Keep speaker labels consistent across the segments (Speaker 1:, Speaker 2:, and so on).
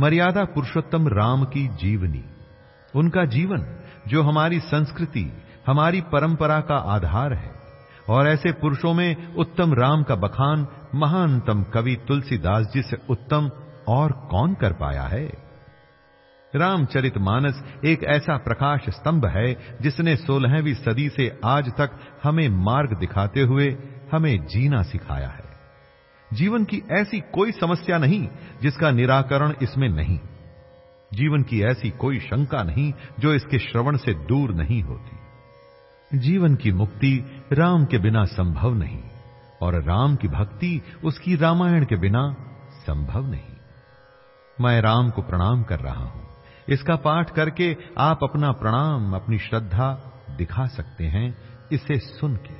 Speaker 1: मर्यादा पुरुषोत्तम राम की जीवनी। उनका जीवन, जो हमारी संस्कृति, हमारी परंपरा का आधार है, और ऐसे पुरुषों में उत्तम राम का बखान महानतम कवि तुलसीदास जी से उत्तम और कौन कर पाया है? रामचरित मानस एक ऐसा प्रकाश स्तंभ है, जिसने सोलहवीं सदी से आज तक हमें मार्ग दिखाते हुए हमें जीना सिखाया है। जीवन की ऐसी कोई समस्या नहीं जिसका निराकरण इसमें नहीं। जीवन की ऐसी कोई शंका नहीं जो इसके श्रवण से दूर नहीं होती। जीवन की मुक्ति राम के बिना संभव नहीं और राम की भक्ति उसकी रामायण के बिना संभव नहीं। मैं राम को प्रणाम कर रहा हूँ। इसका पाठ करके आप अपना प्रणाम, अपनी श्रद्धा दिखा सकते हैं, इसे सुन के।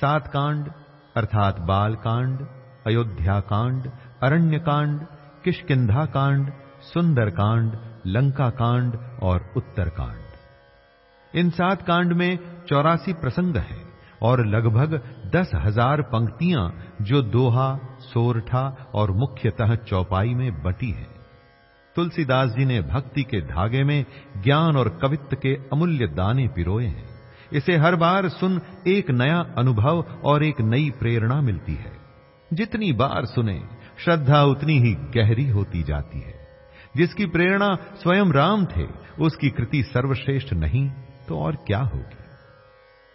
Speaker 1: सात कांड अर्थात बाल कांड अयोध्या कांड अरण्य कांड किशकिंधा कांड सुंदर कांड लंका कांड और उत्तर कांड इन सात कांड में चौरासी प्रसंग हैं और लगभग दस हज़ार पंक्तियाँ जो दोहा, सोरठा और मुख्यतः चौपाई में बटी हैं। तुलसीदास जी ने भक्ति के धागे में ज्ञान और कवित्व के अमूल्य दाने पिरोए हैं। इसे हर बार सुन एक नया अनुभव और एक नई प्रेरणा मिलती है। जितनी बार सुने, श्रद्धा उतनी ही गहरी होती जाती है। जिसकी प्रेरणा स्वयं राम थे, उसकी कृति सर्वश्रेष्ठ नहीं तो और क्या होगी?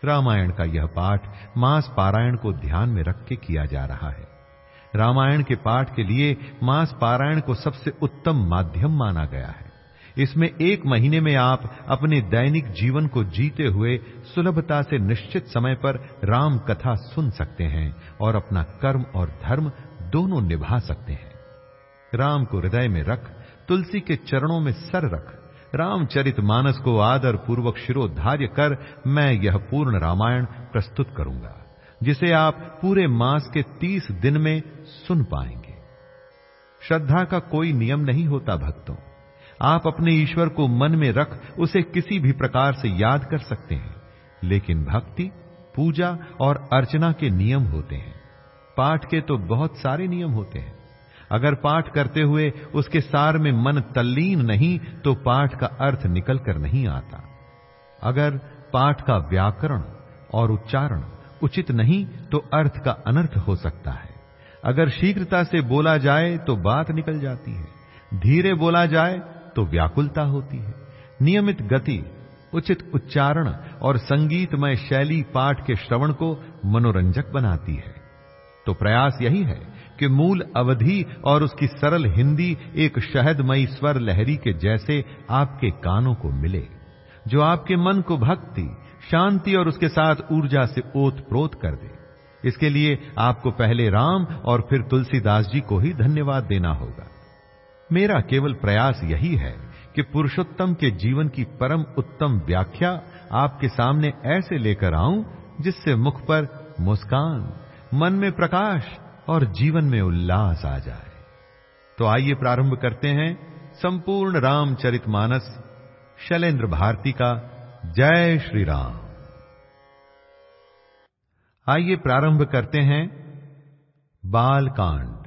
Speaker 1: रामायण का यह पाठ मास पारायण को ध्यान में रख के किया जा रहा है। रामायण के पाठ के लिए मास पारायण को सबसे उत्तम माध्यम माना गया है। इसमें एक महीने में आप अपने दैनिक जीवन को जीते हुए सुलभता से निश्चित समय पर राम कथा सुन सकते हैं और अपना कर्म और धर्म दोनों निभा सकते हैं। राम को हृदय में रख, तुलसी के चरणों में सर रख, रामचरित मानस को आदर पूर्वक शिरोधार्य कर मैं यह पूर्ण रामायण प्रस्तुत करूँगा, जिसे आप पूरे मास के तीस दिन में सुन पाएँगे। श्रद्धा का कोई नियम नहीं होता भक्तों। आप अपने ईश्वर को मन में रख उसे किसी भी प्रकार से याद कर सकते हैं। लेकिन भक्ति, पूजा और अर्चना के नियम होते हैं। पाठ के तो बहुत सारे नियम होते हैं। अगर पाठ करते हुए उसके सार में मन तल्लीन नहीं तो पाठ का अर्थ निकल कर नहीं आता। अगर पाठ का व्याकरण और उच्चारण उचित नहीं तो अर्थ का अनर्थ हो सकता है। अगर शीघ्रता से बोला जाए तो बात निकल जाती है। धीरे बोला जाए तो व्याकुलता होती है। नियमित गति, उचित उच्चारण और संगीतमय शैली पाठ के श्रवण को मनोरंजक बनाती है। तो प्रयास यही है कि मूल अवधि और उसकी सरल हिंदी एक शहदमयी स्वर लहरी के जैसे आपके कानों को मिले, जो आपके मन को भक्ति, शांति और उसके साथ ऊर्जा से ओत प्रोत कर दे। इसके लिए आपको पहले राम और फिर तुलसीदास जी को ही धन्यवाद देना होगा। मेरा केवल प्रयास यही है कि पुरुषोत्तम के जीवन की परम उत्तम व्याख्या आपके सामने ऐसे लेकर आऊँ, जिससे मुख पर मुस्कान, मन में प्रकाश और जीवन में उल्लास आ जाए। तो आइए प्रारंभ करते हैं संपूर्ण रामचरित मानस, शैलेंद्र भारती का जय श्री राम। आइए प्रारंभ करते हैं बालकांड।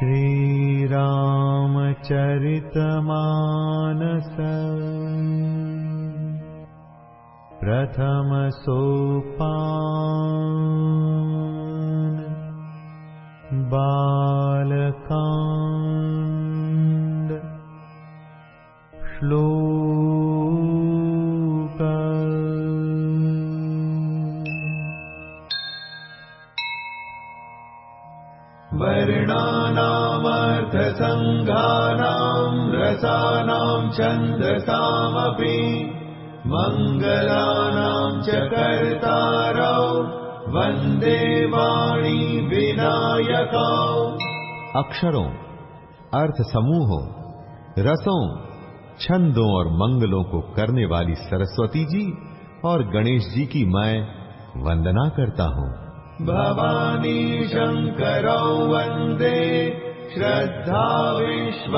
Speaker 1: श्रीरामचरितमानस। प्रथमसोपान। बालकाण्ड छन्दसामपि मङ्गलानाम् च कर्तारौ
Speaker 2: वंदे वाणी विनायकौ।
Speaker 1: अक्षरों अर्थ समूहों रसों, छंदों और मंगलों को करने वाली सरस्वती जी और गणेश जी की मैं वंदना करता हूँ।
Speaker 2: भवानी शङ्करौ वंदे श्रद्धा विश्वासरूपिणौ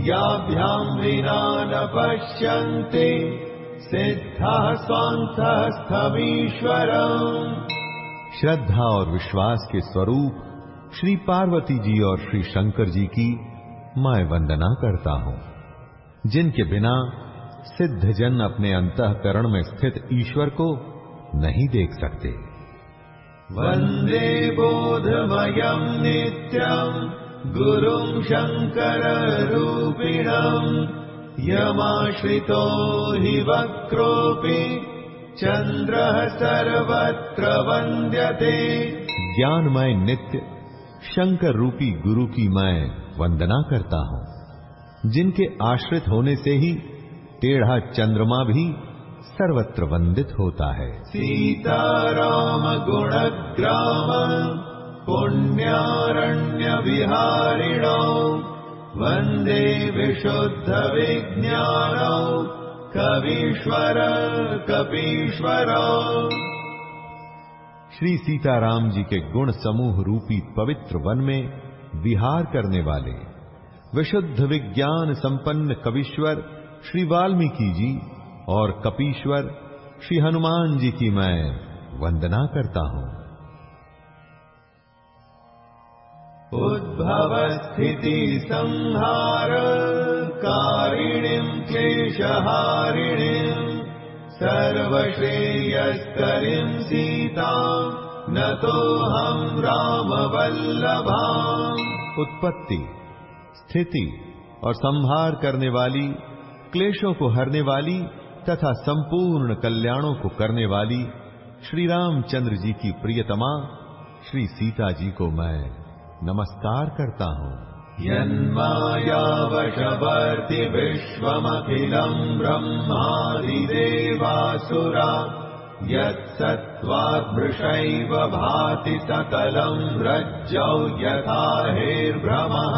Speaker 2: याभ्याम् विना न पश्यन्ति। सिद्धः स्वान्तः स्थमीश्वरम्
Speaker 1: श्रद्धा और विश्वास के स्वरूप श्री पार्वती जी और श्री शंकर जी की मैं वंदना करता हूँ, जिनके बिना सिद्ध जन अपने अंतकरण में स्थित ईश्वर को नहीं देख सकते।
Speaker 2: वन्दे बोधमयम् नित्यम् गुरुम् शङ्कररूपिणम् यमाश्रितो हि वक्रोऽपि चन्द्रः सर्वत्र वन्द्यते।
Speaker 1: ज्ञानमय नित्य शंकर रूपी गुरु की मैं वंदना करता हूँ। जिनके आश्रित होने से ही टेढ़ा चंद्रमा भी सर्वत्र वंदित होता है।
Speaker 2: सीताराम गुण ग्राम गुणग्राम पुण्यारण्यविहारिणौ वंदे विशुद्धविज्ञानौ कवीश्वर कपीश्वरौ।
Speaker 1: श्री सीताराम जी के गुण समूह रूपी पवित्र वन में विहार करने वाले विशुद्ध विज्ञान संपन्न कविश्वर श्री वाल्मीकि जी और कपीश्वर श्री हनुमान जी की मैं वंदना करता हूँ।
Speaker 2: उद्भवस्थिति संहार कारिणीम् क्लेशहारिणीम् सर्वश्रेयस्करीम् सीताम् नतोऽहम् रामवल्लभाम्
Speaker 1: उत्पत्ति स्थिति और संहार करने वाली क्लेशों को हरने वाली तथा संपूर्ण कल्याणों को करने वाली श्री रामचंद्र जी की प्रियतमा श्री सीता जी को मैं नमस्कार करता हूँ।
Speaker 2: यन्मायावशवर्ति विश्वमखिलम् ब्रह्मादिदेवासुरा यत्सत्त्वाद्भृशैव भाति सकलम् रज्जौ यथा हेर्भ्रमः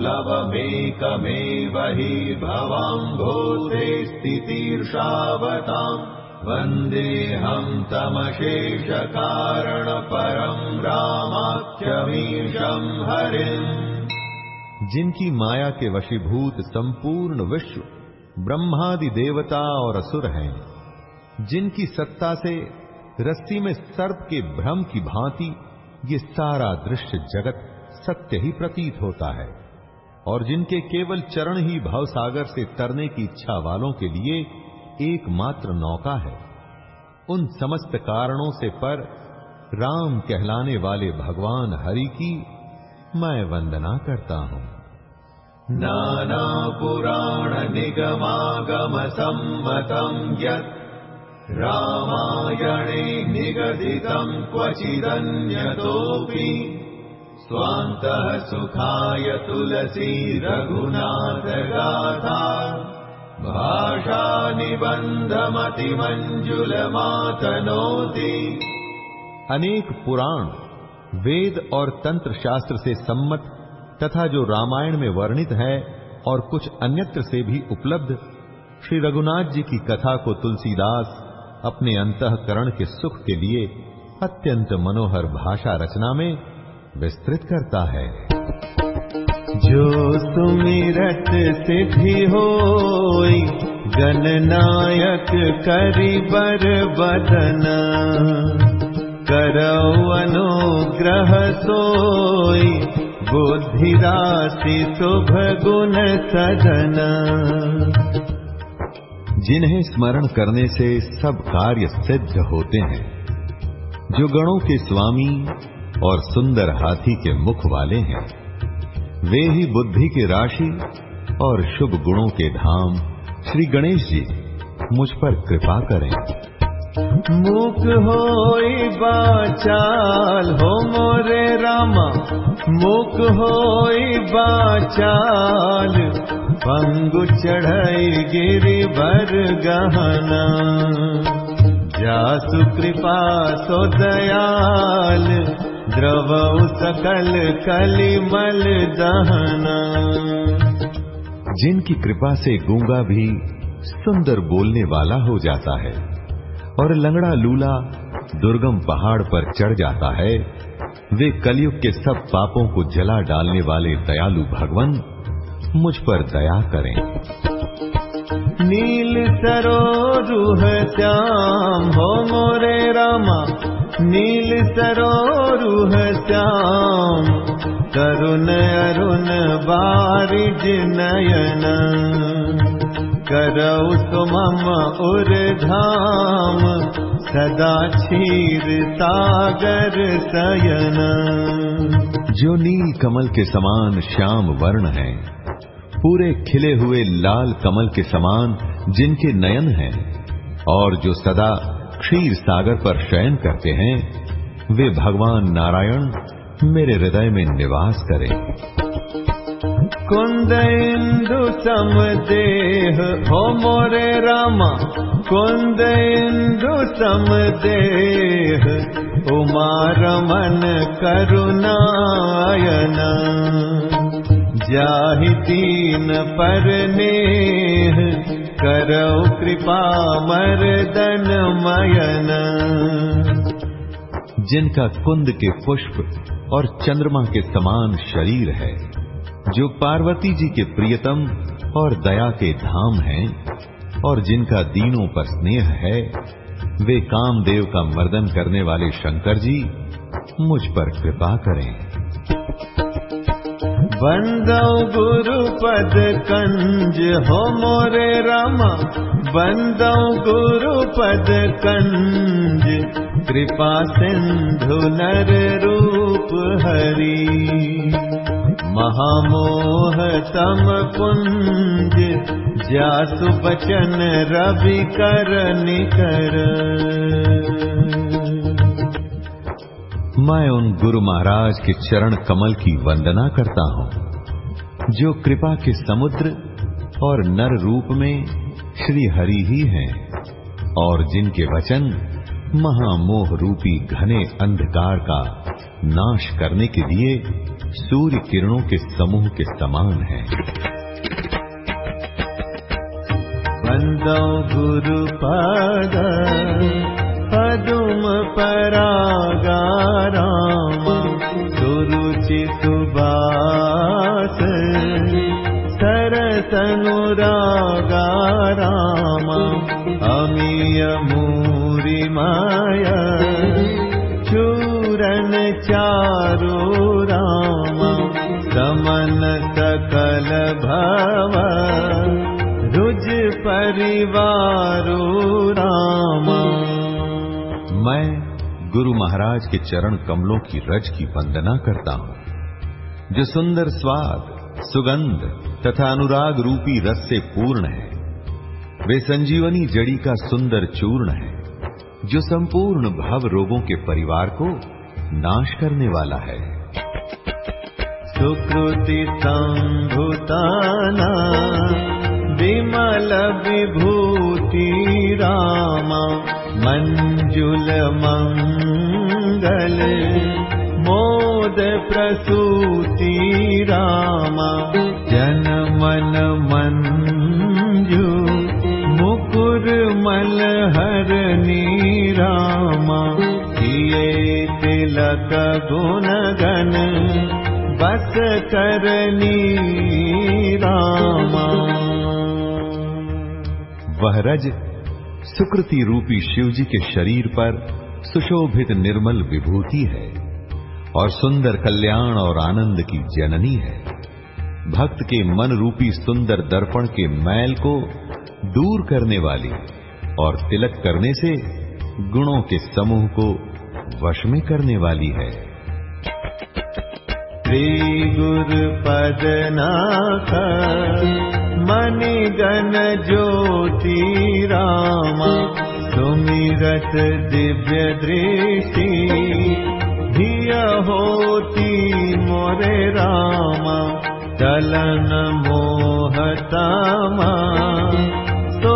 Speaker 2: यत्पादप्लवमेकमेव हि भवाम्भोधे स्थितीर्षावताम्। वन्देऽहम् तमशेषकारणपरम् रामाख्यमीशम् हरिम्।
Speaker 1: जिनकी माया के वशीभूत संपूर्ण विश्व, ब्रह्मादि देवता और असुर हैं, जिनकी सत्ता से रस्सी में सर्प के भ्रम की भांति ये सारा दृश्य जगत सत्य ही प्रतीत होता है। और जिनके केवल चरण ही भवसागर से तरने की इच्छा वालों के लिए एकमात्र नौका है, उन समस्त कारणों से पर राम कहलाने वाले भगवान हरि की मैं वंदना करता हूँ।
Speaker 2: नानापुराणनिगमागमसम्मतम् यत् रामायणे निगदितम् क्वचिदन्यतोऽपि स्वान्तः सुखाय तुलसी रघुनाथगाथा। भाषानिबन्धमतिमञ्जुलमातनोति।
Speaker 1: अनेक पुराण, वेद और तंत्र शास्त्र से सम्मत तथा जो रामायण में वर्णित है और कुछ अन्यत्र से भी उपलब्ध, श्री रघुनाथ जी की कथा को तुलसीदास अपने अंतकरण के सुख के लिए अत्यंत मनोहर भाषा रचना में विस्तृत करता है।
Speaker 2: जो सुमिरत सिद्धि होई गणनायक करि बर बदन। करौ अनुग्रह सोई बुद्धि राशि शुभ गुण सदन
Speaker 1: जिन्हें स्मरण करने से सब कार्य सिद्ध होते हैं। जो गणों के स्वामी और सुंदर हाथी के मुख वाले हैं। वे ही बुद्धि की राशि और शुभ गुणों के धाम। श्री गणेश जी, मुझ पर कृपा करें।
Speaker 2: मुख हो बाचाल हो मोरे रामा। मुख हो बाचाल, पंगु चढ़ई गिरि बर गहना। जासु कृपा सो दयाल द्रवऊ सकल कलिमल दहना।
Speaker 1: जिनकी कृपा से गूँगा भी सुंदर बोलने वाला हो जाता है और लंगड़ा लूला दुर्गम पहाड़ पर चढ़ जाता है वे कलयुग के सब पापों को जला डालने वाले दयालु भगवान मुझ पर दया करें।
Speaker 2: नील सरोरुह श्याम हो मोरे रामा नील सरोरुह श्याम करुण अरुण बारिज नयन करौ सुमम उर धाम सदा क्षीर सागर सयन
Speaker 1: जो नील कमल के समान श्याम वर्ण है पूरे खिले हुए लाल कमल के समान जिनके नयन हैं और जो सदा क्षीर सागर पर शयन करते हैं, वे भगवान नारायण मेरे हृदय में निवास करें।
Speaker 2: कुंद इंदु सम देह हो मोरे रामा। कुंद इंदु सम देह उमा रमन करुणायन। जाहि दीन पर नेह करौ कृपा मर्दन मयन
Speaker 1: जिनका कुंद के पुष्प और चंद्रमा के समान शरीर है, जो पार्वती जी के प्रियतम और दया के धाम हैं, और जिनका दीनों पर स्नेह है, वे कामदेव का मर्दन करने वाले शंकर जी मुझ पर कृपा करें।
Speaker 2: बन्दौ गुरुपद कञ्ज हो मोरे राम। बन्दौ गुरुपद कञ्ज कृपा सिन्धु नर रूप हरि। महामोह तम पुञ्ज जासु बचन रवि कर निकर।
Speaker 1: मैं उन गुरु महाराज के चरण कमल की वंदना करता हूँ, जो कृपा के समुद्र और नर रूप में श्री हरि ही हैं, और जिनके वचन महामोह रूपी घने अंधकार का नाश करने के लिए सूर्य किरणों के समूह के समान हैं।
Speaker 2: वन्दौ गुरुपद सुरुचि सुबास सरसनुरागाराम अमीय मूरि माया। चूरन चारु राम समन सकल भव। रुज परिवारो राम
Speaker 1: मैं गुरु महाराज के चरण कमलों की रज की वंदना करता हूँ। जो सुंदर स्वाद, सुगंध तथा अनुराग रूपी रस से पूर्ण है, वे संजीवनी जड़ी का सुंदर चूर्ण है, जो संपूर्ण भव रोगों के परिवार को नाश करने वाला है।
Speaker 2: सुकृति संभुताना, विमल विभूति राम मञ्जुल मङ्गल मोद प्रसूति र जनमन मञ्जू मुकुरमल हरी रम बस दिल राम
Speaker 1: बसरी रज सुकृति रूपी शिवजी के शरीर पर सुशोभित निर्मल विभूति है और सुंदर कल्याण और आनंद की जननी है। भक्त के मन रूपी सुंदर दर्पण के मैल को दूर करने वाली और तिलक करने से गुणों के समूह को वश में करने वाली है।
Speaker 2: श्री गुरु पद नाथ मणि गण ज्योति राम सुमिरत दिव्य दृष्टि धिय होती मोरे राम चलन मोहतमा तो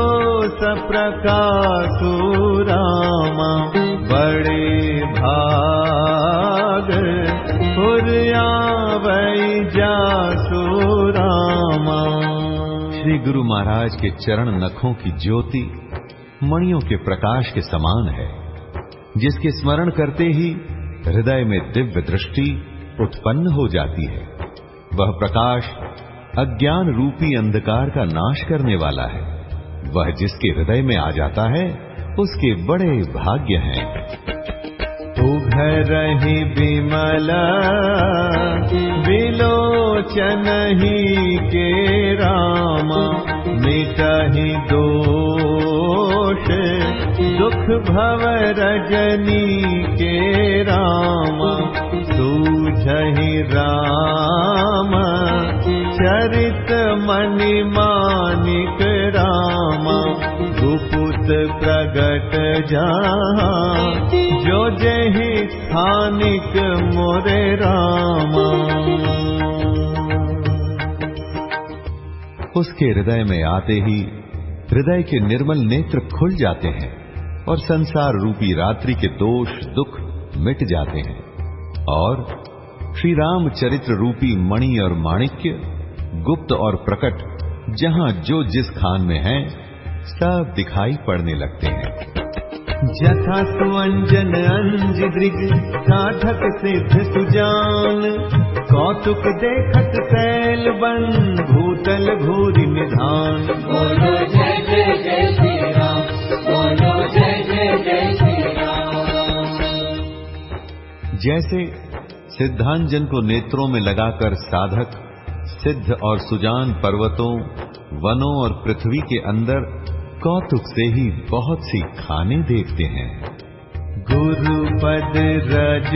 Speaker 2: सप्रकाशु रामा बड़े भाग रामा।
Speaker 1: श्री गुरु महाराज के चरण नखों की ज्योति मणियों के प्रकाश के समान है, जिसके स्मरण करते ही हृदय में दिव्य दृष्टि उत्पन्न हो जाती है। वह प्रकाश अज्ञान रूपी अंधकार का नाश करने वाला है। वह जिसके हृदय में आ जाता है, उसके बड़े भाग्य हैं।
Speaker 2: उघरहि विमल विलोचन ही के राम मिटहि दोष दुख भव के राम सूझहि राम चरित मणि मानिक राम गुपुत प्रगट जहाँ। जो जही स्थानिक मोरे रामा।
Speaker 1: उसके हृदय में आते ही हृदय के निर्मल नेत्र खुल जाते हैं और संसार रूपी रात्रि के दोष, दुख मिट जाते हैं। और श्री राम चरित्र रूपी मणि और माणिक्य गुप्त और प्रकट जहाँ जो जिस खान में है सब दिखाई पड़ने लगते हैं।
Speaker 2: जथा सुअंजन अंज दृग साधक सिद्ध सुजान कौतुक देखत कैल बन भूतल भूरि निधान।
Speaker 3: बोलो जय जय जय श्री राम बोलो जय जय जय श्री राम
Speaker 1: जैसे सिद्धांजन को नेत्रों में लगाकर साधक सिद्ध और सुजान पर्वतों वनों और पृथ्वी के अंदर कौतुक से ही बहुत सी खाने देखते हैं।
Speaker 2: गुरुपद रज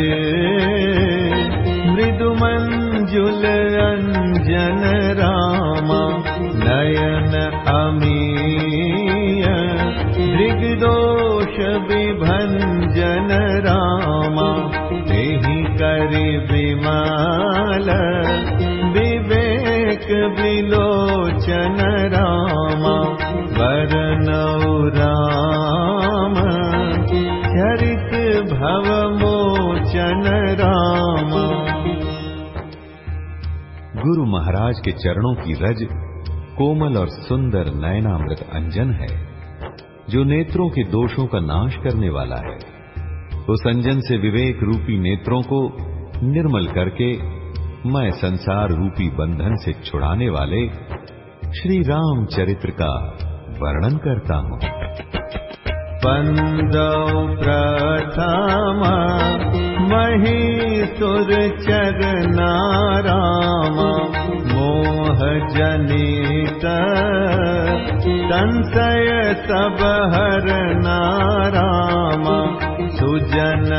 Speaker 2: मृदु मंजुल अंजन रामा नयन अमीय दृगदोष विभंजन रामा। तेहि करि विमल विवेक विलोचन रामा
Speaker 1: गुरु महाराज के चरणों की रज कोमल और सुंदर नयनामृत अंजन है, जो नेत्रों के दोषों का नाश करने वाला है। उस अंजन से विवेक रूपी नेत्रों को निर्मल करके मैं संसार रूपी बंधन से छुड़ाने वाले श्री राम चरित्र का वर्णन करता हूँ।
Speaker 2: बन्दौ प्रथमा सुर चरना राम मोह जनित संशय सब हर नाराम सुजन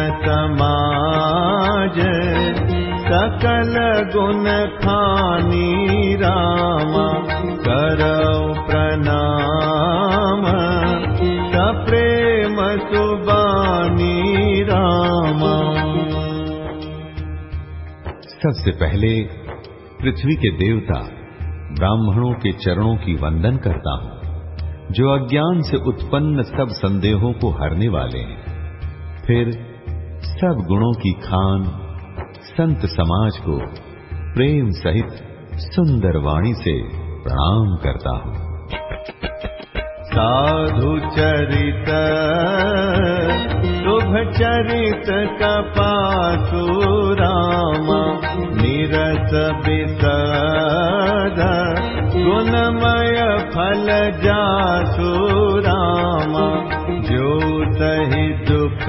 Speaker 2: सकल गुण खानी राम करौ प्रणाम सप्रेम सुबानी राम।
Speaker 1: सबसे पहले पृथ्वी के देवता ब्राह्मणों के चरणों की वंदन करता हूँ, जो अज्ञान से उत्पन्न सब संदेहों को हरने वाले हैं। फिर सब गुणों की खान संत समाज को प्रेम सहित सुंदर वाणी से प्रणाम करता हूँ।
Speaker 2: साधुचरित शुभचरित कपाशु राम निरस विसद गुणमय फल जासु राम ज्यो तहि दुख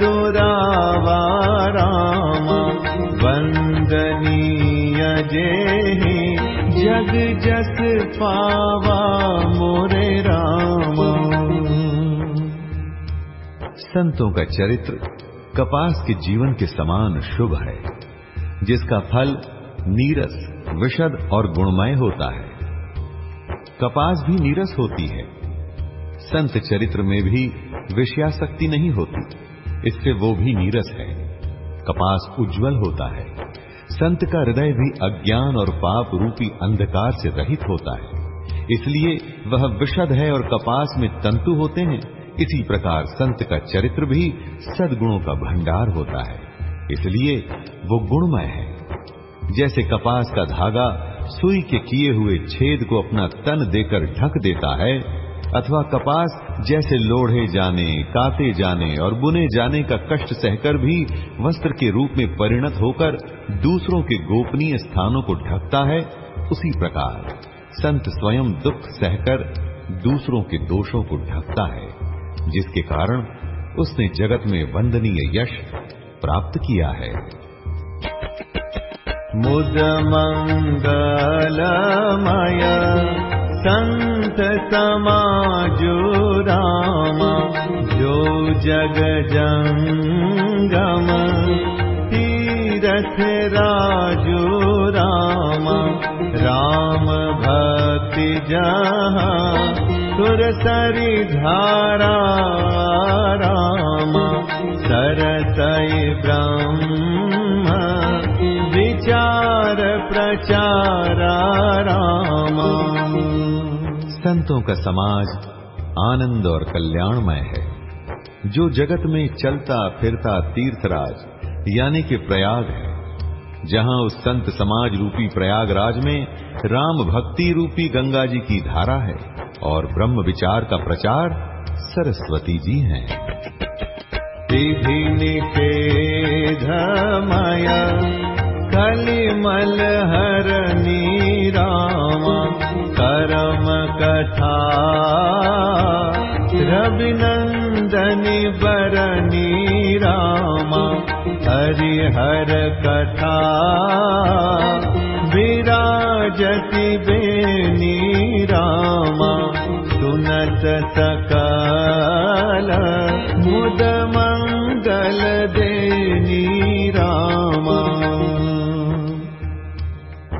Speaker 2: दुरावा राम वन्दनीय वन्दनीयजे जग जस पावा मोरे राम।
Speaker 1: संतों का चरित्र कपास के जीवन के समान शुभ है, जिसका फल नीरस विशद और गुणमय होता है। कपास भी नीरस होती है। संत चरित्र में भी विषयाशक्ति नहीं होती, इससे वो भी नीरस है। कपास उज्जवल होता है। संत का हृदय भी अज्ञान और पाप रूपी अंधकार से रहित होता है। इसलिए वह विशद है और कपास में तंतु होते हैं। इसी प्रकार संत का चरित्र भी सदगुणों का भंडार होता है। इसलिए वो गुणमय है। जैसे कपास का धागा सुई के किए हुए छेद को अपना तन देकर ढक देता है अथवा कपास जैसे लोढ़े जाने काते जाने और बुने जाने का कष्ट सहकर भी वस्त्र के रूप में परिणत होकर दूसरों के गोपनीय स्थानों को ढकता है, उसी प्रकार संत स्वयं दुख सहकर दूसरों के दोषों को ढकता है, जिसके कारण उसने जगत में वंदनीय यश प्राप्त किया है।
Speaker 2: मुद मंगलमय संत समाजो राम जो जग जंगम तीरथ राजो राम राम भक्ति जहाँ सुर सरि धारा राम सरसई ब्रह्म विचार प्रचार राम।
Speaker 1: संतों का समाज आनंद और कल्याणमय है। जो जगत में चलता फिरता तीर्थराज यानी कि प्रयाग है जहाँ उस संत समाज रूपी प्रयागराज में राम भक्ति रूपी गंगा जी की धारा है और ब्रह्म विचार का प्रचार सरस्वती जी हैं।
Speaker 2: कलिमल िमल हरी रम कथा। रविनन्दनि परीरम् हरिहर कथा। विराजति विराजतिनि र तकल मुद मङ्गल दे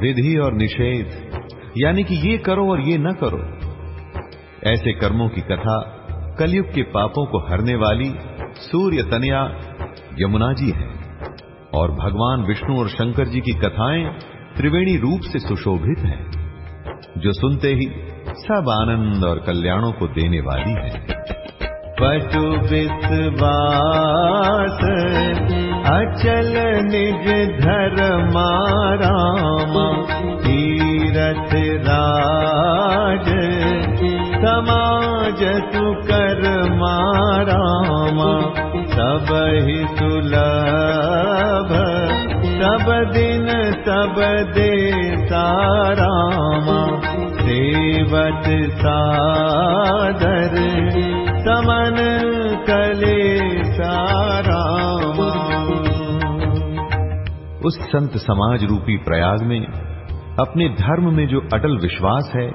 Speaker 1: विधि और निषेध। यानी कि ये करो और ये न करो। ऐसे कर्मों की कथा कलयुग के पापों को हरने वाली सूर्य तनया यमुना जी है। और भगवान विष्णु और शंकर जी की कथाएँ त्रिवेणी रूप से सुशोभित हैं, जो सुनते ही सब आनंद और कल्याणों को देने वाली है।
Speaker 2: पशु विश्वास अचल निज राम तीरथ राज समाज सब ही सुलभ सब दिन सब देता राम। सेवत सादर समन कले
Speaker 1: उस संत समाज रूपी प्रयाग में अपने धर्म में जो अटल विश्वास है,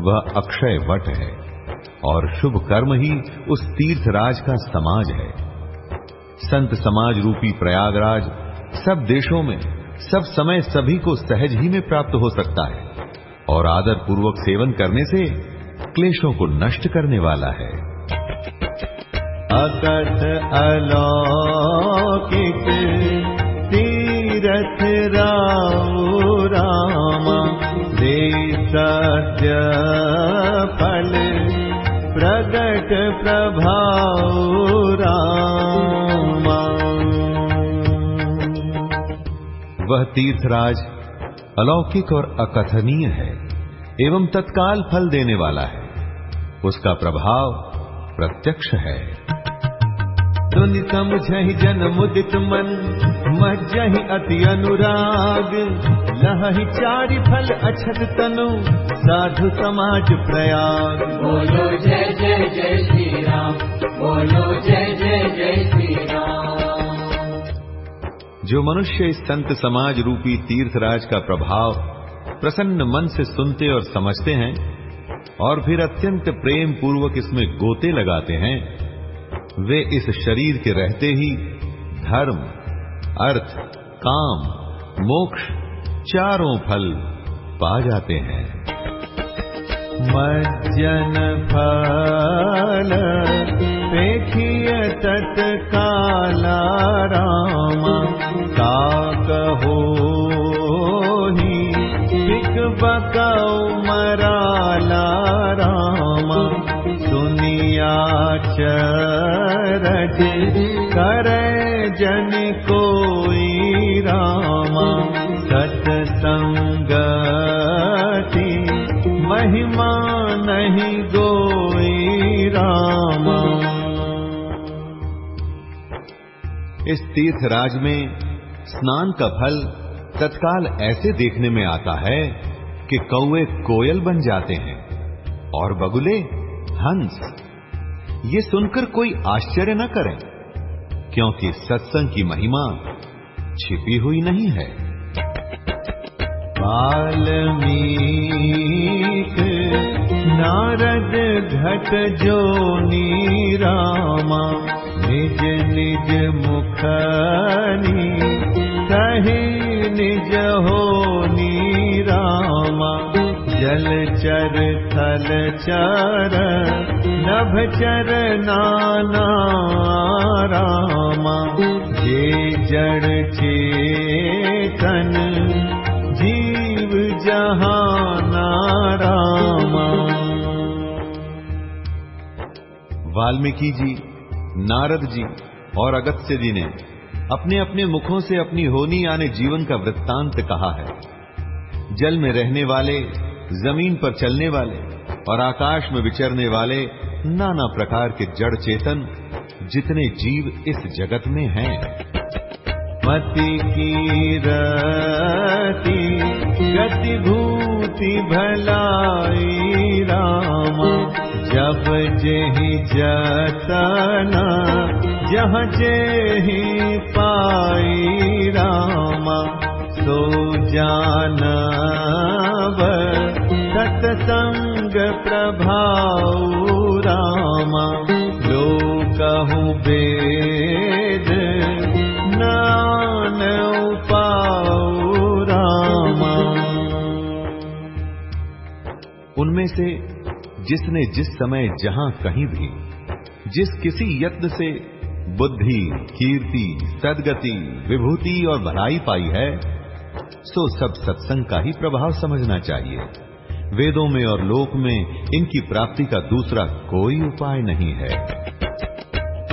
Speaker 1: वह अक्षय वट है और शुभ कर्म ही उस तीर्थराज का समाज है। संत समाज रूपी प्रयागराज सब देशों में, सब समय सभी को सहज ही में प्राप्त हो सकता है और आदर पूर्वक सेवन करने से क्लेशों को नष्ट करने वाला है।
Speaker 2: अकथ अलौकिक तीरथ राउ राम दे सत्य फल, प्रगट प्रभाव रामा।
Speaker 1: वह तीर्थराज अलौकिक और अकथनीय है, एवं तत्काल फल देने वाला है। उसका प्रभाव प्रत्यक्ष है।
Speaker 2: सुन समझहि जन मुदित मन मज्जहि अति अनुराग। लहहि चारि फल अछत तनु साधु समाज प्रयाग।
Speaker 3: बोलो जय जय जय श्री राम बोलो जय जय जय श्री राम
Speaker 1: जो मनुष्य इस संत समाज रूपी तीर्थराज का प्रभाव प्रसन्न मन से सुनते और समझते हैं और फिर अत्यंत प्रेम पूर्वक इसमें गोते लगाते हैं वे इस शरीर के रहते ही धर्म, अर्थ, काम, मोक्ष, चारों फल पा जाते हैं।
Speaker 2: मज्जन फल देखिय तत्काल राम का कहो ही बिक मरा मराला राम। आचरज करे जन कोई रामा। महिमा नहीं गोई रामा।
Speaker 1: इस तीर्थ राज में स्नान का फल तत्काल ऐसे देखने में आता है कि कौए कोयल बन जाते हैं और बगुले हंस ये सुनकर कोई आश्चर्य न करें, क्योंकि सत्संग की महिमा छिपी हुई नहीं है।
Speaker 2: वाल्मीक नारद घट जो नी रामा, निज निज मुखनी, कही निज हो नी रामा। जल चर थल चर, नभ चर नाना रामा। जे जड़ चेतन, जीव जहाना रामा।
Speaker 1: वाल्मीकि जी, नारद जी और अगत्य जी ने अपने अपने मुखों से अपनी होनी यानी जीवन का वृत्तांत कहा है। जल में रहने वाले ज़मीन पर चलने वाले और आकाश में विचरने वाले नाना प्रकार के जड़ चेतन जितने जीव इस जगत में हैं।
Speaker 2: मति की रति गति भूति भलाई रामा, जब जेहि जतना, जहाँ जेहि पाई रामा। सो जानब सत्संग प्रभाव रामा। वेद, नान उपाऊ रामा।
Speaker 1: उनमें से जिसने जिस समय जहाँ कहीं भी, जिस किसी यत्न से बुद्धि, कीर्ति, सदगति, विभूति और भलाई पाई है सो सब सत्संग का ही प्रभाव समझना चाहिए। वेदों में और लोक में इनकी प्राप्ति का दूसरा कोई उपाय नहीं है।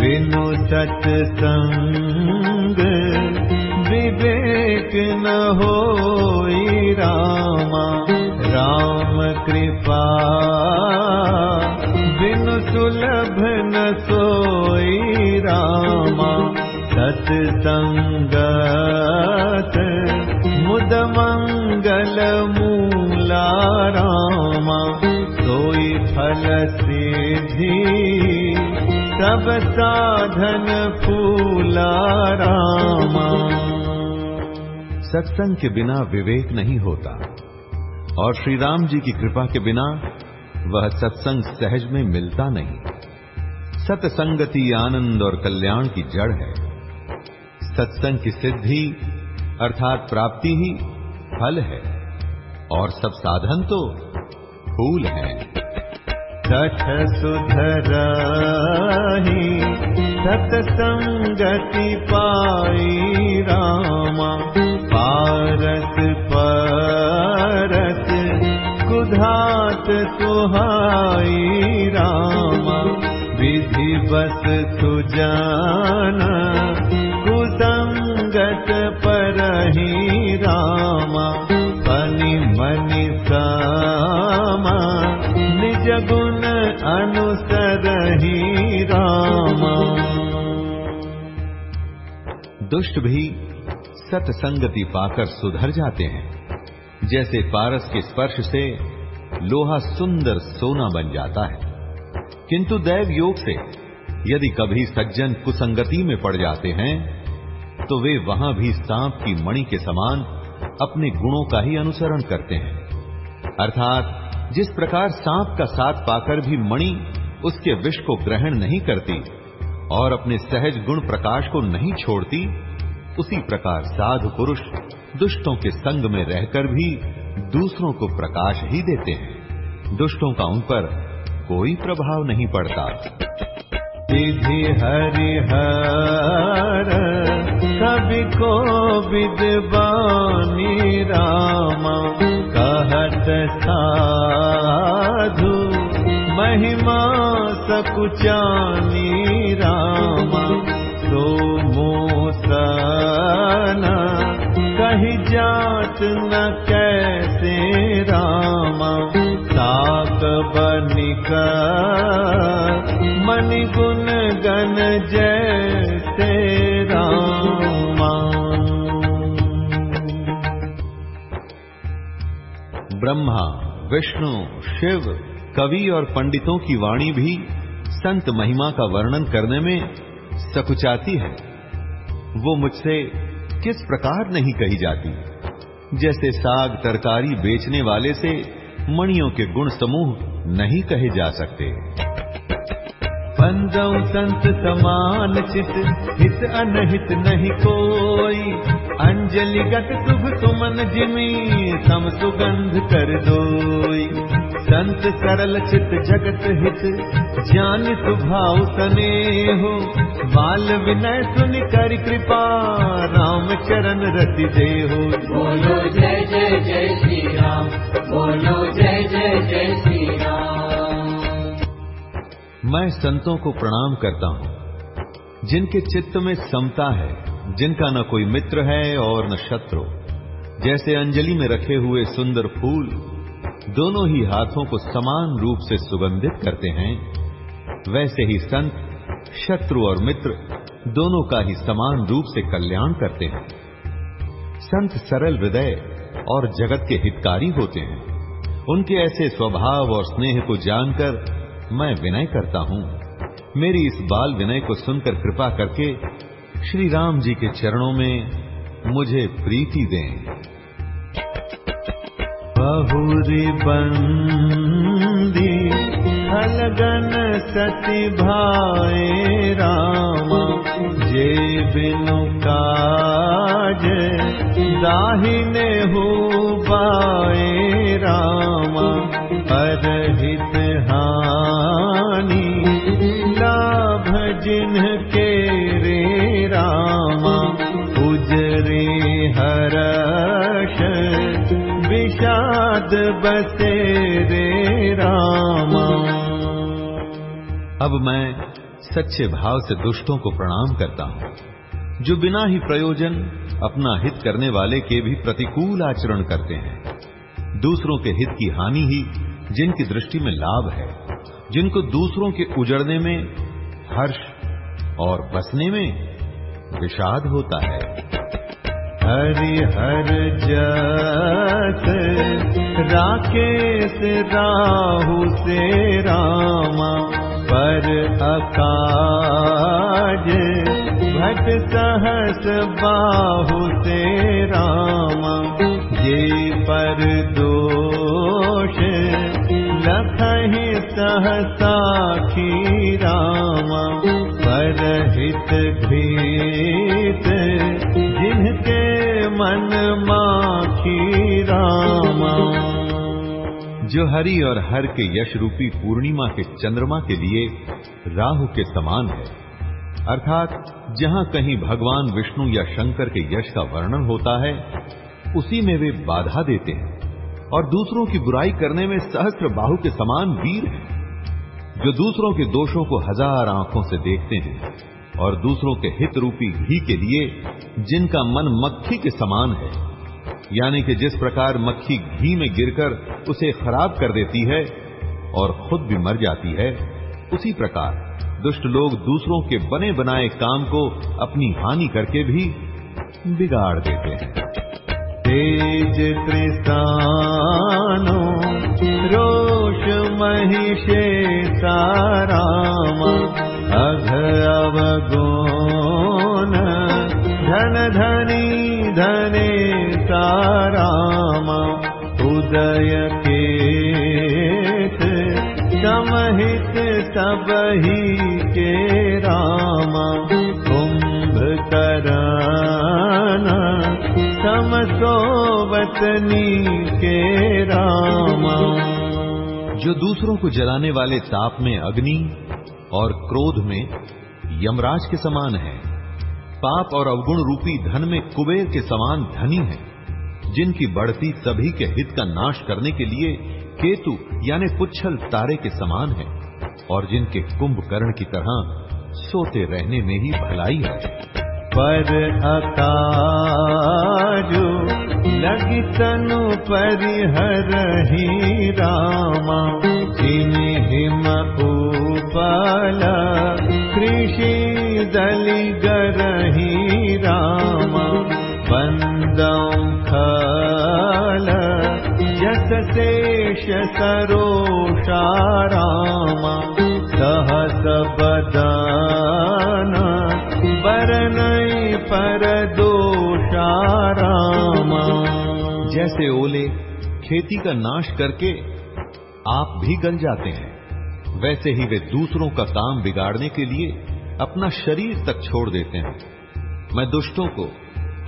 Speaker 2: बिनु सत्संग विवेक न हो रामा, राम कृपा। बिनु सुलभ न सोई रामा, सत्संगत मुद मंगल मूला रामा सोई फल सिद्धि सब साधन फूला रामा
Speaker 1: सत्संग के बिना विवेक नहीं होता, और श्री राम जी की कृपा के बिना वह सत्संग सहज में मिलता नहीं। सत्संगति आनंद और कल्याण की जड़ है। सत्संग की सिद्धि अर्थात प्राप्ति ही फल है। और सब साधन तो फूल है।
Speaker 2: सठ सुधरही सत्संगति पाई रामा। परस कुधात सुहाई रामा। विधि बस सुजाना कुसंगत परही रामा पनि मनि सामा। निज गुण अनुसरही रामा।
Speaker 1: दुष्ट भी सत्संगति पाकर सुधर जाते हैं। जैसे पारस के स्पर्श से लोहा सुंदर सोना बन जाता है। किंतु दैव योग से यदि कभी सज्जन कुसंगति में पड़ जाते हैं तो वे वहाँ भी सांप की मणि के समान अपने गुणों का ही अनुसरण करते हैं। अर्थात, जिस प्रकार सांप का साथ पाकर भी मणि उसके विष को ग्रहण नहीं करती और अपने सहज गुण प्रकाश को नहीं छोड़ती, उसी प्रकार साधु पुरुष दुष्टों के संग में रहकर भी दूसरों को प्रकाश ही देते हैं। दुष्टों का उन पर कोई प्रभाव नहीं पड़ता।
Speaker 2: हरिहर कवि को विद्वानी रामा कहत साधु महिमा सकुचानी रामा सो मोसना कही जात न कैसे रामा साक बनिक मनि गुण गण जैसे
Speaker 1: ब्रह्मा, विष्णु, शिव, कवि और पंडितों की वाणी भी संत महिमा का वर्णन करने में सकुचाती है। वो मुझसे किस प्रकार नहीं कही जाती? जैसे साग तरकारी बेचने वाले से मणियों के गुण समूह नहीं कहे जा सकते।
Speaker 2: पंदौ संत समान चित हित अनहित नहीं कोई। अंजलि गत शुभ सुमन जिमी सम सुगंध कर दोई। संत सरल चित जगत हित ज्ञान तने हो बाल विनय सुन कर कृपा राम चरण रति दे हो
Speaker 3: बोलो जय जय जय श्री राम बोलो जय जय जय श्री
Speaker 1: मैं संतों को प्रणाम करता हूँ, जिनके चित्त में समता है, जिनका न कोई मित्र है और न शत्रु। जैसे अंजलि में रखे हुए सुंदर फूल, दोनों ही हाथों को समान रूप से सुगंधित करते हैं, वैसे ही संत, शत्रु और मित्र दोनों का ही समान रूप से कल्याण करते हैं। संत सरल हृदय और जगत के हितकारी होते हैं। उनके ऐसे स्वभाव और स्नेह को जानकर मैं विनय करता हूँ। मेरी इस बाल विनय को सुनकर कृपा करके श्री राम जी के चरणों में मुझे प्रीति दें।
Speaker 2: बहुरी बंदी, अलगन सती भाए राम, जे बिनु काज, दाहिने हो बाए राम। परहित हानि। लाभ जिनके रे रामा, उजरे हरश। विषाद बसे रे रामा।
Speaker 1: अब मैं सच्चे भाव से दुष्टों को प्रणाम करता हूँ, जो बिना ही प्रयोजन अपना हित करने वाले के भी प्रतिकूल आचरण करते हैं। दूसरों के हित की हानि ही जिनकी दृष्टि में लाभ है, जिनको दूसरों के उजड़ने में, हर्ष और बसने में विषाद होता है।
Speaker 2: हरि हर जस राकेश राहु से रामा, पर अकाज, भट सहस बाहु से रामा, ये पर दोष सहसाखी रामा घृत जिनके मन माखी रामा।
Speaker 1: जो हरि और हर के यश रूपी पूर्णिमा के चंद्रमा के लिए राहु के समान है। अर्थात, जहाँ कहीं भगवान विष्णु या शंकर के यश का वर्णन होता है, उसी में वे बाधा देते हैं। और दूसरों की बुराई करने में सहस्त्र बाहु के समान वीर हैं, जो दूसरों के दोषों को हज़ार आँखों से देखते हैं और दूसरों के हित रूपी घी के लिए जिनका मन मक्खी के समान है। यानी कि जिस प्रकार मक्खी घी में गिरकर उसे खराब कर देती है और खुद भी मर जाती है, उसी प्रकार दुष्ट लोग दूसरों के बने बनाए काम को अपनी हानि करके भी बिगाड़ देते हैं।
Speaker 2: तेज त्रिसानो रोष महिषे सारामा अघ अवगोन धन धनी धने सारामा उदय के समहित सबही के रामा कुंभ कराना समसोवतनी के रामा।
Speaker 1: जो दूसरों को जलाने वाले ताप में अग्नि और क्रोध में यमराज के समान है, पाप और अवगुण रूपी धन में कुबेर के समान धनी है, जिनकी बढ़ती सभी के हित का नाश करने के लिए केतु यानी पुच्छल तारे के समान है और जिनके कुंभकर्ण की तरह सोते रहने में ही भलाई है।
Speaker 2: पर अकाजो। लगी तनु परिहर ही रामा। जिन हिम उपला। कृषि दलि गरही रामा। बंदं खल। यस शेष सरोषा रामा। सहस बदन बरनई पर दोषा
Speaker 1: जैसे ओले खेती का नाश करके आप भी गल जाते हैं, वैसे ही वे दूसरों का काम बिगाड़ने के लिए अपना शरीर तक छोड़ देते हैं। मैं दुष्टों को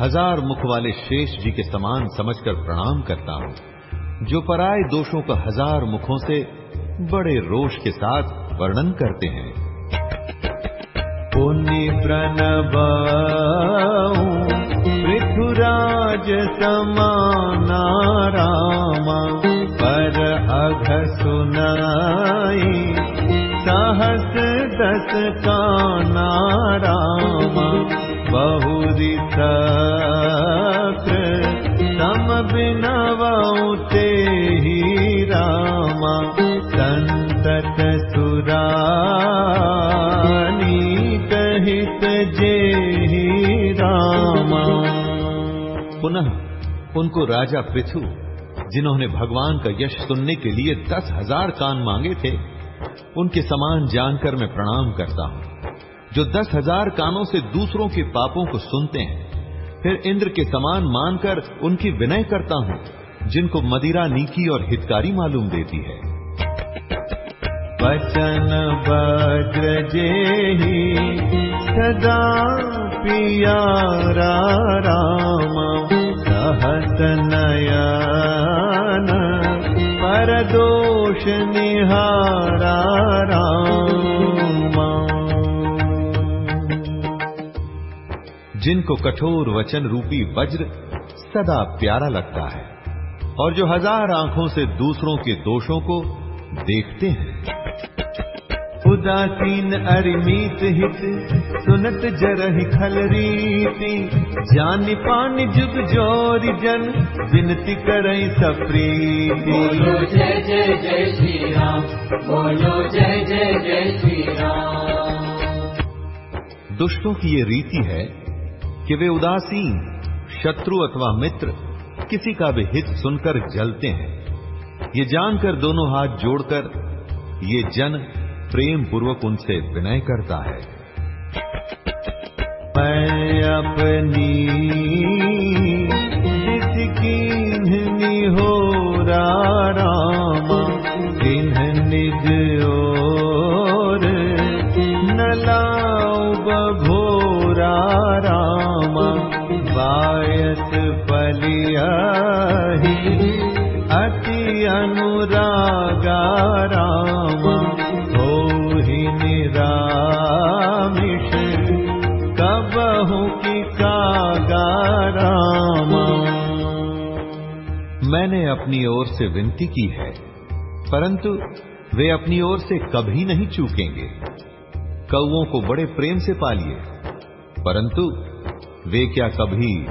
Speaker 1: हज़ार मुख वाले शेष जी के समान समझकर प्रणाम करता हूँ, जो पराय दोषों का हज़ार मुखों से बड़े रोष के साथ वर्णन करते हैं।
Speaker 2: पुनि प्रणब पृथुराज समाना रामा पर अघ सुनाई सहस दस बहुरी सक्र सम बिनवते
Speaker 1: पुनः उनको राजा पृथु, जिन्होंने भगवान का यश सुनने के लिए दस हज़ार कान मांगे थे, उनके समान जानकर मैं प्रणाम करता हूँ। जो दस हज़ार कानों से दूसरों के पापों को सुनते हैं, फिर इंद्र के समान मानकर उनकी विनय करता हूँ, जिनको मदिरा नीकी और हितकारी मालूम देती है।
Speaker 2: वचन वज्र जेहि सदा राम पर दोष निहारा राम।
Speaker 1: जिनको कठोर वचन रूपी वज्र सदा प्यारा लगता है, और जो हज़ार आँखों से दूसरों के दोषों को देखते हैं।
Speaker 2: उदासीन अरिमीत हित सुनत जरहि खल रीति। जान पान जुग जोरि जन विनती करई सप्रीति।
Speaker 3: बोलो जय जय जय श्री राम बोलो जय जय जय श्री राम
Speaker 1: दुष्टों की ये रीति है कि वे उदासीन शत्रु अथवा मित्र किसी का भी हित सुनकर जलते हैं। ये जानकर दोनों हाथ जोड़कर ये जन प्रेम पूर्वक उनसे विनय करता है।
Speaker 2: मैं अपनी जिसकी हो रामा किन्ह निज और न लाऊ बघोरा रामा बायस पलियाही अति अनुरागा रामा। निरामिष की
Speaker 1: मैंने अपनी ओर से विनती की है, परंतु वे अपनी ओर से कभी नहीं चूकेंगे। कौओं को बड़े प्रेम से पालिए, परंतु वे क्या कभी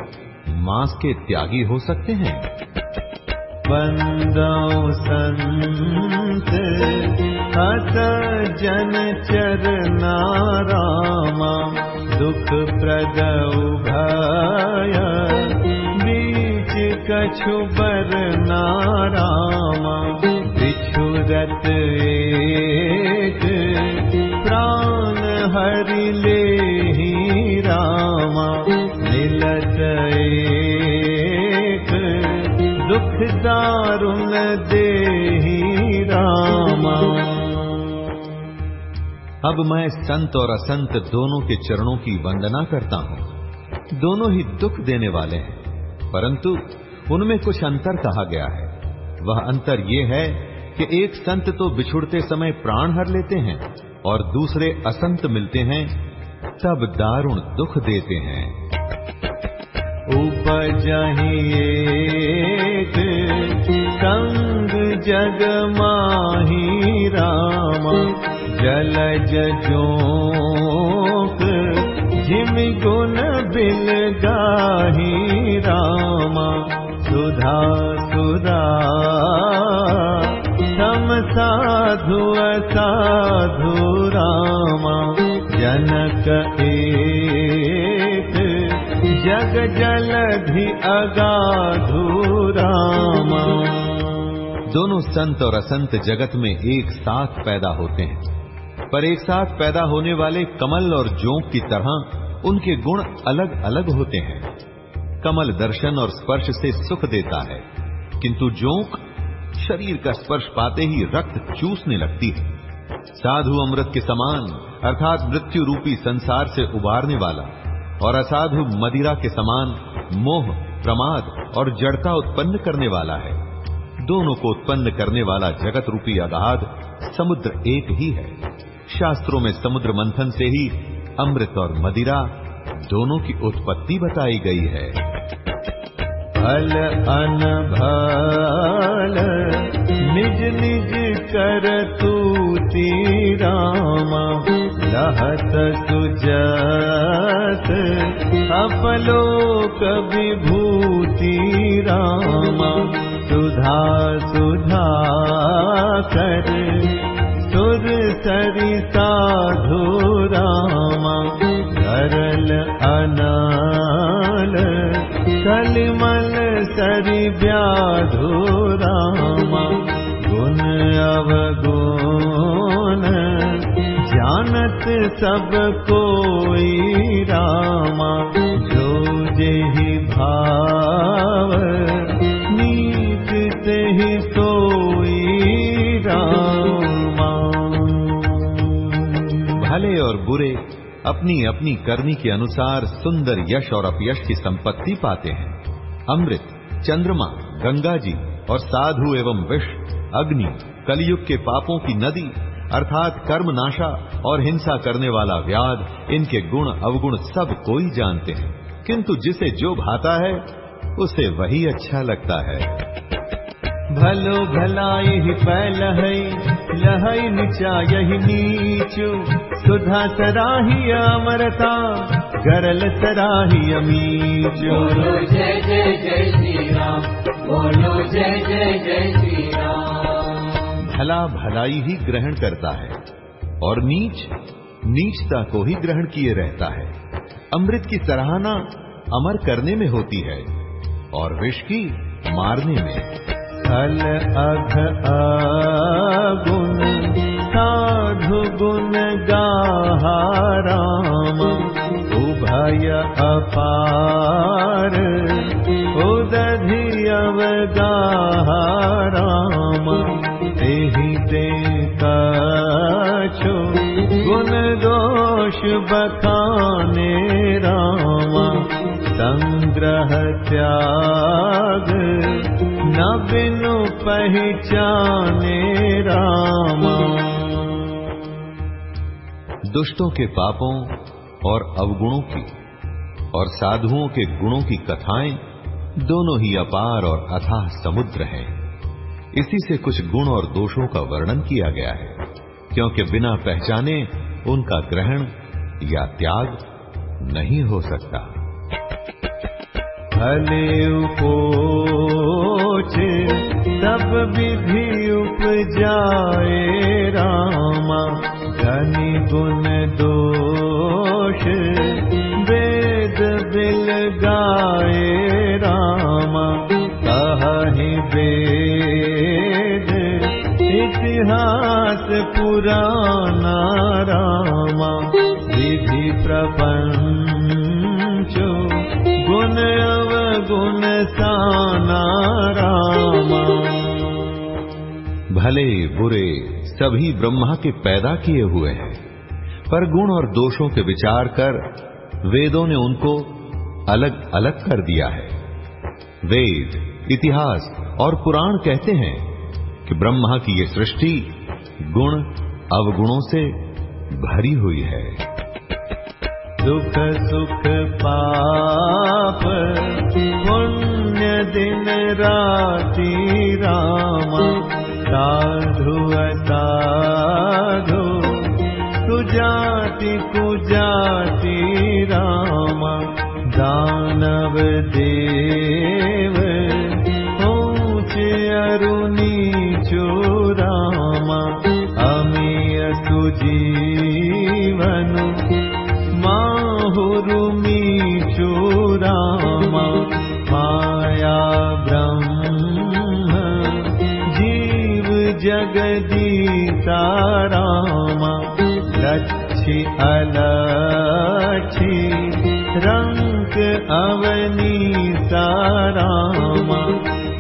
Speaker 1: मांस के त्यागी हो सकते हैं?
Speaker 2: बन्धो सन्त हत जन रम दुःख प्रदौ भय बीच कछु भीच क्षु बरना प्राण हरि रमल दुख दारुण दे रामा।
Speaker 1: अब मैं संत और असंत दोनों के चरणों की वंदना करता हूँ। दोनों ही दुख देने वाले हैं, परंतु उनमें कुछ अंतर कहा गया है। वह अंतर ये है कि एक संत तो बिछुड़ते समय प्राण हर लेते हैं और दूसरे असंत मिलते हैं, तब दारुण दुख देते हैं।
Speaker 2: उपजहि एक संग जग माही राम। जिम गुण बिल गाही रामा। सुधा सुधा सम साधु साधु रामा। जनक एक जग जलधि अगाधु रामा।
Speaker 1: दोनों संत और असंत जगत में एक साथ पैदा होते हैं। पर एक साथ पैदा होने वाले कमल और जोंक की तरह उनके गुण अलग अलग होते हैं। कमल दर्शन और स्पर्श से सुख देता है, किंतु जोंक शरीर का स्पर्श पाते ही रक्त चूसने लगती है। साधु अमृत के समान, अर्थात मृत्यु रूपी संसार से उबारने वाला और असाधु मदिरा के समान मोह, प्रमाद और जड़ता उत्पन्न करने वाला है। दोनों को उत्पन्न करने वाला जगत रूपी अगाध समुद्र एक ही है। शास्त्रों में समुद्र मंथन से ही अमृत और मदिरा दोनों की उत्पत्ति बताई गई है।
Speaker 2: फल अन भल, निज निज कर तू रामा, लहत सुजत अपलोक विभूति रामा सुधा सुधा कर सुर सरि साधु रामा। सरल अनाल कलिमल सरि व्याधु रामा। गुण अवगुण जानत सब कोई रामा
Speaker 1: अपनी अपनी करनी के अनुसार सुंदर यश और अपयश की संपत्ति पाते हैं। अमृत, चंद्रमा, गंगा जी और साधु एवं विष, अग्नि, कलयुग के पापों की नदी, अर्थात कर्म नाशा और हिंसा करने वाला व्याध, इनके गुण, अवगुण सब कोई जानते हैं। किंतु जिसे जो भाता है, उसे वही अच्छा लगता है।
Speaker 2: भलो भलाई ही पैल है लहई नीचा यही नीचु। सुधा सराही अमरता गरल सराही अमीचु।
Speaker 3: बोलो जय जय जय श्री राम बोलो जय जय जय श्री राम
Speaker 1: भला भलाई ही ग्रहण करता है और नीच नीचता को ही ग्रहण किए रहता है। अमृत की सराहना अमर करने में होती है और विष की मारने में।
Speaker 2: साधु गुण गाहा राम। उभय अपार उदधि अवगाहा राम। ते कछु गुण दोष बखाने रामा संग्रह त्याग न बिनु पहचाने रामा।
Speaker 1: दुष्टों के पापों और अवगुणों की और साधुओं के गुणों की कथाएँ दोनों ही अपार और अथाह समुद्र हैं। इसी से कुछ गुण और दोषों का वर्णन किया गया है, क्योंकि बिना पहचाने उनका ग्रहण या त्याग नहीं हो सकता।
Speaker 2: भले उपोच सब विधि उपजाए रामा। धनि गुण दोष वेद बिल गाए रामा। कहि वेद इतिहास पुराना रामा। विधि प्रपंचो गुण अवगुण साना रामा।
Speaker 1: भले बुरे सभी ब्रह्मा के पैदा किए हुए हैं, पर गुण और दोषों के विचार कर वेदों ने उनको अलग अलग कर दिया है। वेद, इतिहास और पुराण कहते हैं कि ब्रह्मा की ये सृष्टि गुण अवगुणों से भरी हुई है।
Speaker 2: दुख सुख पाप पुण्य दिन राति रामा साधु असाधु जाति कुजाति रामा दानव देव ऊंच अरुणी रामा अमीय सुजीवन ी चो राम माया ब्रह्म जीव जगदीता जगदि लक्षि अलक्षि रङ्क अवनीता सार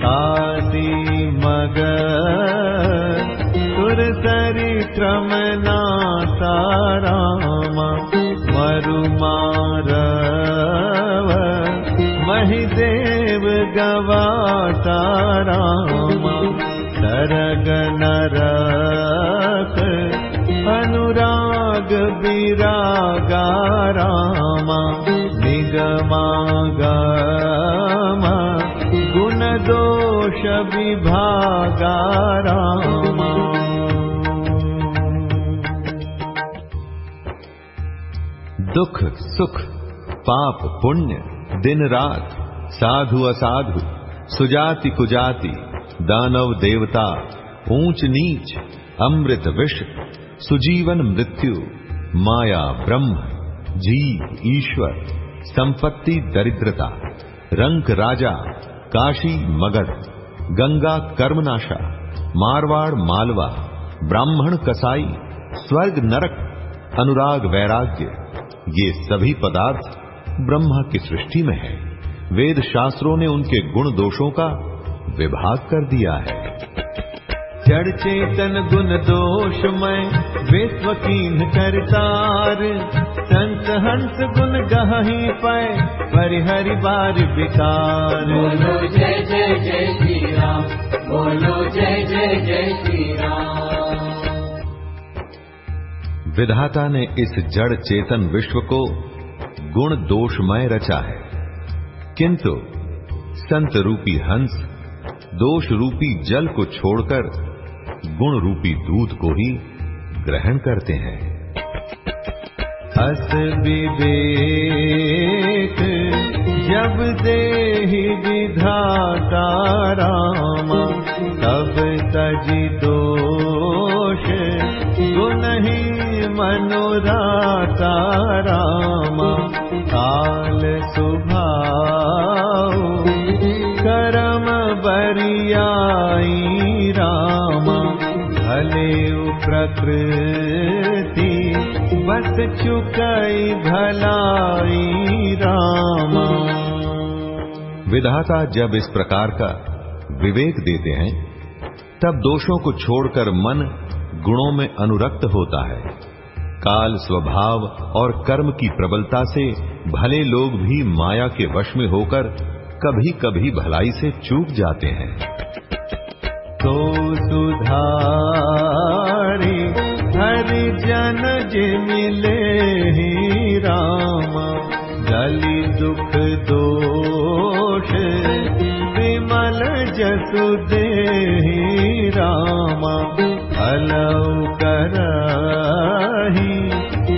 Speaker 2: कालि मग कुरुसरि क्रमणा रव महिदेव गवा तारग नर अनुराग विरागार निगमागम गुण दोष विभागाराम
Speaker 1: दुख, सुख, पाप, पुण्य, दिन, रात, साधु, असाधु, सुजाति, कुजाति, दानव, देवता, ऊंच, नीच, अमृत, विष, सुजीवन, मृत्यु, माया, ब्रह्म, जीव, ईश्वर, संपत्ति, दरिद्रता, रंक, राजा, काशी, मगध, गंगा, कर्मनाशा, मारवाड़, मालवा, ब्राह्मण, कसाई, स्वर्ग, नरक, अनुराग, वैराग्य ये सभी पदार्थ ब्रह्मा की सृष्टि में है। वेद शास्त्रों ने उनके गुण दोषों का विभाग कर दिया है।
Speaker 2: जड़ चेतन गुण दोष में विश्व कीन करतार संत हंस गुण गही पाए परिहरि बार विकार।
Speaker 3: बोलो जय जय जय श्री राम बोलो जय जय जय श्री राम।
Speaker 1: विधाता ने इस जड़ चेतन विश्व को गुण दोषमय रचा है। किंतु संत रूपी हंस, दोष रूपी जल को छोड़कर गुण रूपी दूध को ही ग्रहण करते हैं।
Speaker 2: अस विवेक, जब दे विधाता रामा, तब तजी दोष, गुण ही मनोराता रामा, काल सुभाव। करम बरियाई रामा, भले प्रकृति, बस चुकई भलाई रामा।
Speaker 1: विधाता जब इस प्रकार का विवेक देते हैं, तब दोषों को छोड़कर मन गुणों में अनुरक्त होता है। काल स्वभाव और कर्म की प्रबलता से भले लोग भी माया के वश में होकर कभी कभी भलाई से चूक जाते हैं।
Speaker 2: तो सुधारी हरि जन जे मिले ही रामा गली दुख दोष विमल जसु दे रामा। करही,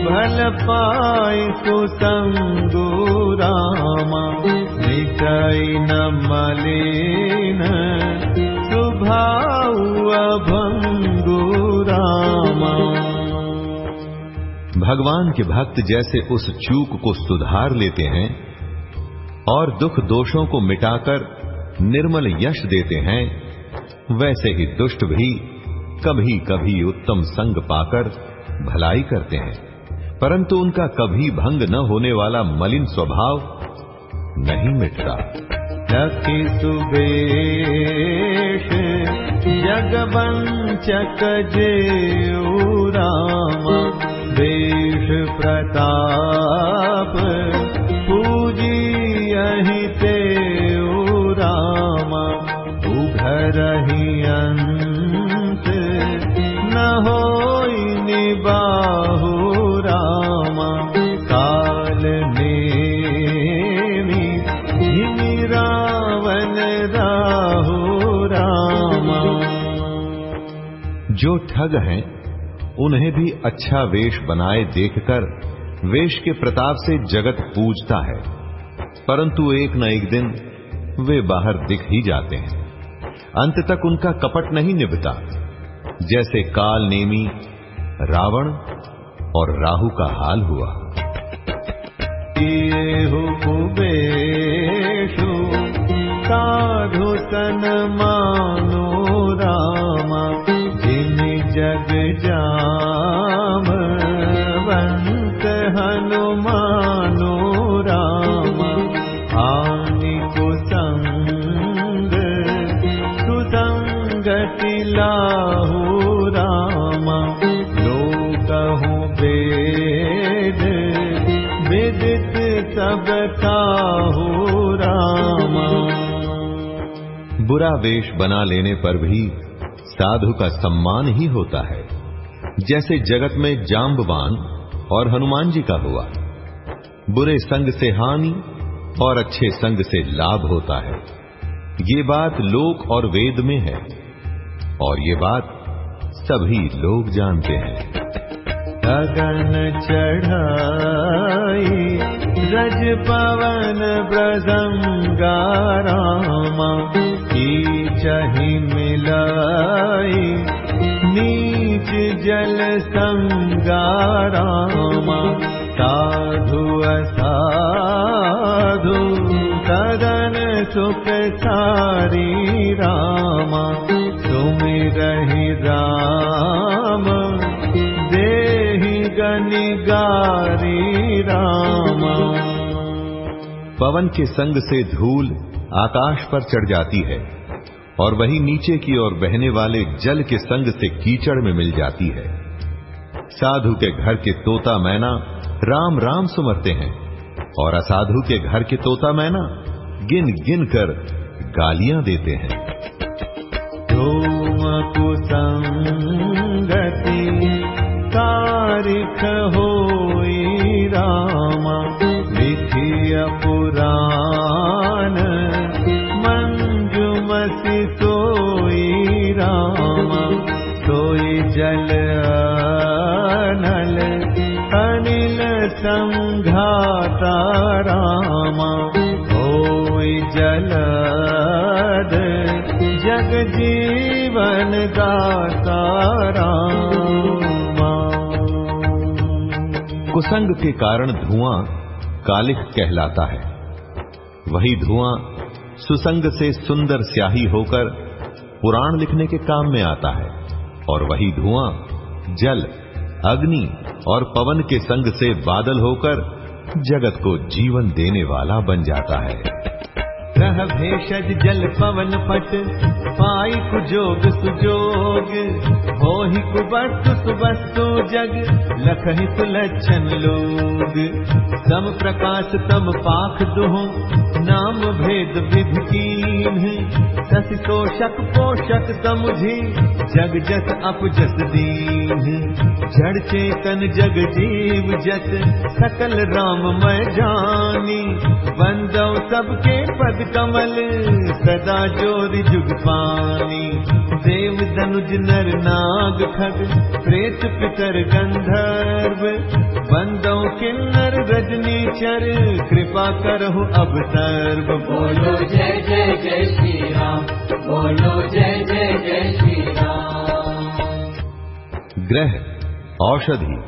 Speaker 2: भल पाई कुसंगु रामा न मलिन अभंगु रामा
Speaker 1: भगवान के भक्त जैसे उस चूक को सुधार लेते हैं और दुख दोषों को मिटाकर निर्मल यश देते हैं, वैसे ही दुष्ट भी कभी कभी उत्तम संग पाकर भलाई करते हैं। परंतु उनका कभी भंग न होने वाला मलिन स्वभाव नहीं मिटता।
Speaker 2: लखी सुबेश, जगवंचक रामा देश प्रताप, पूजी अहि रामा, काल नेमी रावण राहु रामा।
Speaker 1: जो ठग हैं, उन्हें भी अच्छा वेश बनाए देखकर वेश के प्रताप से जगत पूजता है, परंतु एक न एक दिन वे बाहर दिख ही जाते हैं। अंत तक उनका कपट नहीं निभता। जैसे काल नेमी रावण और राहु का हाल हुआ।
Speaker 2: कुबेशु
Speaker 1: बुरा वेश बना लेने पर भी साधु का सम्मान ही होता है। जैसे जगत में जाम्बवान और हनुमान जी का हुआ। बुरे संग से हानि और अच्छे संग से लाभ होता है। ये बात लोक और वेद में है और ये बात सभी लोग जानते हैं।
Speaker 2: गगन चढ़ाई, रज पवन ब्रजंगा रामा। चही मिलाई। नीच जल संगा रामा साधु असाधु सदन सुख सारी रामा। तुम रही राम देहि गनिगारी रामा।
Speaker 1: पवन के संग से धूल आकाश पर चढ़ जाती है और वही नीचे की ओर बहने वाले जल के संग से कीचड़ में मिल जाती है। साधु के घर के तोता मैना राम राम सुमरते हैं और असाधु के घर के तोता मैना गिन गिन कर गालियाँ देते हैं।
Speaker 2: धूम होई रामा, लिखिय पुराण जल अनल अनिल संघाता रामा। होई जलद जग जीवन दाता रामा।
Speaker 1: कुसंग के कारण धुआँ कालिख कहलाता है। वही धुआँ सुसंग से सुंदर स्याही होकर पुराण लिखने के काम में आता है। और वही धुआँ, जल, अग्नि और पवन के संग से बादल होकर जगत को जीवन देने वाला बन जाता है।
Speaker 2: रह भेषज जल पवन पट पाई कुजोग सुजोग। हो ही कुवस्तु सुवस्तु जग लोग। सम प्रकाश तम पाख दुहो नाम तोषक पोषक समुझी जग जस अप जस दीन। जड़ चेतन जग जीव जस सकल राम मैं जानी। बंदो सबके पद कमल सदा जोरि जुग पानी। देव धनुज नर नाग खग प्रेत पितर गंधर्व। बंदो किन्नर रजनी चर कृपा करहु अब सर्व
Speaker 3: बोलो जय जय जय श्री राम बोलो जय जय जय श्री राम
Speaker 1: ग्रह औषधि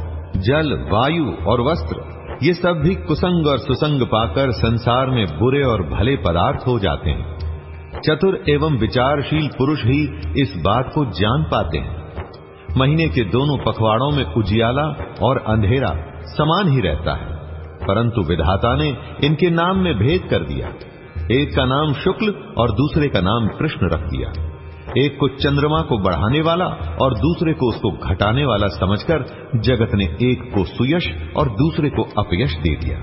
Speaker 1: जल वायु और वस्त्र। ये सब भी कुसंग और सुसंग पाकर संसार में बुरे और भले पदार्थ हो जाते हैं। चतुर एवं विचारशील पुरुष ही इस बात को जान पाते हैं। महीने के दोनों पखवाड़ों में उजियाला और अंधेरा समान ही रहता है, परंतु विधाता ने इनके नाम में भेद कर दिया। एक का नाम शुक्ल और दूसरे का नाम कृष्ण रख दिया। एक को चंद्रमा को बढ़ाने वाला और दूसरे को उसको घटाने वाला समझकर जगत ने एक को सुयश और दूसरे को अपयश दे दिया।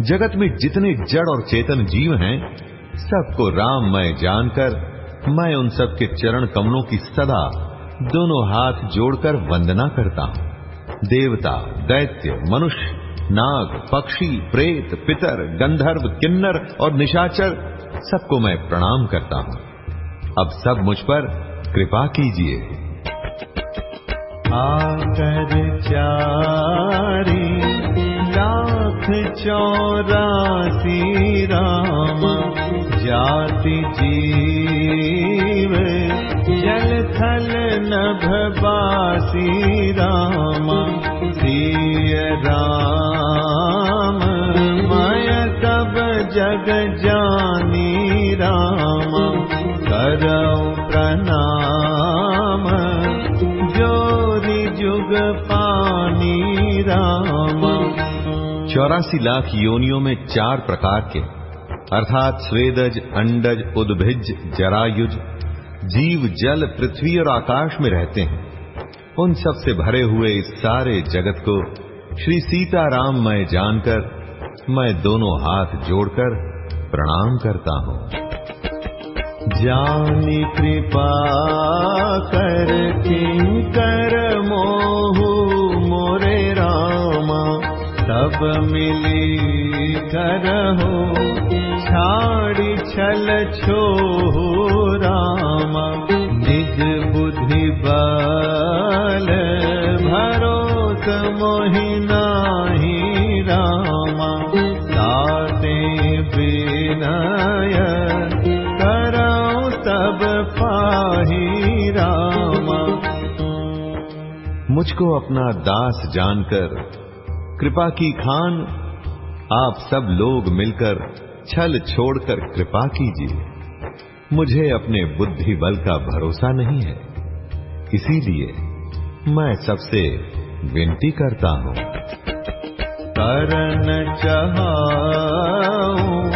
Speaker 1: जगत में जितने जड़ और चेतन जीव हैं, सबको राम मैं जानकर मैं उन सब के चरण कमलों की सदा दोनों हाथ जोड़कर वंदना करता हूँ। देवता, दैत्य, मनुष्य, नाग, पक्षी, प्रेत, पितर, गंधर्व, किन्नर और निशाचर सबको मैं प्रणाम करता हूँ। अब सब मुझ पर कृपा कीजिए।
Speaker 2: आकर चारी लाख चौरासी राम जाति जीव जल थल नभबासी राम सिय राम मय सब जग जानी राम प्रणाम जुग पानी राम।
Speaker 1: चौरासी लाख योनियों में चार प्रकार के, अर्थात स्वेदज, अंडज, उद्भिज, जरायुज, जीव, जल, पृथ्वी और आकाश में रहते हैं। उन सबसे भरे हुए इस सारे जगत को श्री सीताराम मैं जानकर, मैं दोनों हाथ जोड़कर प्रणाम करता हूँ।
Speaker 2: जानी कृपा कर किंकर मोहु मोरे रामा सब मिली करहो। छाड़ी छल छो रामा निज बुद्धि बल भरोस विनय तब पाही रामा।
Speaker 1: मुझको अपना दास जानकर, कृपा की खान, आप सब लोग मिलकर, छल छोड़कर कृपा कीजिए। मुझे अपने बुद्धि बल का भरोसा नहीं है। इसीलिए मैं सबसे विनती करता हूँ।
Speaker 2: करन चाहूँ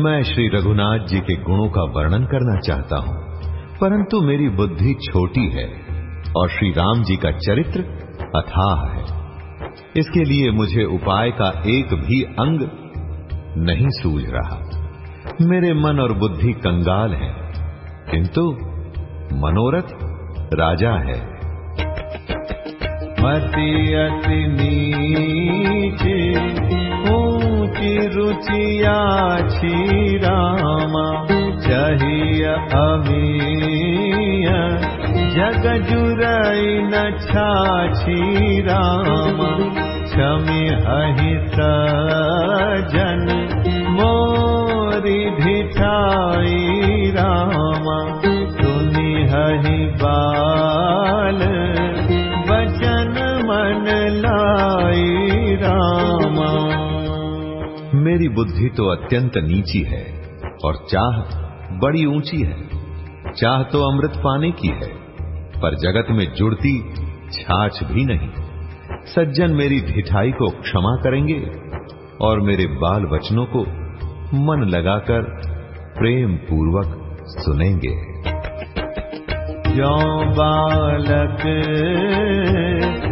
Speaker 1: मैं श्री रघुनाथ जी के गुणों का वर्णन करना चाहता हूँ। परंतु मेरी बुद्धि छोटी है और श्री राम जी का चरित्र अथाह है। इसके लिए मुझे उपाय का एक भी अंग नहीं सूझ रहा। मेरे मन और बुद्धि कंगाल है, किंतु मनोरथ राजा है।
Speaker 2: मति अति नीचे ऊंची रुचिया छी रामा चहिय अमीय। जग जुरई न छाछी रामा क्षमि अहि सजन मोरी मन लाई रामा
Speaker 1: मेरी बुद्धि तो अत्यंत नीची है और चाह बड़ी ऊँची है। चाह तो अमृत पाने की है, पर जगत में जुड़ती छाछ भी नहीं। सज्जन मेरी ढिठाई को क्षमा करेंगे और मेरे बाल वचनों को मन लगाकर प्रेम पूर्वक सुनेंगे।
Speaker 2: बालक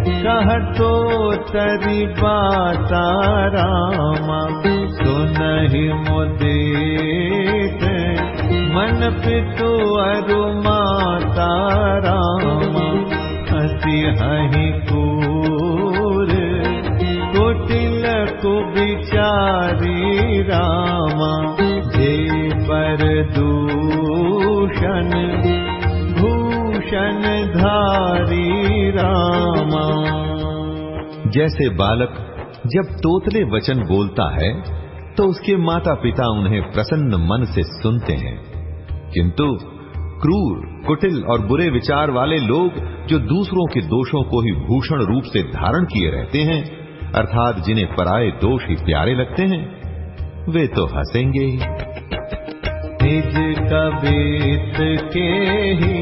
Speaker 2: कह तो तरी बाता रामा। सुनहि मुदित मन पितु अरु माता रामा। हसी हहि कूर कुटिल कुविचारी रामा। जे पर दूषण भूषण धारी रामा।
Speaker 1: जैसे बालक जब तोतले वचन बोलता है तो उसके माता पिता उन्हें प्रसन्न मन से सुनते हैं। किंतु क्रूर, कुटिल और बुरे विचार वाले लोग जो दूसरों के दोषों को ही भूषण रूप से धारण किए रहते हैं, अर्थात जिन्हें पराये दोष ही प्यारे लगते हैं, वे तो हंसेंगे ही।
Speaker 2: निज कबीत के ही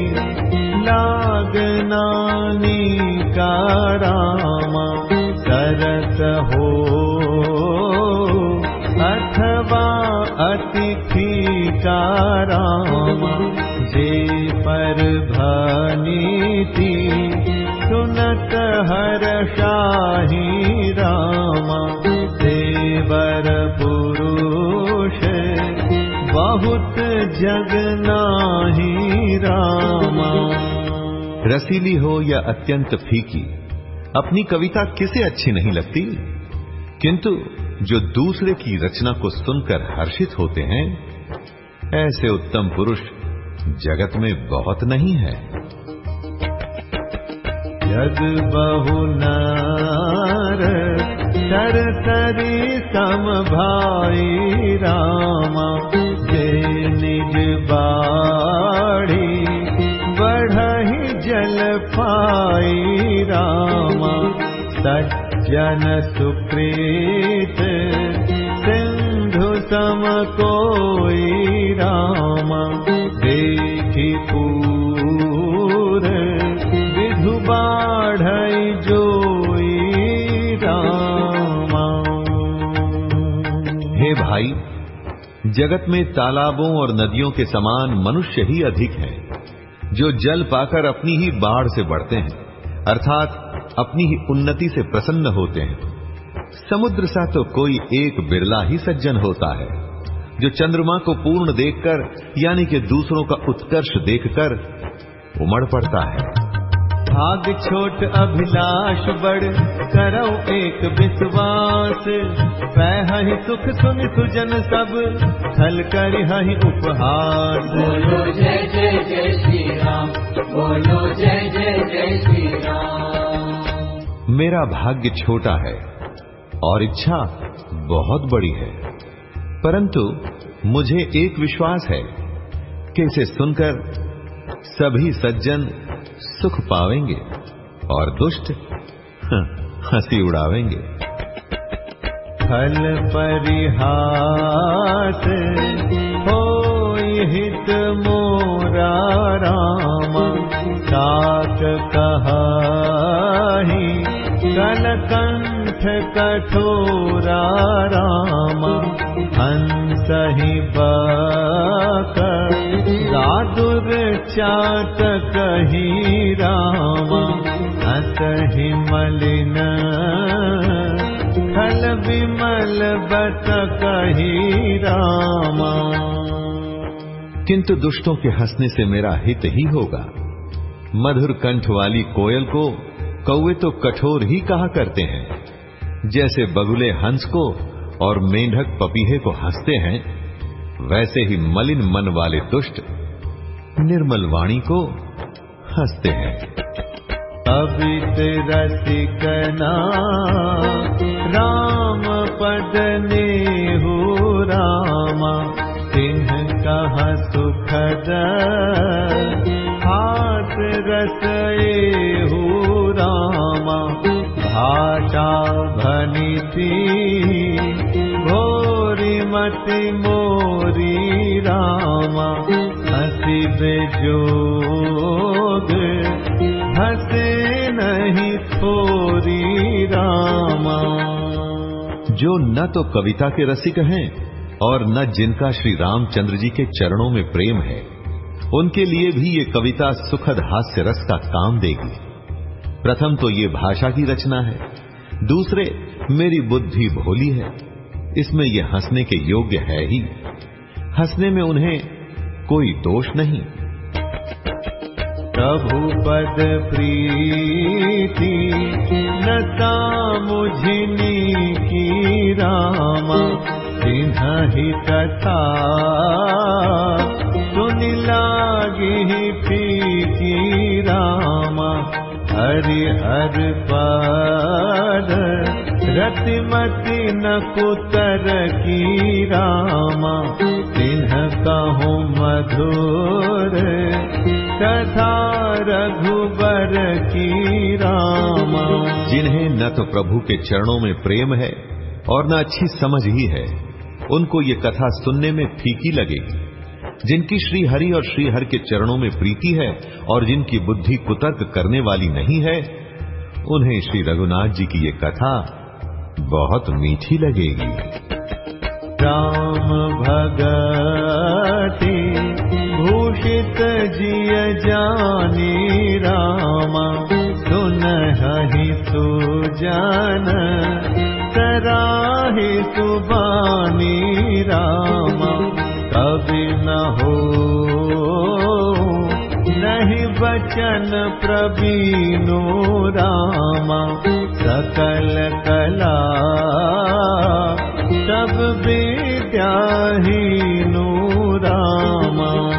Speaker 2: लागनानी का रामा सरस हो। अथवा अतिथि का रामा जे पर भनीति जगत हर शाही रामा। देवर पुरुष बहुत जगनाही रामा।
Speaker 1: रसीली हो या अत्यंत फीकी अपनी कविता किसे अच्छी नहीं लगती? किंतु जो दूसरे की रचना को सुनकर हर्षित होते हैं ऐसे उत्तम पुरुष जगत में बहुत नहीं है।
Speaker 2: जग बहु नार सर सम भाई रामा। बढ़ही जल पाई रामा। सज्जन सुप्रीत सिंधु सम कोई रामा। देखी पूर विधु बाढ़ई जोई
Speaker 1: जगत में तालाबों और नदियों के समान मनुष्य ही अधिक हैं, जो जल पाकर अपनी ही बाढ़ से बढ़ते हैं, अर्थात अपनी ही उन्नति से प्रसन्न होते हैं। समुद्र सा तो कोई एक बिरला ही सज्जन होता है, जो चंद्रमा को पूर्ण देखकर, यानी कि दूसरों का उत्कर्ष देखकर, उमड़ पड़ता है।
Speaker 2: भाग छोट अभिलाष बड़ करो एक विश्वास। पह सुख सुन सुजन सब खल कर हहि उपहास
Speaker 3: बोलो जय जय जय श्री राम बोलो जय जय जय श्री राम
Speaker 1: मेरा भाग्य छोटा है और इच्छा बहुत बड़ी है। परंतु मुझे एक विश्वास है कि इसे सुनकर सभी सज्जन सुख पावेंगे और दुष्ट हँसी उड़ावेंगे।
Speaker 2: फल परिहास हो हित मोरा राम साक कहाही, कलकंठ कठोरा राम। हंस ही बक दादुर चात कही राम हस ही मलिन खल विमल बत कही रामा
Speaker 1: किंतु दुष्टों के हंसने से मेरा हित ही होगा। मधुर कंठ वाली कोयल को कौवे तो कठोर ही कहा करते हैं। जैसे बगुले हंस को और मेंढक पपीहे को हँसते हैं, वैसे ही मलिन मन वाले दुष्ट निर्मल वाणी को हँसते हैं।
Speaker 2: अबित रसिकना राम पद हो रामा, सिंह कह सुखद हाथ रस हो रामा भाषा भनिति भोरी मति मोरी रामा, हसी बेजोग हसे नहीं थोरी रामा।
Speaker 1: जो न तो कविता के रसिक हैं और न जिनका श्री रामचंद्र जी के चरणों में प्रेम है, उनके लिए भी ये कविता सुखद हास्य रस का काम देगी। प्रथम तो ये भाषा की रचना है, दूसरे मेरी बुद्धि भोली है इसमें ये हंसने के योग्य है ही। हंसने में उन्हें कोई दोष नहीं।
Speaker 2: प्रभु पद प्रीति नता मुझनी की रामा सिन्ही कथा सुन लागी फीकी रामा, हरि हर पद रतिमति न कुतर की रामा सिंह कहूँ मधुर। कथा रघुबर की रामा।
Speaker 1: जिन्हें न तो प्रभु के चरणों में प्रेम है और न अच्छी समझ ही है, उनको ये कथा सुनने में फीकी लगेगी। जिनकी श्री हरि और श्री हर के चरणों में प्रीति है और जिनकी बुद्धि कुतर्क करने वाली नहीं है, उन्हें श्री रघुनाथ जी की ये कथा बहुत मीठी लगेगी।
Speaker 2: राम भगति भूषित जिय जानी रामा सुनहि सुजन सराहि सुबानी रामा। कवि न हो नहीं बचन प्रवीणो रामा, सकल कला, सब विद्याहीनो रामा।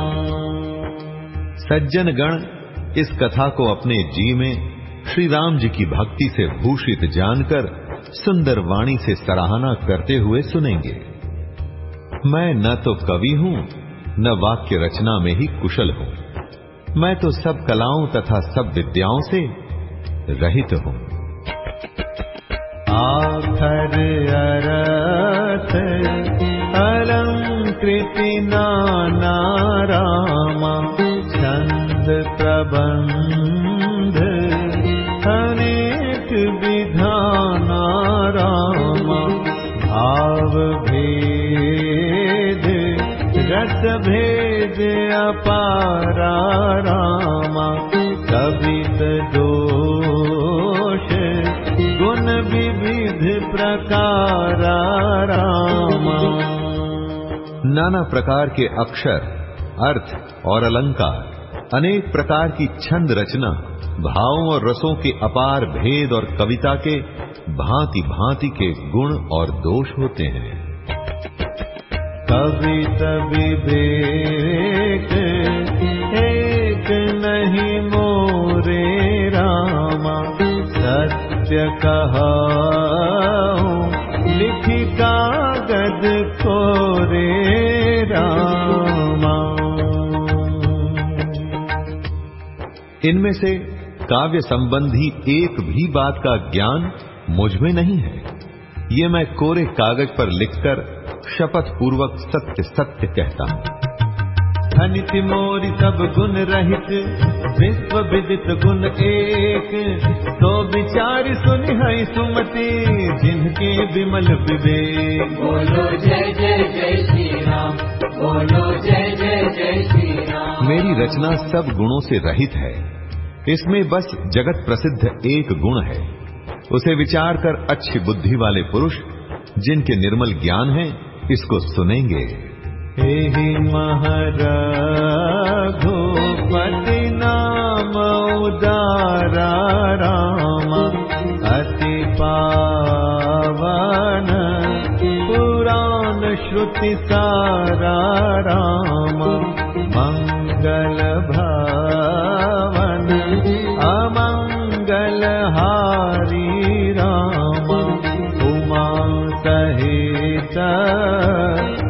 Speaker 1: सज्जन गण इस कथा को अपने जी में श्री राम जी की भक्ति से भूषित जानकर सुंदर वाणी से सराहना करते हुए सुनेंगे। मैं न तो कवि हूँ, न वाक्य रचना में ही कुशल हूँ। मैं तो सब कलाओं तथा सब विद्याओं से रहित हूं।
Speaker 2: आखर अरथ अलंकृति नाना रामा छंद प्रबंध अनेक विधाना रामा भाव भेद रस भेद अपारा रामा, कवित दोष, गुण विविध प्रकार रामा।
Speaker 1: नाना प्रकार के अक्षर, अर्थ और अलंकार, अनेक प्रकार की छंद रचना, भावों और रसों के अपार भेद और कविता के भांति भांति के गुण और दोष होते हैं।
Speaker 2: कवित विवेक एक नहीं मोरे रामा। सत्य कहा लिखी कागज़ कोरे रामा।
Speaker 1: इनमें से काव्य संबंधी एक भी बात का ज्ञान मुझमें नहीं है। ये मैं कोरे कागज़ पर लिखकर शपथ पूर्वक सत्य सत्य कहता हूँ।
Speaker 2: धनित मोरी सब गुण रहित विश्व विदित गुण एक। तो विचार सुनि है सुमति जिनके विमल विवेक।
Speaker 3: बोलो जय जय जय श्री राम बोलो जय जय जय श्री राम
Speaker 1: मेरी रचना सब गुणों से रहित है। इसमें बस जगत प्रसिद्ध एक गुण है। उसे विचार कर अच्छी बुद्धि वाले पुरुष जिनके निर्मल ज्ञान है इसको सुनेंगे।
Speaker 2: हे महाराघोपति नाम उदारा राम अति पावन पुराण श्रुति सारा राम मंगल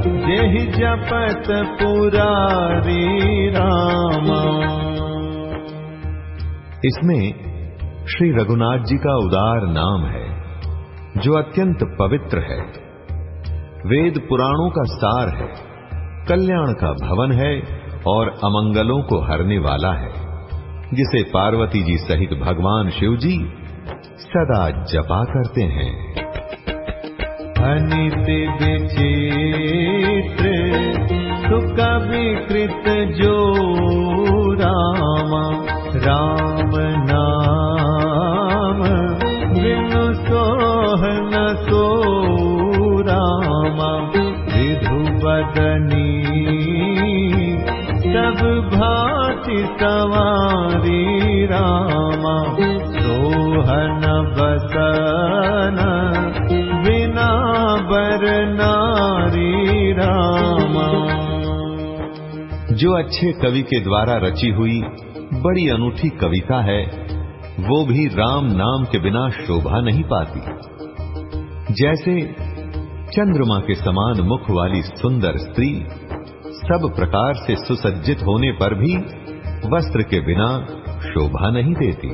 Speaker 2: जेहि जपत पुरारी रामा।
Speaker 1: इसमें श्री रघुनाथ जी का उदार नाम है, जो अत्यंत पवित्र है। वेद पुराणों का सार है, कल्याण का भवन है और अमंगलों को हरने वाला है, जिसे पार्वती जी सहित भगवान शिव जी सदा जपा करते हैं।
Speaker 2: अनित विचित्र सुख विकृत जो रामा राम बिनु सोह न सो रामा विधु बदनी सब भाति सवारी रामा सोहन बसन बर नारी रामा।
Speaker 1: जो अच्छे कवि के द्वारा रची हुई बड़ी अनूठी कविता है वो भी राम नाम के बिना शोभा नहीं पाती। जैसे चंद्रमा के समान मुख वाली सुंदर स्त्री सब प्रकार से सुसज्जित होने पर भी वस्त्र के बिना शोभा नहीं देती।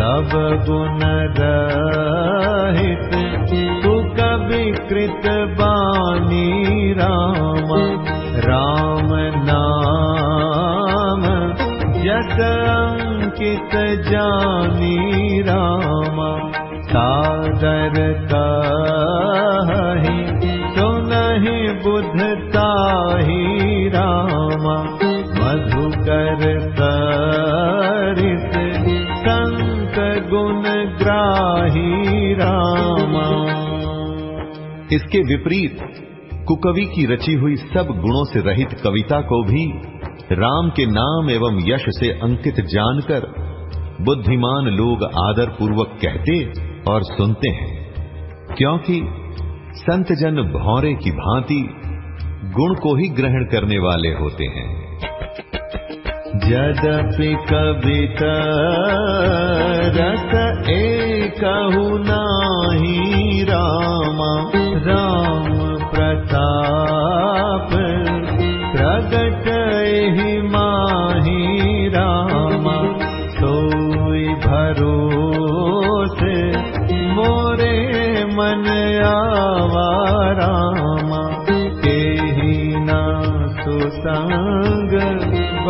Speaker 2: तब गुण रहित सुख विकृत बानी राम राम नाम जस अंकित जानी राम। सादर कहि सुनहि बुधताही राम। मधुकर सरित
Speaker 1: इसके विपरीत, कुकवि की रची हुई सब गुणों से रहित कविता को भी राम के नाम एवं यश से अंकित जानकर बुद्धिमान लोग आदर पूर्वक कहते और सुनते हैं। क्योंकि संत जन भौरे की भांति गुण को ही ग्रहण करने वाले होते हैं।
Speaker 2: यद्यपि कविता रस एकहु नाही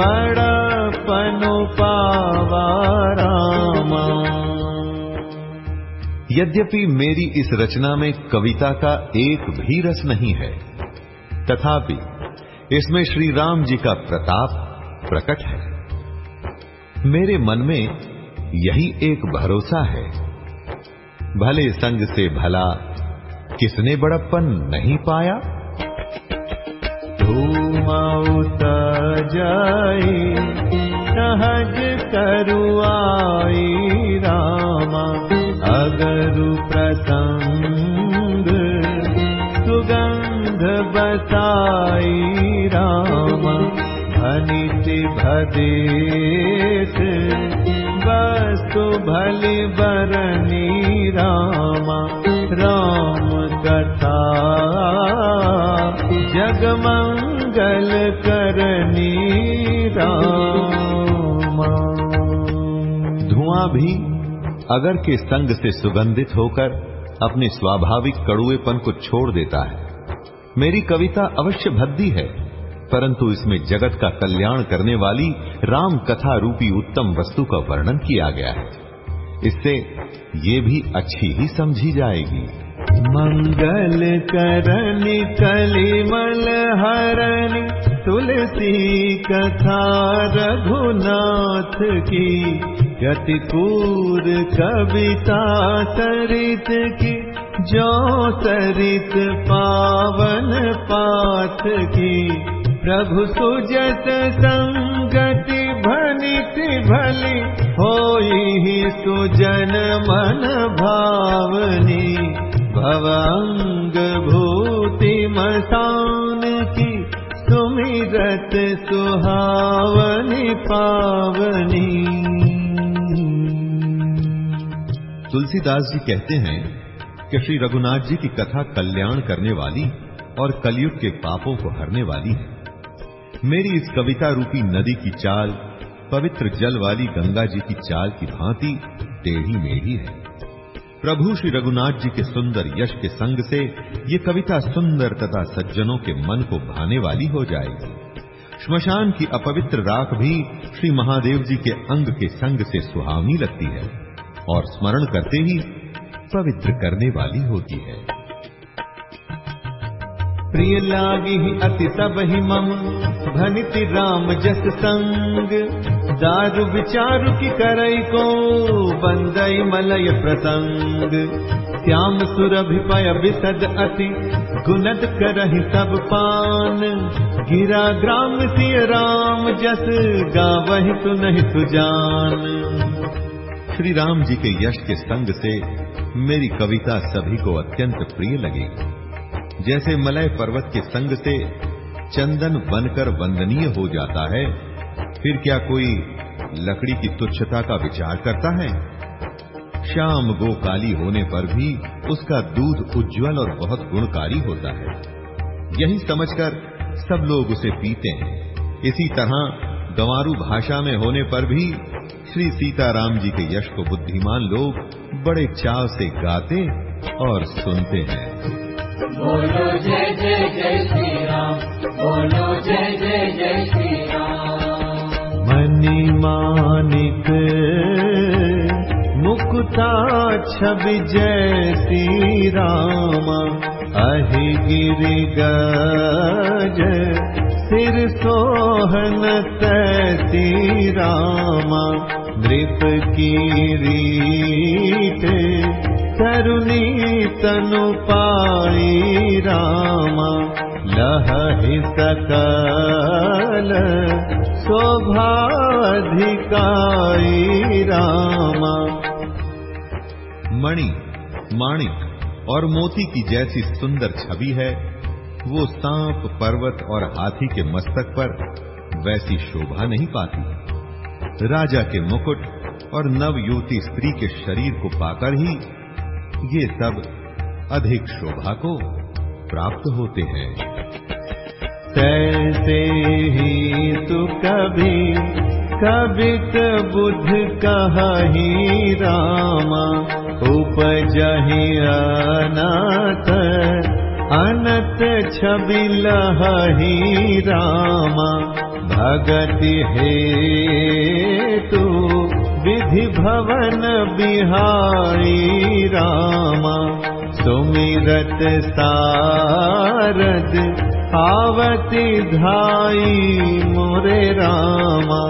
Speaker 2: बड़ा पनु पावा रामा
Speaker 1: यद्यपि मेरी इस रचना में कविता का एक भी रस नहीं है, तथापि इसमें श्री राम जी का प्रताप प्रकट है। मेरे मन में यही एक भरोसा है, भले संग से भला किसने बड़प्पन नहीं पाया
Speaker 2: जाई सहज रामा। अगरु बसाई रामा। भनिति भदेश वस्तु भलि बरनी रामा राम कथा। जगमंगल करनी राम।
Speaker 1: धुआँ भी अगर के संग से सुगंधित होकर अपने स्वाभाविक कड़ुएपन को छोड़ देता है। मेरी कविता अवश्य भद्दी है, परंतु इसमें जगत का कल्याण करने वाली राम कथा रूपी उत्तम वस्तु का वर्णन किया गया है। इससे ये भी अच्छी ही समझी जाएगी।
Speaker 2: मंगल करनी कलिमल हरनी तुलसी कथा रघुनाथ की गतिपूर कविता सरित की जो सरित पावन पाथ की प्रभु सुजत संगति भनित भली होई सुजन मन भावनी भवंग भूति मसान की सुमिरत सुहावनी पावनी।
Speaker 1: तुलसीदास जी कहते हैं कि श्री रघुनाथ जी की कथा कल्याण करने वाली और कलयुग के पापों को हरने वाली है। मेरी इस कविता रूपी नदी की चाल, पवित्र जल वाली गंगा जी की चाल की भांति टेढ़ी मेढ़ी है। प्रभु श्री रघुनाथ जी के सुंदर यश के संग से ये कविता सुंदर तथा सज्जनों के मन को भाने वाली हो जाएगी। श्मशान की अपवित्र राख भी श्री महादेव जी के अंग के संग से सुहावनी लगती है और स्मरण करते ही पवित्र करने वाली होती है।
Speaker 2: प्रिय लागी अति सब ही मम भनिति राम जस संग। दारु विचारु की करई को? बंदई मलय प्रसंग। श्याम सुरभिपय विसद अति। गुनद करहि सब पान। गिरा ग्राम सिय राम जस गावहि सुनहि सुजान।
Speaker 1: श्री राम जी के यश के संग से मेरी कविता सभी को अत्यंत प्रिय लगेगी जैसे मलय पर्वत के संग से चंदन बनकर वंदनीय हो जाता है, फिर क्या कोई लकड़ी की तुच्छता का विचार करता है? शाम गो काली होने पर भी उसका दूध उज्जवल और बहुत गुणकारी होता है। यही समझकर सब लोग उसे पीते हैं। इसी तरह गंवारू भाषा में होने पर भी श्री सीताराम जी के यश को बुद्धिमान लोग बड़े चाव से गाते और सुनते हैं।
Speaker 3: बोलो जय जय जय श्री राम बोलो जय जय जय श्री राम
Speaker 2: मणि मानिक मुकुता राम अहि गिरि गज सिर सोहन तैसी राम की रीत तरुणी तनु पाई रामा, लहहि सकल शोभाधिकाई रामा।
Speaker 1: मणि माणिक और मोती की जैसी सुंदर छवि है, वो सांप, पर्वत और हाथी के मस्तक पर वैसी शोभा नहीं पाती। राजा के मुकुट और नवयुवती स्त्री के शरीर को पाकर ही ये सब अधिक शोभा को प्राप्त होते हैं।
Speaker 2: तैसे ही तू कभी कबित बुध कही रामा उपजहि अनत अनत छवि लही रामा। भगति हे भवन बिहारी रामा, सुमिरत सारद आवती धाई मोरे रामा।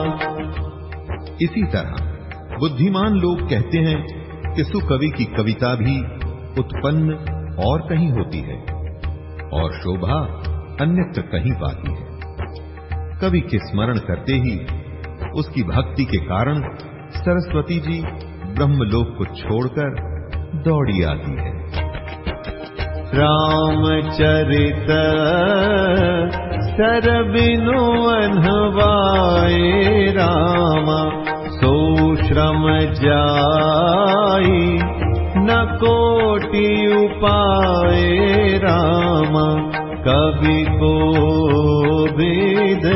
Speaker 1: इसी तरह बुद्धिमान लोग कहते हैं कि सुकवि की कविता भी उत्पन्न और कहीं होती है, और शोभा अन्यत्र कहीं पाती है। कवि के स्मरण करते ही उसकी भक्ति के कारण सरस्वती जी ब्रह्मलोक को छोड़कर दौड़ी आती है।
Speaker 2: रामचरित सरबिनु अनहवाए रामा सो श्रम जाई न कोटि उपाय रामा कवि को वेद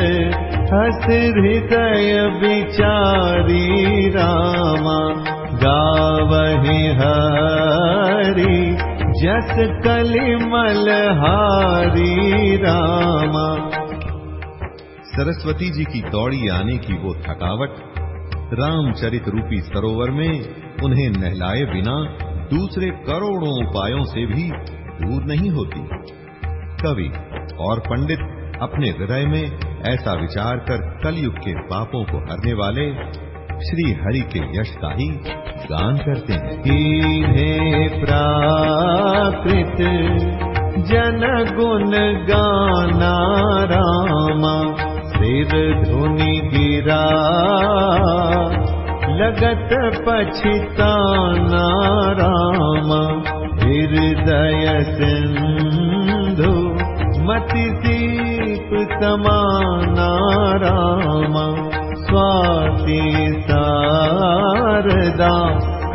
Speaker 2: हस हृदय विचारी रामा, गावहि हरि, जस कलिमल हारी रामा।
Speaker 1: सरस्वती जी की दौड़ी आने की वो थकावट, रामचरित रूपी सरोवर में उन्हें नहलाए बिना दूसरे करोड़ों उपायों से भी दूर नहीं होती। कवि और पंडित अपने हृदय में ऐसा विचार कर कलयुग के पापों को हरने वाले श्री हरि के यश का ही गान करते हैं।
Speaker 2: कीन्हे प्राकृत जन गुण गाना रामा, सिर धुनि गिरा, लगत पछिताना रामा, हृदय सिंधु मति समाना रामा, स्वाति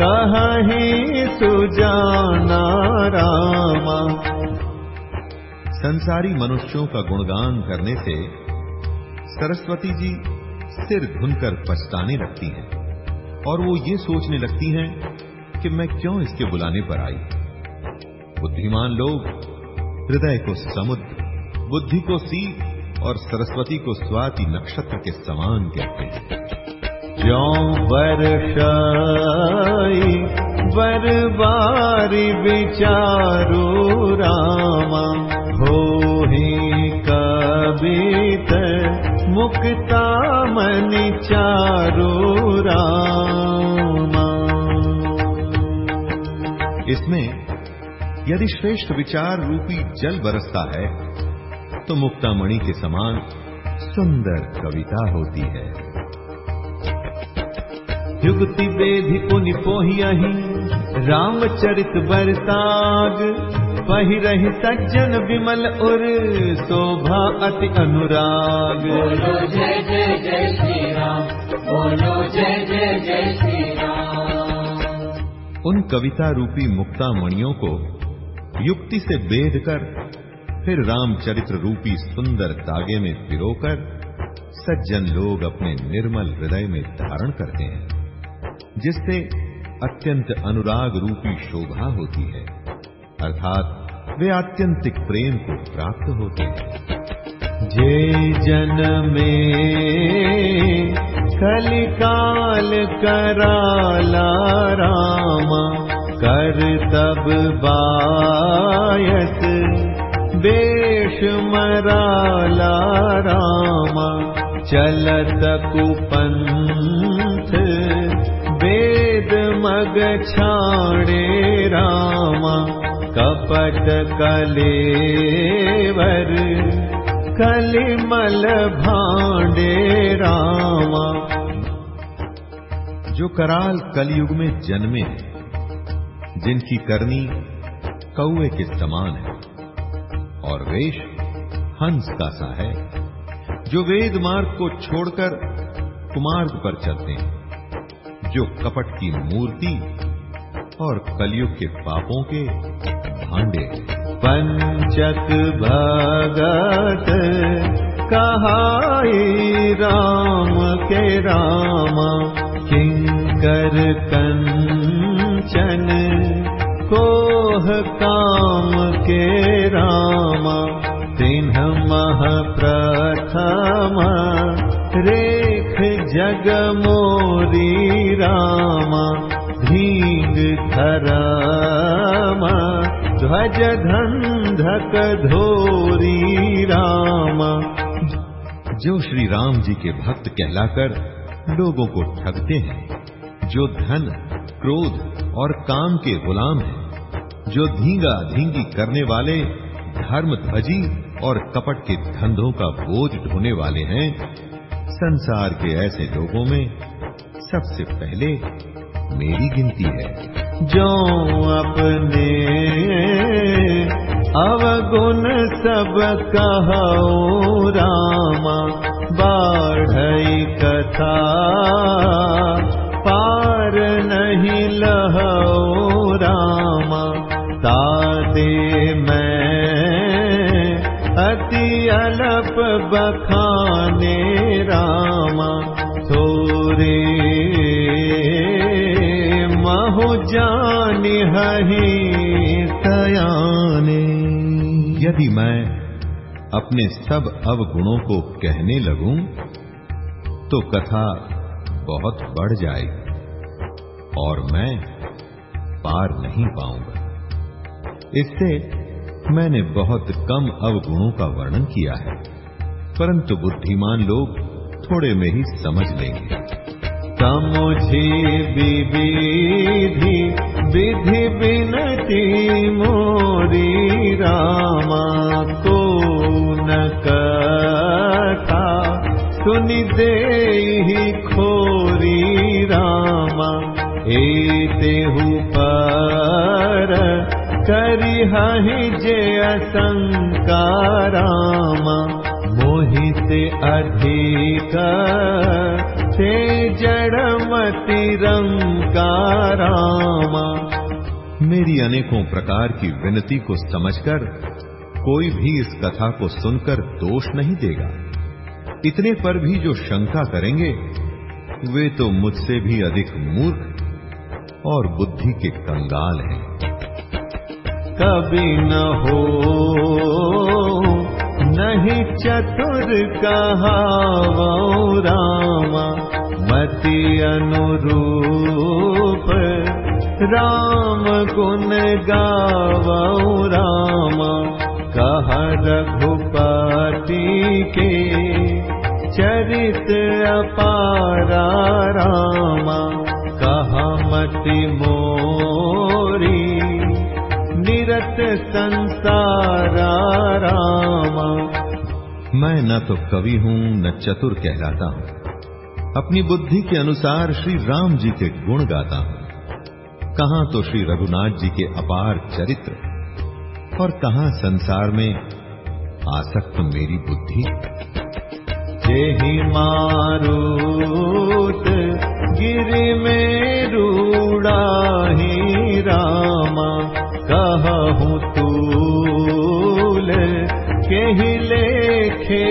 Speaker 2: कहीं सुजाना रामा।
Speaker 1: संसारी मनुष्यों का गुणगान करने से सरस्वती जी सिर धुनकर पछताने लगती हैं और वो ये सोचने लगती हैं कि मैं क्यों इसके बुलाने पर आई? बुद्धिमान लोग हृदय को समुद्र, बुद्धि को सीप और सरस्वती को स्वाति नक्षत्र के समान कहते हैं।
Speaker 2: जो वर्षाई बरबारी विचारो रामा, हो ही कवित मुक्ता मनि चारो रामा।
Speaker 1: इसमें यदि श्रेष्ठ विचार रूपी जल बरसता है तो मुक्तामणि के समान सुंदर कविता होती है।
Speaker 2: युगति वेधि पुनि पोहियहि रामचरित बरताग पहिरहि सज्जन विमल उर शोभा अति अनुराग।
Speaker 3: बोलो जय जय जय श्री राम बोलो जय जय जय श्री राम
Speaker 1: उन कविता रूपी मुक्ता मणियों को युक्ति से बेध कर फिर रामचरित्र रूपी सुंदर तागे में पिरोकर सज्जन लोग अपने निर्मल हृदय में धारण करते हैं, जिससे अत्यंत अनुराग रूपी शोभा होती है। अर्थात वे आत्यंतिक प्रेम को प्राप्त होते हैं।
Speaker 2: जे जन में कलिकाल कराला रामा, कर तब बायत बेश मराला रामा चलत कुपंथ वेद मग छाड़े रामा कपट कलेवर कलिमल भांडे रामा।
Speaker 1: जो कराल कलयुग में जन्मे जिनकी करनी कौए के समान है और वेश हंस का सा है, जो वेद मार्ग को छोड़कर कुमार्ग पर चलते हैं, जो कपट की मूर्ति और कलयुग के पापों के भांडे
Speaker 2: पंचक भगत, कहाई राम के रामा, किंकर कंचन। कोह काम के राम तिन्ह मह प्रथम रेख जग मोरी रामा, धींग धरामा, ध्वज धंधक धोरी राम।
Speaker 1: जो श्री राम जी के भक्त कहलाकर लोगों को ठगते हैं जो धन, क्रोध और काम के गुलाम हैं, जो धींगा धींगी करने वाले, धर्म ध्वजी और कपट के धंधों का बोझ ढोने वाले हैं, संसार के ऐसे लोगों में सबसे पहले मेरी गिनती है।
Speaker 2: जो अपने अवगुण सब कहो रामा बाढ़ई कथा। पार नहीं लहो रामा, ताते मैं अति अलप बखाने रामा थोरे महु जानि हही तयाने
Speaker 1: यदि मैं अपने सब अवगुणों को कहने लगूं तो कथा बहुत बढ़ जाएगी और मैं पार नहीं पाऊँगा। इससे मैंने बहुत कम अवगुणों का वर्णन किया है, परंतु बुद्धिमान लोग थोड़े में ही समझ लेंगे।
Speaker 2: समुझी विविधि विधि बिनती मोरी रामा को न कथा सुनि दे खोरी रामा, एते पर, करी हहि जे असंका रामा। मोहित अधिक से जड़मति रंकारामा
Speaker 1: मेरी अनेकों प्रकार की विनती को समझकर, कोई भी इस कथा को सुनकर दोष नहीं देगा। इतने पर भी जो शंका करेंगे वे तो मुझसे भी अधिक मूर्ख और बुद्धि के कंगाल हैं।
Speaker 2: कभी न हो, नहीं चतुर कहावो रामा, मति अनुरूप राम गुण गावो रामा, कह रघुपति के चरित अपारा रामा, कह मति मोरी। निरत संसारा रामा।
Speaker 1: मैं न तो कवि हूँ, न चतुर कहलाता हूँ। अपनी बुद्धि के अनुसार श्री राम जी के गुण गाता हूँ। कहाँ तो श्री रघुनाथ जी के अपार चरित्र? और कहाँ संसार में आसक्त मेरी बुद्धि?
Speaker 2: जेहि मारूत गिरि में रूड़ाही रामा कहूँ लेखे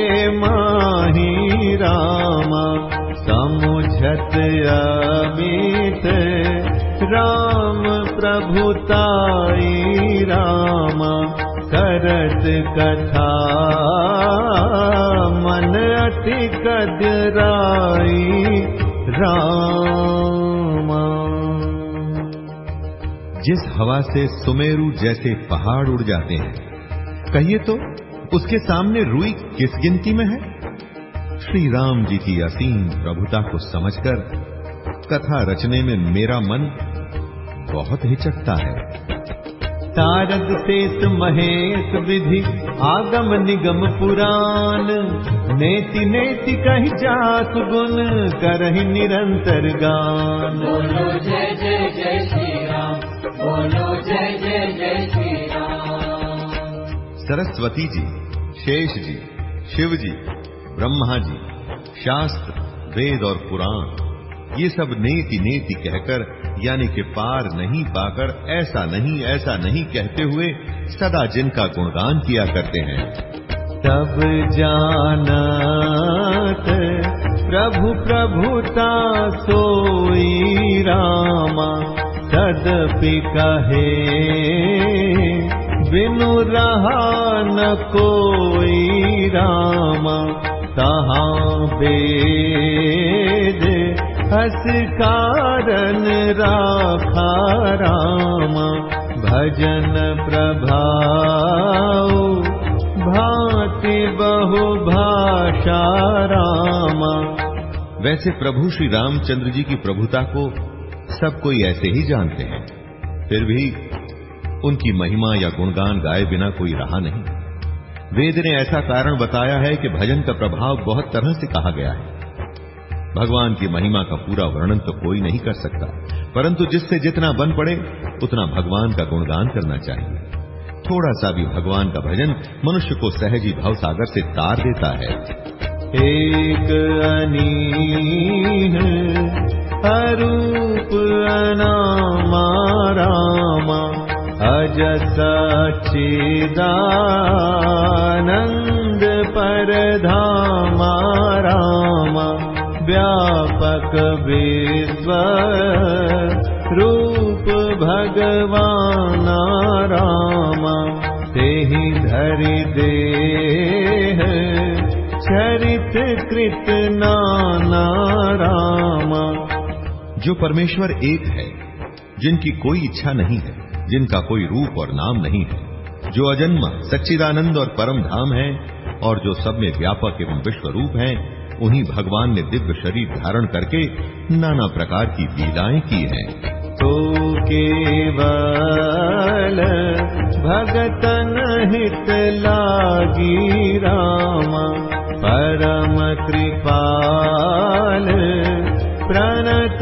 Speaker 2: अमित राम प्रभुताई रामा, करत कथा, मन अति कदराई रामा।
Speaker 1: जिस हवा से सुमेरु जैसे पहाड़ उड़ जाते हैं, कहिए तो उसके सामने रुई किस गिनती में है? श्री राम जी की असीम प्रभुता को समझकर कथा रचने में मेरा मन बहुत हिचकता है।
Speaker 2: तारद शेष महेश विधि आगम निगम पुराण। नेति नेति कही जात गुण करहि निरंतर गान।
Speaker 3: बोलो जय जय जय श्री राम बोलो जय जय जय श्री राम
Speaker 1: सरस्वती जी शेष जी शिव जी ब्रह्मा जी शास्त्र वेद और पुराण। ये सब नेति नेति कहकर, यानी कि पार नहीं पाकर, ऐसा नहीं ऐसा नहीं कहते हुए सदा जिनका गुणगान किया करते हैं।
Speaker 2: तब जानत प्रभु प्रभुता सोई रामा, तदपि कहे, बिनु रहा न कोई रामा वेद हस कारण राखा रामा, भजन प्रभाव। भांति बहु भाषा रामा।
Speaker 1: वैसे प्रभु श्री रामचंद्र जी की प्रभुता को सब कोई ऐसे ही जानते हैं। फिर भी उनकी महिमा या गुणगान गाए बिना कोई रहा नहीं। वेद ने ऐसा कारण बताया है कि भजन का प्रभाव बहुत तरह से कहा गया है। भगवान की महिमा का पूरा वर्णन तो कोई नहीं कर सकता। परंतु जिससे जितना बन पड़े, उतना भगवान का गुणगान करना चाहिए। थोड़ा सा भी भगवान का भजन मनुष्य को सहजी भाव सागर से तार देता है।
Speaker 2: एक अरूप अनामा रामा अज सच्चिदानंद परधामा रामा। व्यापक विश्व रूप भगवान रामा तेहि धरि देह चरित कृत नाना राम।
Speaker 1: जो परमेश्वर एक है, जिनकी कोई इच्छा नहीं है, जिनका कोई रूप और नाम नहीं है, जो अजन्मा, सच्चिदानंद और परम धाम है, और जो सब में व्यापक एवं विश्व रूप है उन्हीं भगवान ने दिव्य शरीर धारण करके नाना प्रकार की लीलाएँ की हैं।
Speaker 2: तो केवल भगतन हित लागी रामा, परम कृपाल प्रणत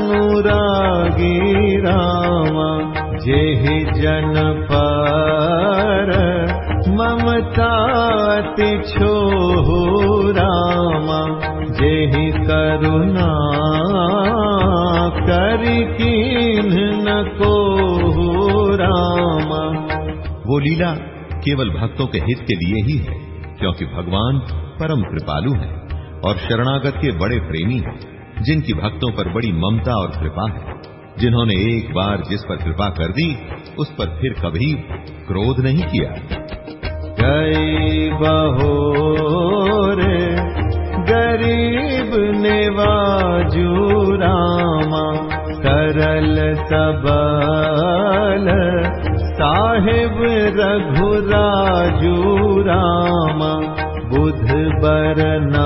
Speaker 2: अनुरागी रामा। जेहि जन पर ममताति छो रामा, जेहि करुणा करि को रामा।
Speaker 1: वो लीला केवल भक्तों के हित के लिए ही है, क्योंकि भगवान परम कृपालु हैं और शरणागत के बड़े प्रेमी हैं, जिनकी भक्तों पर बड़ी ममता और कृपा है। जिन्होंने एक बार जिस पर कृपा कर दी, उस पर फिर कभी क्रोध नहीं किया।
Speaker 2: बहोर। गरीब नेवाजू रामा करल सबल साहिब रघुराजू रामा बुध बरनाही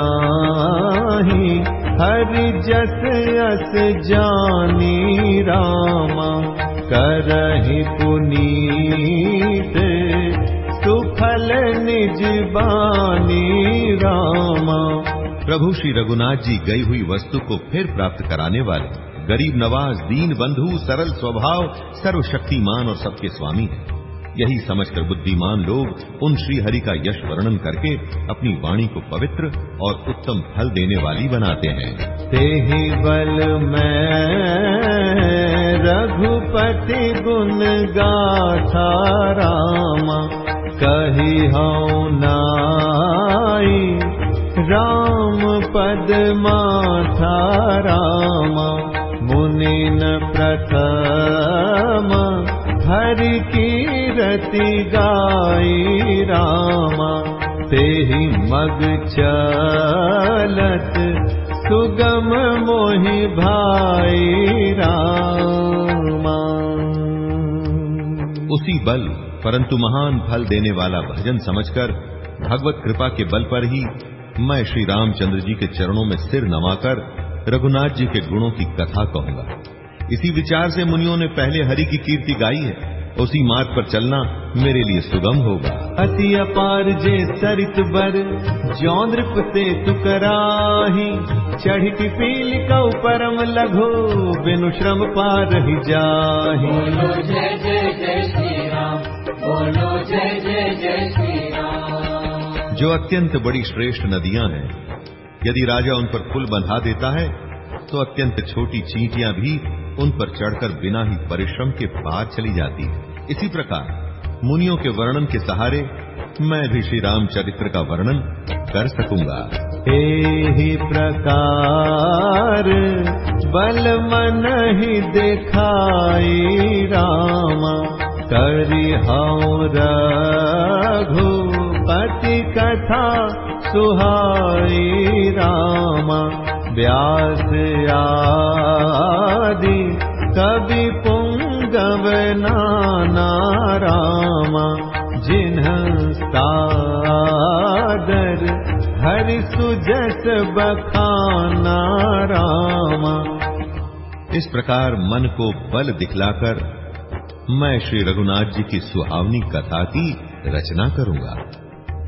Speaker 2: हरि जस अस जानी रामा करहि पुनीत निज बानी रामा।
Speaker 1: प्रभु श्री रघुनाथ जी गई हुई वस्तु को फिर प्राप्त कराने वाले गरीब नवाज़, दीन बंधु, सरल स्वभाव, सर्वशक्तिमान और सबके स्वामी हैं। यही समझकर बुद्धिमान लोग उन श्री हरि का यश वर्णन करके अपनी वाणी को पवित्र और उत्तम फल देने वाली बनाते हैं।
Speaker 2: तेहि बल मैं रघुपति गुण गाथा रामा। कही हूँ नाई राम पद माथा रामा मुनिन प्रथम हरि कीरति गाई रामा तेहि मग चलत सुगम मोहि भाई रामा।
Speaker 1: उसी बल परंतु महान फल देने वाला भजन समझकर भगवत कृपा के बल पर ही मैं श्री रामचंद्र जी के चरणों में सिर नवाकर रघुनाथ जी के गुणों की कथा कहूँगा। इसी विचार से मुनियों ने पहले हरि की कीर्ति गाई है। उसी मार्ग पर चलना मेरे लिए सुगम होगा।
Speaker 2: अति अपार जे सरित बर जौन्द्रिप से तुकराही चढ़ी पील कौ परम लघो बिनु श्रम पार ही जाही।
Speaker 3: बोलो जय जय जय श्री राम
Speaker 1: जो अत्यंत बड़ी श्रेष्ठ नदियाँ हैं यदि राजा उन पर पुल बंधा देता है तो अत्यंत छोटी चींटियाँ भी उन पर चढ़कर बिना ही परिश्रम के पार चली जाती है। इसी प्रकार मुनियों के वर्णन के सहारे मैं भी श्री रामचरित्र का वर्णन कर सकूँगा।
Speaker 2: हे प्रकार बल मन ही दिखाई रामा। रघुपति कथा सुहाई रामा व्यास आदि कवि पुंगव नाना जिन्ह सादर हरि सुजस बखाना रामा।
Speaker 1: इस प्रकार मन को बल दिखलाकर मैं श्री रघुनाथ जी की सुहावनी कथा की रचना करूँगा।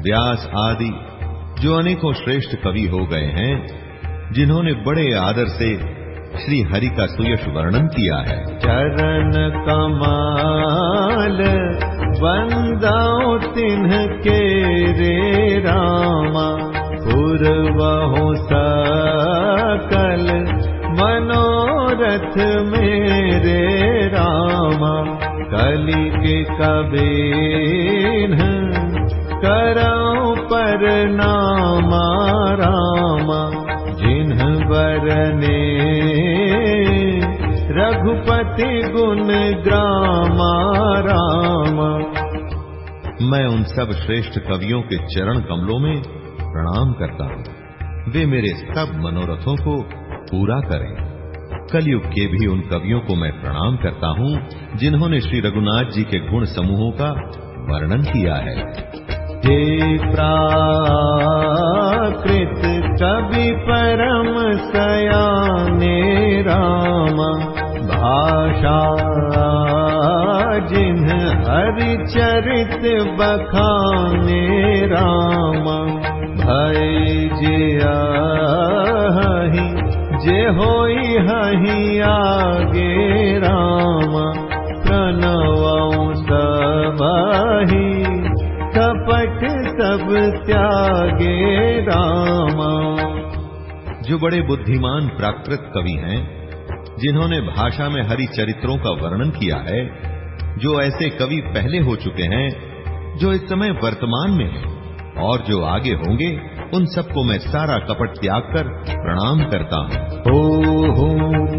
Speaker 1: व्यास आदि, जो अनेकों श्रेष्ठ कवि हो गए हैं, जिन्होंने बड़े आदर से श्री हरि का सुयश वर्णन किया है।
Speaker 2: चरण कमाल बंदाओ तिन्ह के रे रामा पूर्वहु सकल, मनोरथ मेरे रामा। कलि के कबीन करौ पर नामा रामा, जिन्ह बरने रघुपति गुण ग्रामा रामा।
Speaker 1: मैं उन सब श्रेष्ठ कवियों के चरण कमलों में प्रणाम करता हूँ। वे मेरे सब मनोरथों को पूरा करें। कलयुग के भी उन कवियों को मैं प्रणाम करता हूँ, जिन्होंने श्री रघुनाथ जी के गुण समूहों का वर्णन किया है।
Speaker 2: हे प्राकृत कवि परम सयाने राम, भाषा जिन्ह हरि चरित बखाने राम, भय जिया जे होई हही आगे राम, प्रणवऊ सबही कपट सब त्यागे रामा।
Speaker 1: जो बड़े बुद्धिमान प्राकृत कवि हैं, जिन्होंने भाषा में हरि चरित्रों का वर्णन किया है, जो ऐसे कवि पहले हो चुके हैं, जो इस समय वर्तमान में हैं और जो आगे होंगे उन सबको मैं सारा कपट त्याग कर प्रणाम करता हूँ।
Speaker 2: हो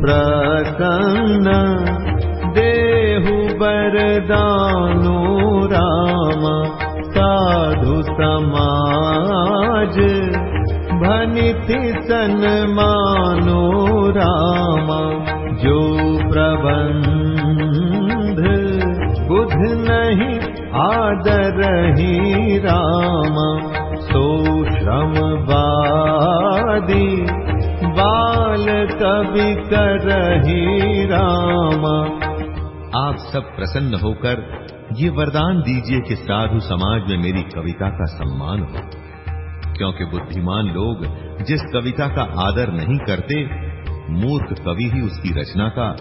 Speaker 2: प्रसन्न देहु बरदानु रामा साधु समाज भनिति सन्मानो रामा जो प्रबंध बुध नहीं आदर रामा सो श्रम वादी बाल कवि करही रामा।
Speaker 1: आप सब प्रसन्न होकर ये वरदान दीजिए कि साधु समाज में मेरी कविता का सम्मान हो। क्योंकि बुद्धिमान लोग जिस कविता का आदर नहीं करते, मूर्ख कवि ही उसकी रचना का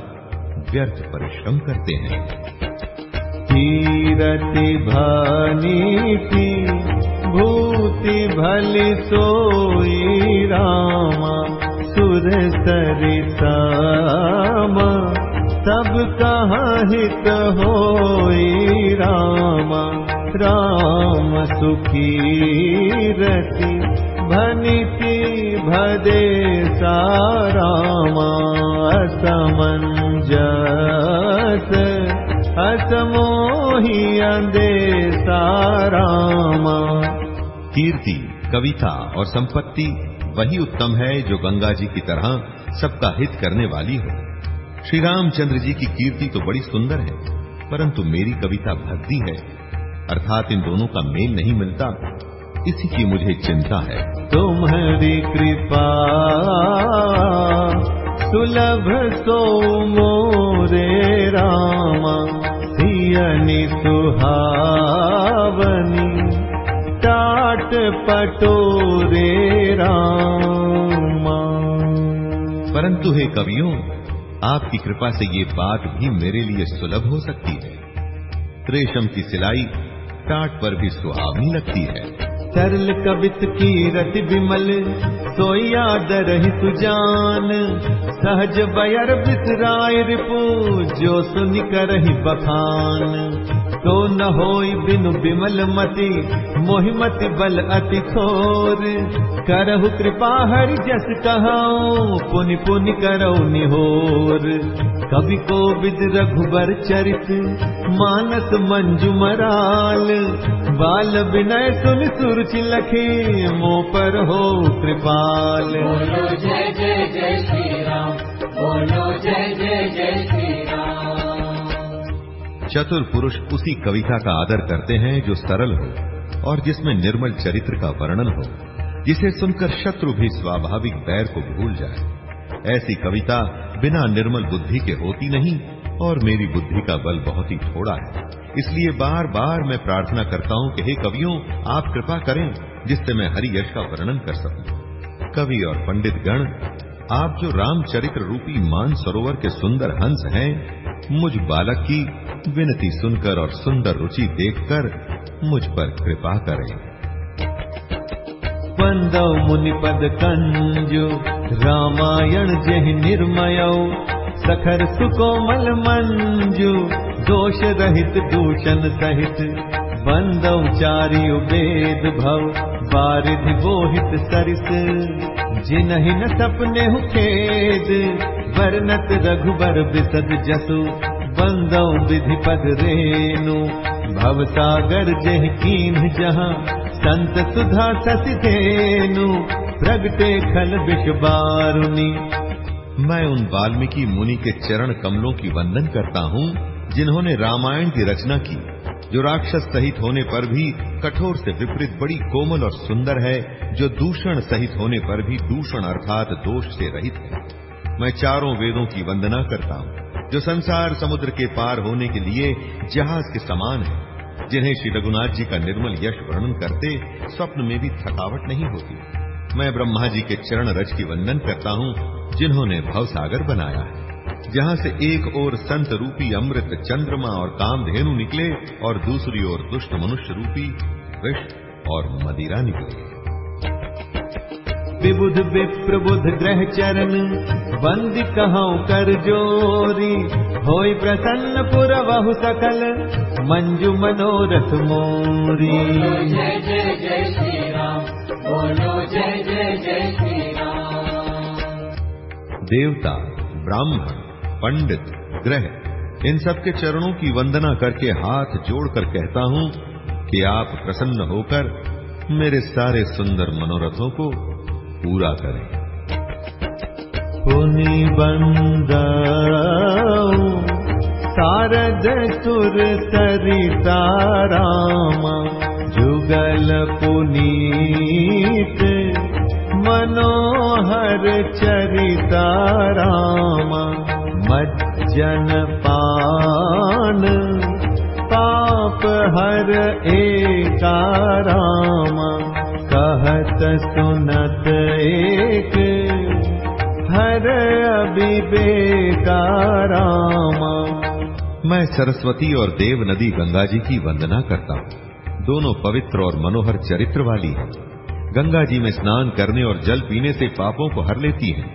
Speaker 1: व्यर्थ परिश्रम करते हैं।
Speaker 2: कीरति भनीति भूति भलि सोई रामा सुर सरितामा सब कहाँ हित होई रामा राम सुखी रति भनिति भदे सारामा असमंजस असमोही अंदे सारामा
Speaker 1: कीर्ति, कविता और संपत्ति वही उत्तम है जो गंगा जी की तरह सबका हित करने वाली हो। श्री रामचंद्र जी की कीर्ति तो बड़ी सुंदर है, परंतु मेरी कविता भक्ति है, अर्थात इन दोनों का मेल नहीं मिलता। इसी की मुझे चिंता है।
Speaker 2: तुम्हारी कृपा, सुलभ सो मोरे रामा सुहावनी टाट पटोरे रामा।
Speaker 1: परंतु हे कवियों आपकी कृपा से ये बात भी मेरे लिए सुलभ हो सकती है। रेशम की सिलाई टाट पर भी सुहावनी लगती है।
Speaker 2: सरल कवित की रति विमल सोया दरहि सुजान। सहज बयर बिसराय रिपु जो सुनि करहि बखान। न होई बिनु विमल मति मोहिमति बल अति थोर। करहु कृपा हरि निहोर। कवि को विद रघुबर चरित मानस मंजू मराल। बाल विनय सुन सुरुचि लखे मो पर हो कृपाल।
Speaker 3: जय जय जय श्री राम बोलो जय जय जय
Speaker 1: चतुर पुरुष उसी कविता का आदर करते हैं जो सरल हो और जिसमें निर्मल चरित्र का वर्णन हो, जिसे सुनकर शत्रु भी स्वाभाविक बैर को भूल जाए। ऐसी कविता बिना निर्मल बुद्धि के होती नहीं और मेरी बुद्धि का बल बहुत ही थोड़ा है। इसलिए बार बार मैं प्रार्थना करता हूँ कि हे कवियों, आप कृपा करें जिससे मैं हरि यश का वर्णन कर सकूँ। कवि और पंडित गण, आप जो रामचरित्र रूपी मान सरोवर के सुंदर हंस हैं, मुझ बालक की विनती सुनकर और सुंदर रुचि देखकर मुझ पर कृपा करें।
Speaker 2: बंदव मुनि पद कंजो, रामायण जहि निर्मय, सखर सुकोमल मंजू, दोष रहित दूषण सहित बंदव चारियो वेद भव, बारिध बोहित सरिस, जिनहि न सपने खेद, वर्णत रघुबर बिसद जसु बंदव विधि पद रेनु भव सागर जह कीन जहाँ, संत सुधा ससि धेनु। प्रगटे खल विष बारुनी।
Speaker 1: मैं उन वाल्मीकि मुनि के चरण कमलों की वंदन करता हूँ, जिन्होंने रामायण की रचना की, जो राक्षस सहित होने पर भी कठोर से विपरीत बड़ी कोमल और सुंदर है, जो दूषण सहित होने पर भी दूषण अर्थात दोष से रहित है। मैं चारों वेदों की वंदना करता हूँ। जो संसार समुद्र के पार होने के लिए जहाज़ के समान है, जिन्हें श्री रघुनाथ जी का निर्मल यश वर्णन करते स्वप्न में भी थकावट नहीं होती। मैं ब्रह्मा जी के चरण रज की वंदन करता हूँ, जिन्होंने भवसागर बनाया है। जहाँ से एक ओर संत रूपी अमृत चंद्रमा और कामधेनु निकले और दूसरी ओर दुष्ट मनुष्य रूपी विष और मदिरा निकले।
Speaker 2: विबुध विप्रबुध ग्रह चरण बंद कहूँ कर जोरी? होई प्रसन्न पुर बहु सकल मंजू मनोरथ मोरी।
Speaker 3: जय जय जय श्री राम बोलो जय जय जय श्री राम
Speaker 1: देवता ब्राह्मण पंडित ग्रह इन सबके चरणों की वंदना करके हाथ जोड़कर कहता हूँ कि आप प्रसन्न होकर मेरे सारे सुंदर मनोरथों को पूरा करें।
Speaker 2: पुनि सारद सुर सरिता राम जुगल पुनीत मनोहर चरिता राम मज्जन पान पाप हर एका राम कहत सुनत एक हर अभिवेका राम।
Speaker 1: मैं सरस्वती और देव नदी गंगा जी की वंदना करता हूँ। दोनों पवित्र और मनोहर चरित्र वाली हैं। गंगा जी में स्नान करने और जल पीने से पापों को हर लेती हैं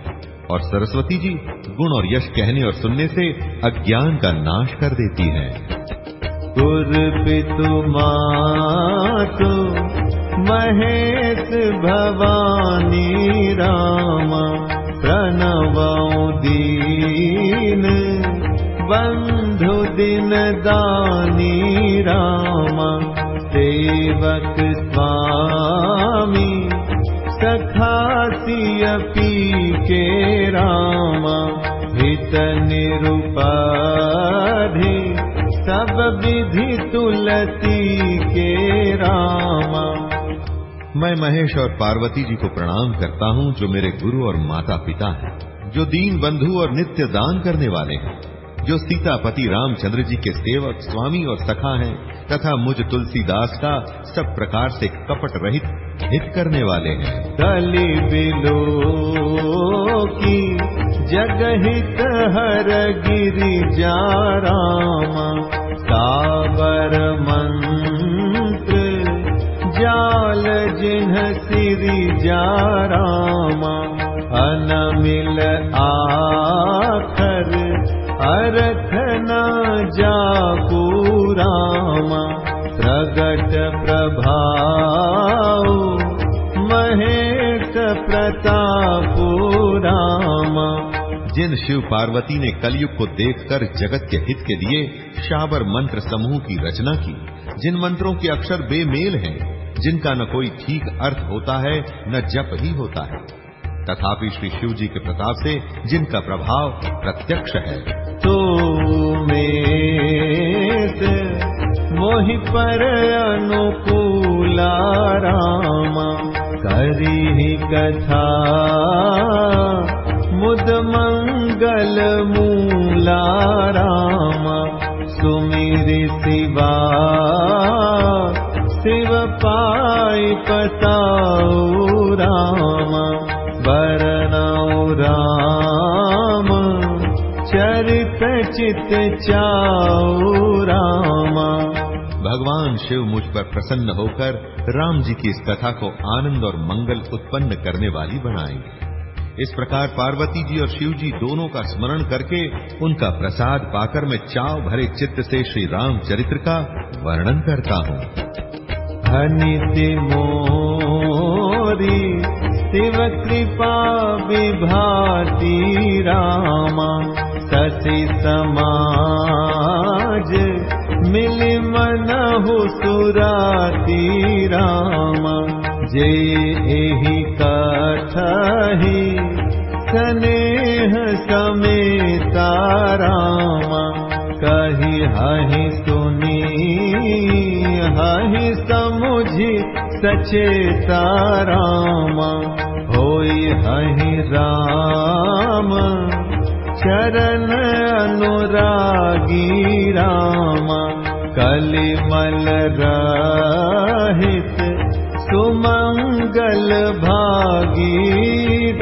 Speaker 1: और सरस्वती जी गुण और यश कहने और सुनने से अज्ञान का नाश कर देती है।
Speaker 2: गुर पितु मातु महेश भवानी राम प्रणवौ दीन। बंधु दिन दानी राम सेवक स्वामी सखासी के राम हित निरुपाधि सब विधि तुलसी के राम
Speaker 1: मैं महेश और पार्वती जी को प्रणाम करता हूँ, जो मेरे गुरु और माता पिता हैं, जो दीन बंधु और नित्य दान करने वाले हैं, जो सीतापति रामचंद्र जी के सेवक, स्वामी और सखा हैं, तथा मुझ तुलसीदास का सब प्रकार से कपट रहित हित करने वाले हैं।
Speaker 2: कलि बिलो की जगहित हर गिरि जा राम, साबर मंत्र जाल जिन्ह सिरि जा राम अनमिल आखर, अरथ न जाकू रामा। प्रगट प्रभाव, महेश प्रताप रामा।
Speaker 1: जिन शिव पार्वती ने कलयुग को देखकर जगत के हित के लिए शाबर मंत्र समूह की रचना की, जिन मंत्रों के अक्षर बेमेल हैं जिनका न कोई ठीक अर्थ होता है, न जप ही होता है। तथापि श्री शिव जी के प्रताप से जिनका प्रभाव प्रत्यक्ष है।
Speaker 2: तो मोहि पर अनुकूला राम, करी ही कथा, मुद मंगल मूला राम, सुमिर शिवा शिव पाई पताऊ राम बरनौ राम, चरित चित चाऊ राम।
Speaker 1: भगवान शिव मुझ पर प्रसन्न होकर राम जी की इस कथा को आनंद और मंगल उत्पन्न करने वाली बनाएँगे। इस प्रकार पार्वती जी और शिव जी दोनों का स्मरण करके उनका प्रसाद पाकर मैं चाव भरे चित्त से श्री राम चरित्र का वर्णन करता हूँ।
Speaker 2: हनिति मोरी शिव कृपा विभाति रामा ससि समाज मिल मनहु सुराती रामा। एहि कथहि स्नेह समेता रामा कही हहि समुझि सचेता राम होई हहि राम चरण अनुरागी राम। कलिमल रहित सुमंगल भागी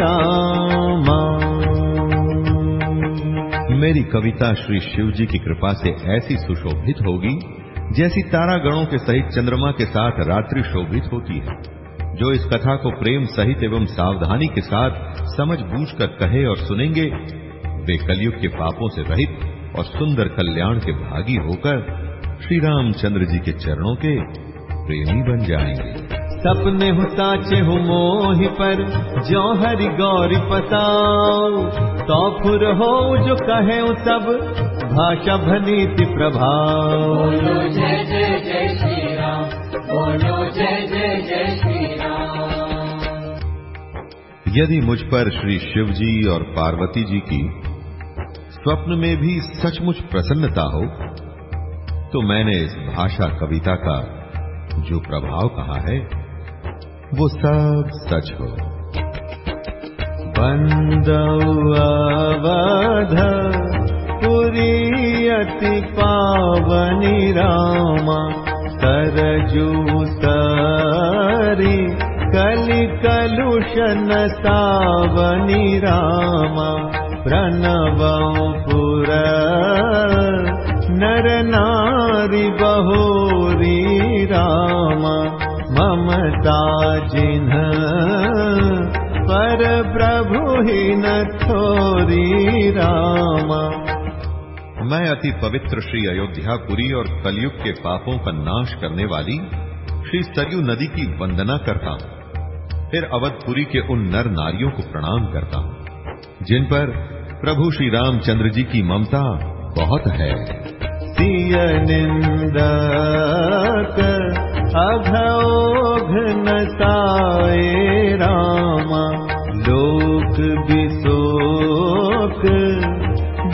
Speaker 2: रामा
Speaker 1: मेरी कविता श्री शिव जी की कृपा से ऐसी सुशोभित होगी, जैसी तारागणों के सहित चंद्रमा के साथ रात्रि शोभित होती है, जो इस कथा को प्रेम सहित एवं सावधानी के साथ समझ बूझ कर कहे और सुनेंगे, वे कलयुग के पापों से रहित और सुंदर कल्याण के भागी होकर श्री रामचंद्र जी के चरणों के प्रेमी बन जाएँगे।
Speaker 2: सपने हो साचे हो मोहि पर जो हरि गौरी पताओ। तो फुर हो जो कहे सब भाषा भनीति प्रभाव।
Speaker 3: बोलो जय जय जय श्री राम बोलो जय जय जय श्री राम
Speaker 1: यदि मुझ पर श्री शिव जी और पार्वती जी की स्वप्न में भी सचमुच प्रसन्नता हो तो मैंने इस भाषा कविता का जो प्रभाव कहा है वो सब सच हो
Speaker 2: बन्दवध पुरी अति पावनि रामा सरजू सरी कलि कलुषन सावनि रामा प्रणवं पुर नर नारी बहोरी रामा ममता जिन्ह पर प्रभु ही न थोरी रामा।
Speaker 1: मैं अति पवित्र श्री अयोध्यापुरी और कलयुग के पापों का नाश करने वाली श्री सरयू नदी की वंदना करता हूँ। फिर अवधपुरी के उन नर नारियों को प्रणाम करता हूँ, जिन पर प्रभु श्री रामचंद्र जी की ममता बहुत है।
Speaker 2: सिय निंदक लोक विशोक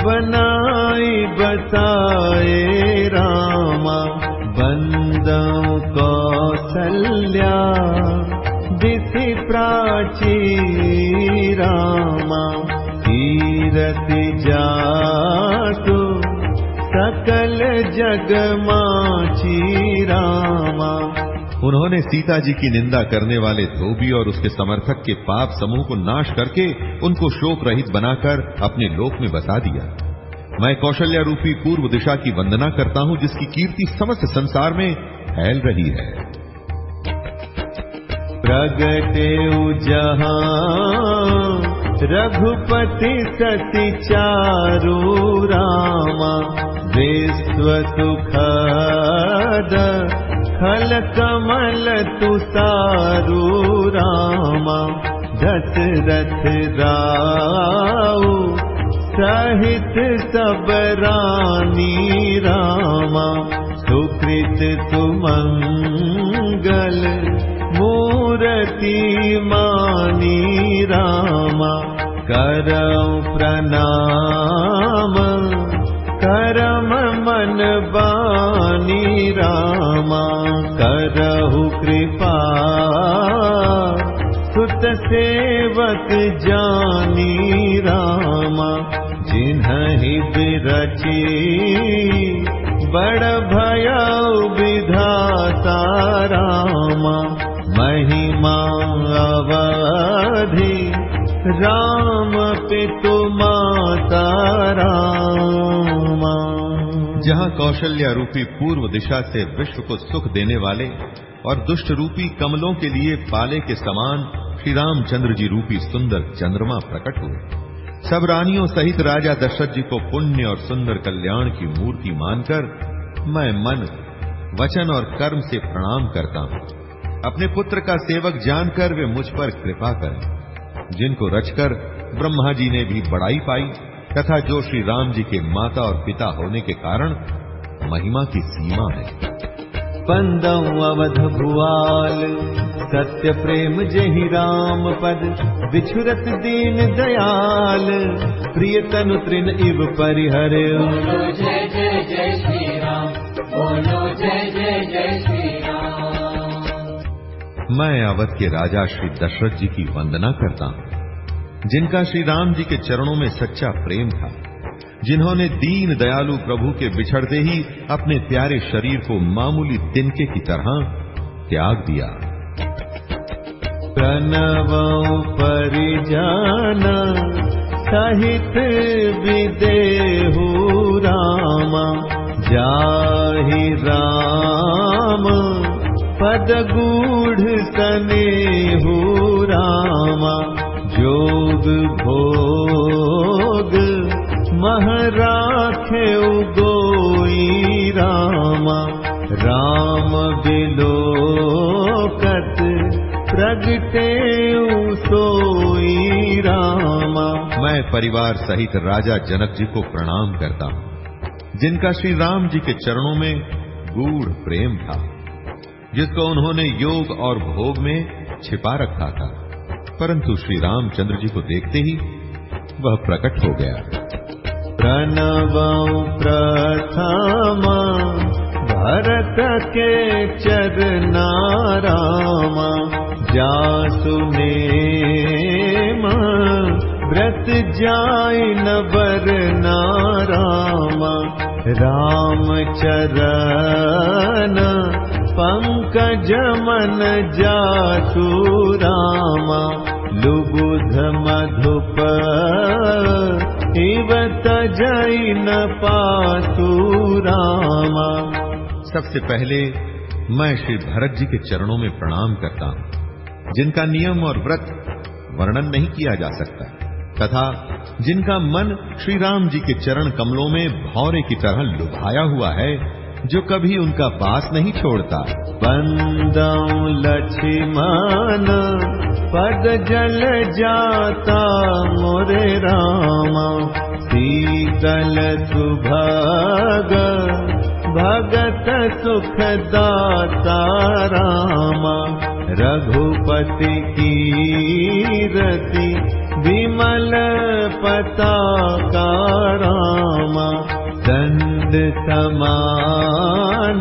Speaker 2: बनाई बसाए राम। बन्दौ कौसल्या दिशि प्राची राम। तीरति जातु सकल जग माची रामा।
Speaker 1: उन्होंने सीता जी की निंदा करने वाले धोबी और उसके समर्थक के पाप समूह को नाश करके उनको शोक रहित बनाकर अपने लोक में बसा दिया। मैं कौशल्या रूपी पूर्व दिशा की वंदना करता हूँ जिसकी कीर्ति समस्त संसार में फैल रही है।
Speaker 2: प्रगटे जहाँ रघुपति सति चारु रामा। विश्व सुखद खल कमल तुसारु रामा। दशरथ रानी रामा। सुकृत सुमंगल मूर्ति मानी रामा। करौ प्रणाम करम मन बानी रामा करहु कृपा। सुत सेवक जानी रामा जिन्हि भय विधाता रामा महिमा अवधि। राम पितु माता रामा
Speaker 1: जहाँ कौशल्या रूपी पूर्व दिशा से विश्व को सुख देने वाले और दुष्ट रूपी कमलों के लिए पाले के समान श्री रामचंद्र जी रूपी सुंदर चंद्रमा प्रकट हुए। सब रानियों सहित राजा दशरथ जी को पुण्य और सुंदर कल्याण की मूर्ति मानकर मैं मन, वचन और कर्म से प्रणाम करता हूँ। अपने पुत्र का सेवक जानकर वे मुझ पर कृपा करें, जिनको रचकर ब्रह्मा जी ने भी बड़ाई पाई। तथा जो श्री राम जी के माता और पिता होने के कारण महिमा की सीमा है
Speaker 2: पंदम अवध भुआल सत्य प्रेम जहि राम पद बिछुरत दीन दयाल प्रिय तनु तृण इव परिहर।
Speaker 3: जय जय जय श्री राम बोलो जय जय जय श्री राम।
Speaker 1: मैं अवध के राजा श्री दशरथ जी की वंदना करता हूँ। जिनका श्री राम जी के चरणों में सच्चा प्रेम था, जिन्होंने दीन दयालु प्रभु के बिछड़ते ही अपने प्यारे शरीर को मामूली तिनके की तरह त्याग दिया।
Speaker 2: प्रणव परिजान सहित विदेहु रामा। जाहि राम पद गूढ़ सनेहु रामा। जोग भोग, महराखे गोई रामा। राम बिलोकत प्रगटे सोई रामा।
Speaker 1: मैं परिवार सहित राजा जनक जी को प्रणाम करता हूँ, जिनका श्री राम जी के चरणों में गूढ़ प्रेम था, जिसको उन्होंने योग और भोग में छिपा रखा था। परंतु श्री रामचंद्र जी को देखते ही वह प्रकट हो गया।
Speaker 2: प्रणव प्रथमा, भरत के चरना रामा जासुने व्रत जाय न बरना रामा राम चरण पंकज मन जासु रामा लुबुध मधुप इवत जय न पासु रामा।
Speaker 1: सबसे पहले मैं श्री भरत जी के चरणों में प्रणाम करता हूँ, जिनका नियम और व्रत वर्णन नहीं किया जा सकता, तथा जिनका मन श्री राम जी के चरण कमलों में भौरे की तरह लुभाया हुआ है जो कभी उनका पास नहीं छोड़ता।
Speaker 2: बंदौ लक्ष्मण पद जल जाता मोरे रामा। शीतल सुभग भगत सुख दाता रामा। रघुपति कीरति विमल पताका रामा दंड समान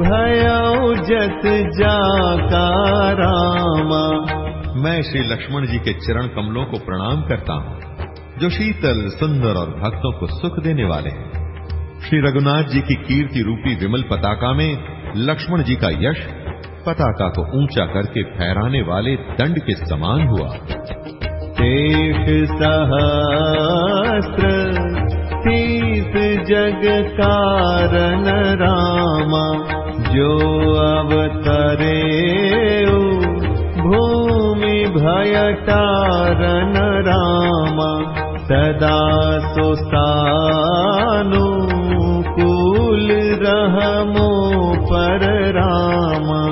Speaker 2: भयौ जत जाका रामा।
Speaker 1: मैं श्री लक्ष्मण जी के चरण कमलों को प्रणाम करता हूँ, जो शीतल, सुंदर और भक्तों को सुख देने वाले हैं। श्री रघुनाथ जी की कीर्ति रूपी विमल पताका में लक्ष्मण जी का यश पताका को ऊँचा करके फहराने वाले दंड के समान हुआ।
Speaker 2: शेष सहस्त्र तीस जग कारण रामा जो अवतरे भूमि भय तारण रामा सदा कुल रहमो पर रामा।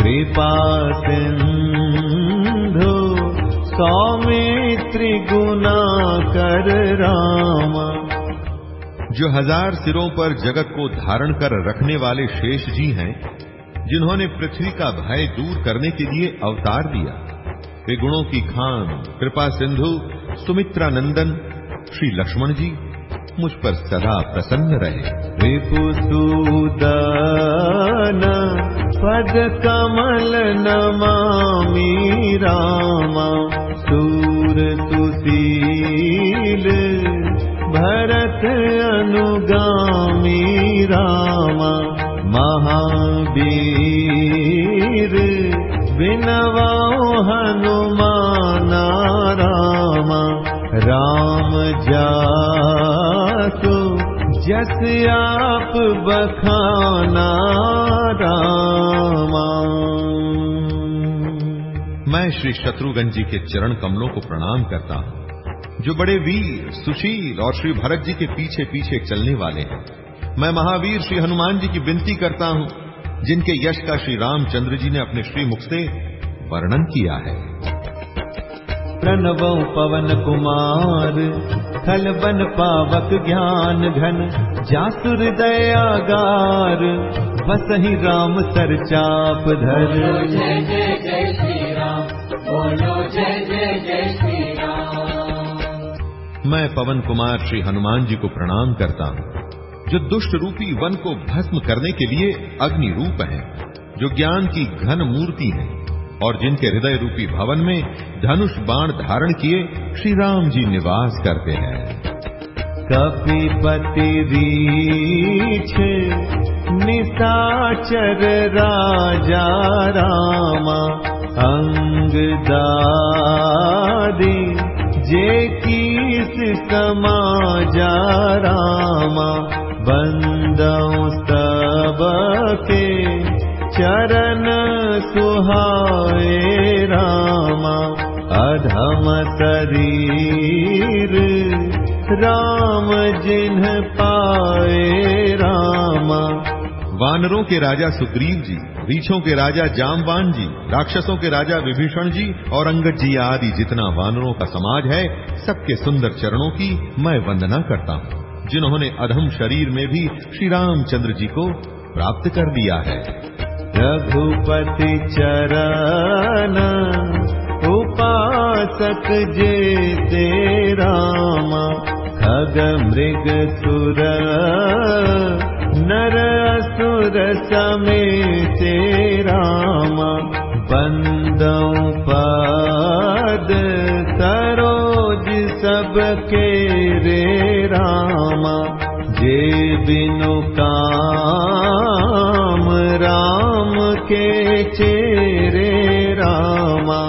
Speaker 2: कृपा सिंधु सौमित्री गुना कर रामा
Speaker 1: जो हज़ार सिरों पर जगत को धारण कर रखने वाले शेष जी हैं, जिन्होंने पृथ्वी का भय दूर करने के लिए अवतार दिया। वे गुणों की खान, कृपा सिंधु, सुमित्रा नंदन, श्री लक्ष्मण जी, मुझ पर सदा प्रसन्न रहे।
Speaker 2: पद कमल नमामि रामा, सूर सुशील भरत अनुगामी रामा महावीर। बिनवाओ हनुमाना रामा जासु जस आप बखाना रामा।
Speaker 1: मैं श्री शत्रुघ्न जी के चरण कमलों को प्रणाम करता हूँ जो बड़े वीर सुशील और श्री भरत जी के पीछे पीछे चलने वाले हैं। मैं महावीर श्री हनुमान जी की विनती करता हूँ जिनके यश का श्री रामचंद्र जी ने अपने श्रीमुख से वर्णन किया है।
Speaker 2: प्रणव पवन कुमार खल बन पावक ज्ञान घन जासुर दयागार बसहि राम सर चाप धर।
Speaker 3: बोलो जय जय जय श्री राम बोलो जय जय जय श्री
Speaker 1: मैं पवन कुमार श्री हनुमान जी को प्रणाम करता हूँ जो दुष्ट रूपी वन को भस्म करने के लिए अग्नि रूप हैं, जो ज्ञान की घन मूर्ति हैं और जिनके हृदय रूपी भवन में धनुष बाण धारण किए श्री राम जी निवास करते हैं।
Speaker 2: कपिपति निशाचर राजा रामा अंग दादी जे के चरण सुहाए रामा। अधम शरीर राम जिन्ह पाए रामा
Speaker 1: वानरों के राजा सुग्रीव जी, रीछों के राजा जामवान जी, राक्षसों के राजा विभीषण जी और अंगद जी आदि जितना वानरों का समाज है, सबके सुंदर चरणों की मैं वंदना करता हूँ, जिन्होंने अधम शरीर में भी श्री रामचंद्र जी को प्राप्त कर दिया है।
Speaker 2: रघुपति चरण उपासक जे रामा खग मृग सुर नर असुर समेते रामा बंदौ पद सरोज सबके रे रामा जे बिनु काम राम के चेरे रामा।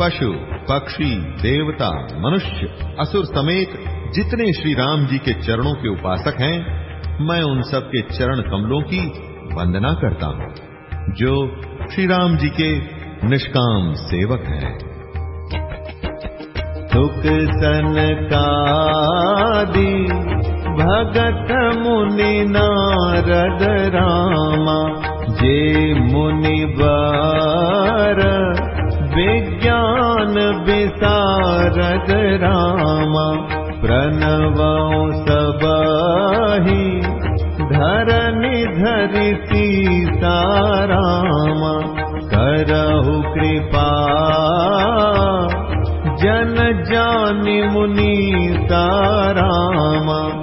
Speaker 1: पशु पक्षी, देवता, मनुष्य, असुर समेत जितने श्री राम जी के चरणों के उपासक हैं, मैं उन सब के चरण कमलों की वंदना करता हूँ, जो श्री राम जी के निष्काम सेवक हैं।
Speaker 2: सुख सनकादि भगत मुनि नारद रामा, जे मुनि वर विज्ञान विसारद रामा। प्रणवौ धरनि धरि सीतारामा करहु कृपा। जन जानि मुनि तारामा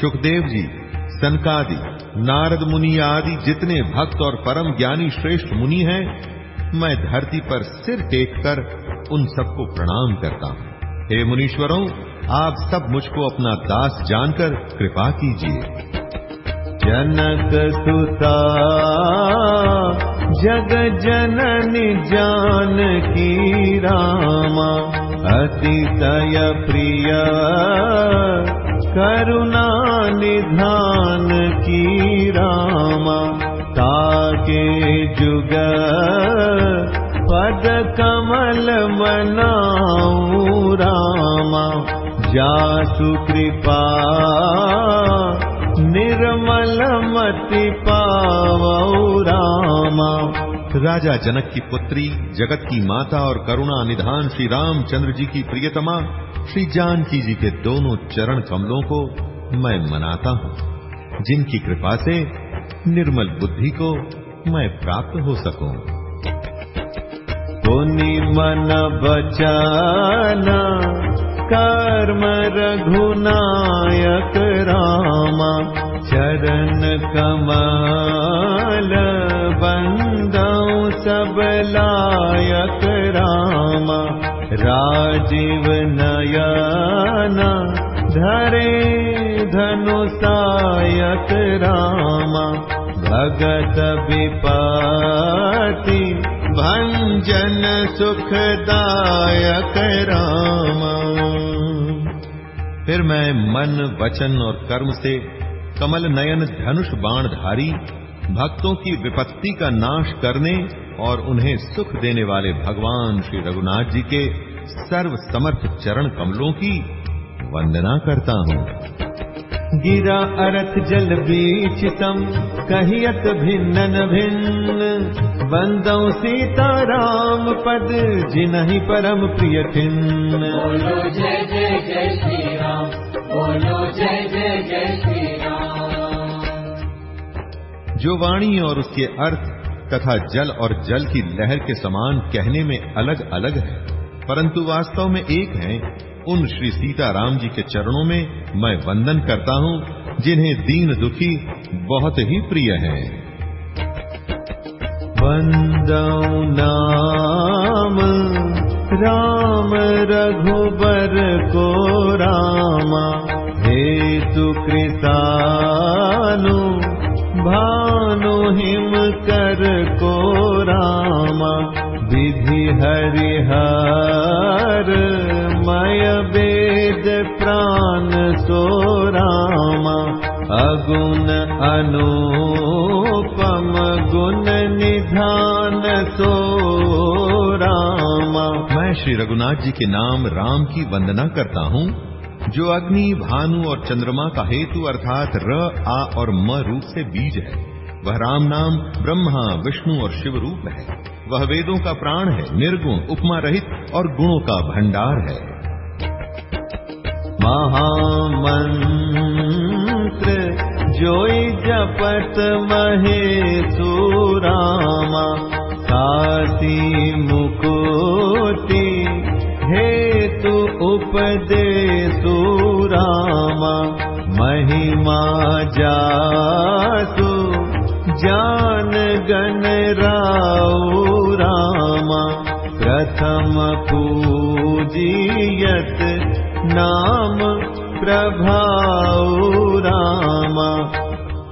Speaker 1: सुखदेव जी सनकादि नारद मुनि आदि जितने भक्त और परम ज्ञानी श्रेष्ठ मुनि हैं मैं धरती पर सिर टेक कर उन सबको प्रणाम करता हूँ। हे मुनीश्वरों, आप सब मुझको अपना दास जानकर कृपा कीजिए।
Speaker 2: जनक सुता, जग जननी जानकी रामा अति अतिशय प्रिय, करुणा निधान की रामा। ताके जुग पद कमल मनाऊ रामा। जासु कृपा, निर्मल मति पावौ रामा।
Speaker 1: राजा जनक की पुत्री, जगत की माता और करुणा निधान श्री रामचंद्र जी की प्रियतमा, श्री जानकी जी के दोनों चरण कमलों को मैं मनाता हूँ। जिनकी कृपा से निर्मल बुद्धि को मैं प्राप्त हो सकूं।
Speaker 2: पुनि मन बचाना कर्म रघुनायक रामा चरण कमल बंदौ सब लायक रामा राजीव नयना धरे धनुषायक रामा, भगत विपति भंजन सुखदायक रामा।
Speaker 1: फिर मैं मन, वचन और कर्म से कमल नयन धनुष बाणधारी, भक्तों की विपत्ति का नाश करने और उन्हें सुख देने वाले भगवान श्री रघुनाथ जी के सर्व समर्थ चरण कमलों की वंदना करता हूँ।
Speaker 2: गिरा अरथ जल बीचितम कहियत भिन्न भिन्न। बंदौ सीता राम पद जिनहि परम प्रिय ठिन्न
Speaker 3: बोलो जय जय जय श्री राम बोलो जय जय जय श्री राम
Speaker 1: जो वाणी और उसके अर्थ तथा जल और जल की लहर के समान कहने में अलग अलग है परंतु वास्तव में एक है उन श्री सीताराम जी के चरणों में मैं वंदन करता हूँ, जिन्हें दीन दुखी बहुत ही प्रिय है।
Speaker 2: वंदौ नाम राम रघुबर को रामा, हेतु कृतानु भानु हिम कर को रामा। हरिहर, मय वेद प्राण सो रामा, अगुण अनुपम गुण निधान सो रामा।
Speaker 1: मैं श्री रघुनाथ जी के नाम राम की वंदना करता हूँ, जो अग्नि, भानु और चंद्रमा का हेतु अर्थात र, आ और म रूप से बीज है। वह राम नाम ब्रह्मा, विष्णु और शिव रूप है। वह वेदों का प्राण है, निर्गुण, उपमा रहित और गुणों का भंडार है।
Speaker 2: महामंत्र, जोई जपत महे सुरामा काशी मुकुति, हेतु उपदेशु रामा, महिमा जासु जान गण राउ रामा, प्रथम पूजियत नाम प्रभाऊ रामा।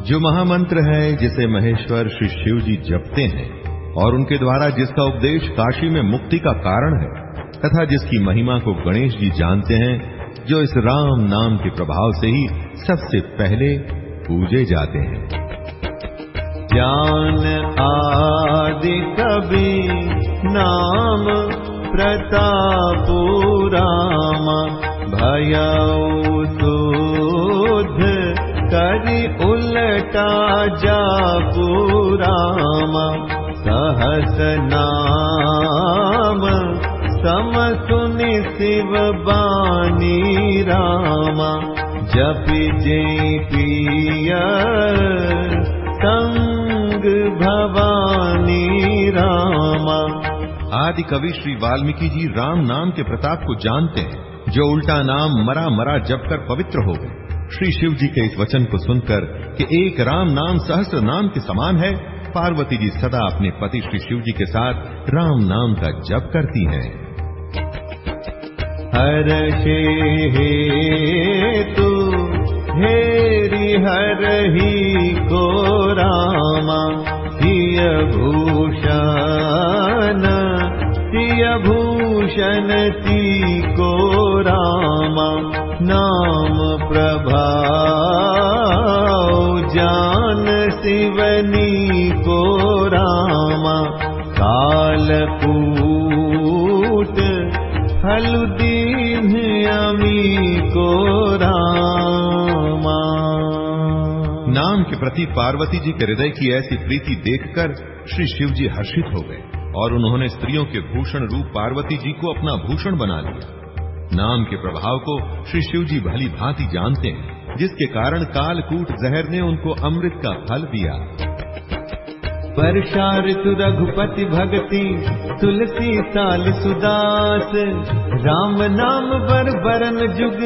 Speaker 1: जो महामंत्र है जिसे महेश्वर श्री शिव जी जपते हैं, और उनके द्वारा जिसका उपदेश काशी में मुक्ति का कारण है, तथा जिसकी महिमा को गणेश जी जानते हैं, जो इस राम नाम के प्रभाव से ही सबसे पहले पूजे जाते हैं।
Speaker 2: ज्ञान आदि कवि नाम प्रतापुरा भयध करि उलटा समसुनि शिव बानी राम जपि जे सं भवानी रामा।
Speaker 1: आदि कवि श्री वाल्मीकि जी राम नाम के प्रताप को जानते हैं जो उल्टा नाम मरा मरा जब कर पवित्र हो गए। श्री शिव जी के इस वचन को सुनकर कि एक राम नाम सहस्र नाम के समान है पार्वती जी सदा अपने पति श्री शिव जी के साथ राम नाम का जप करती हैं।
Speaker 2: हर शे तु हेरि हरहि को रामा सिय भूषण सिय भूषण को रामा नाम प्रभाव जान शिवनी को रामा कालकूट फलुदीन अमी को रामा।
Speaker 1: नाम के प्रति पार्वती जी के हृदय की ऐसी प्रीति देखकर श्री शिव जी हर्षित हो गए और उन्होंने स्त्रियों के भूषण रूप पार्वती जी को अपना भूषण बना लिया। नाम के प्रभाव को श्री शिव जी भली भांति जानते हैं, जिसके कारण कालकूट जहर ने उनको अमृत का फल दिया।
Speaker 2: वर्षा ऋतु रघुपति भगति तुलसी साल सुदास राम नाम बर बरन जुग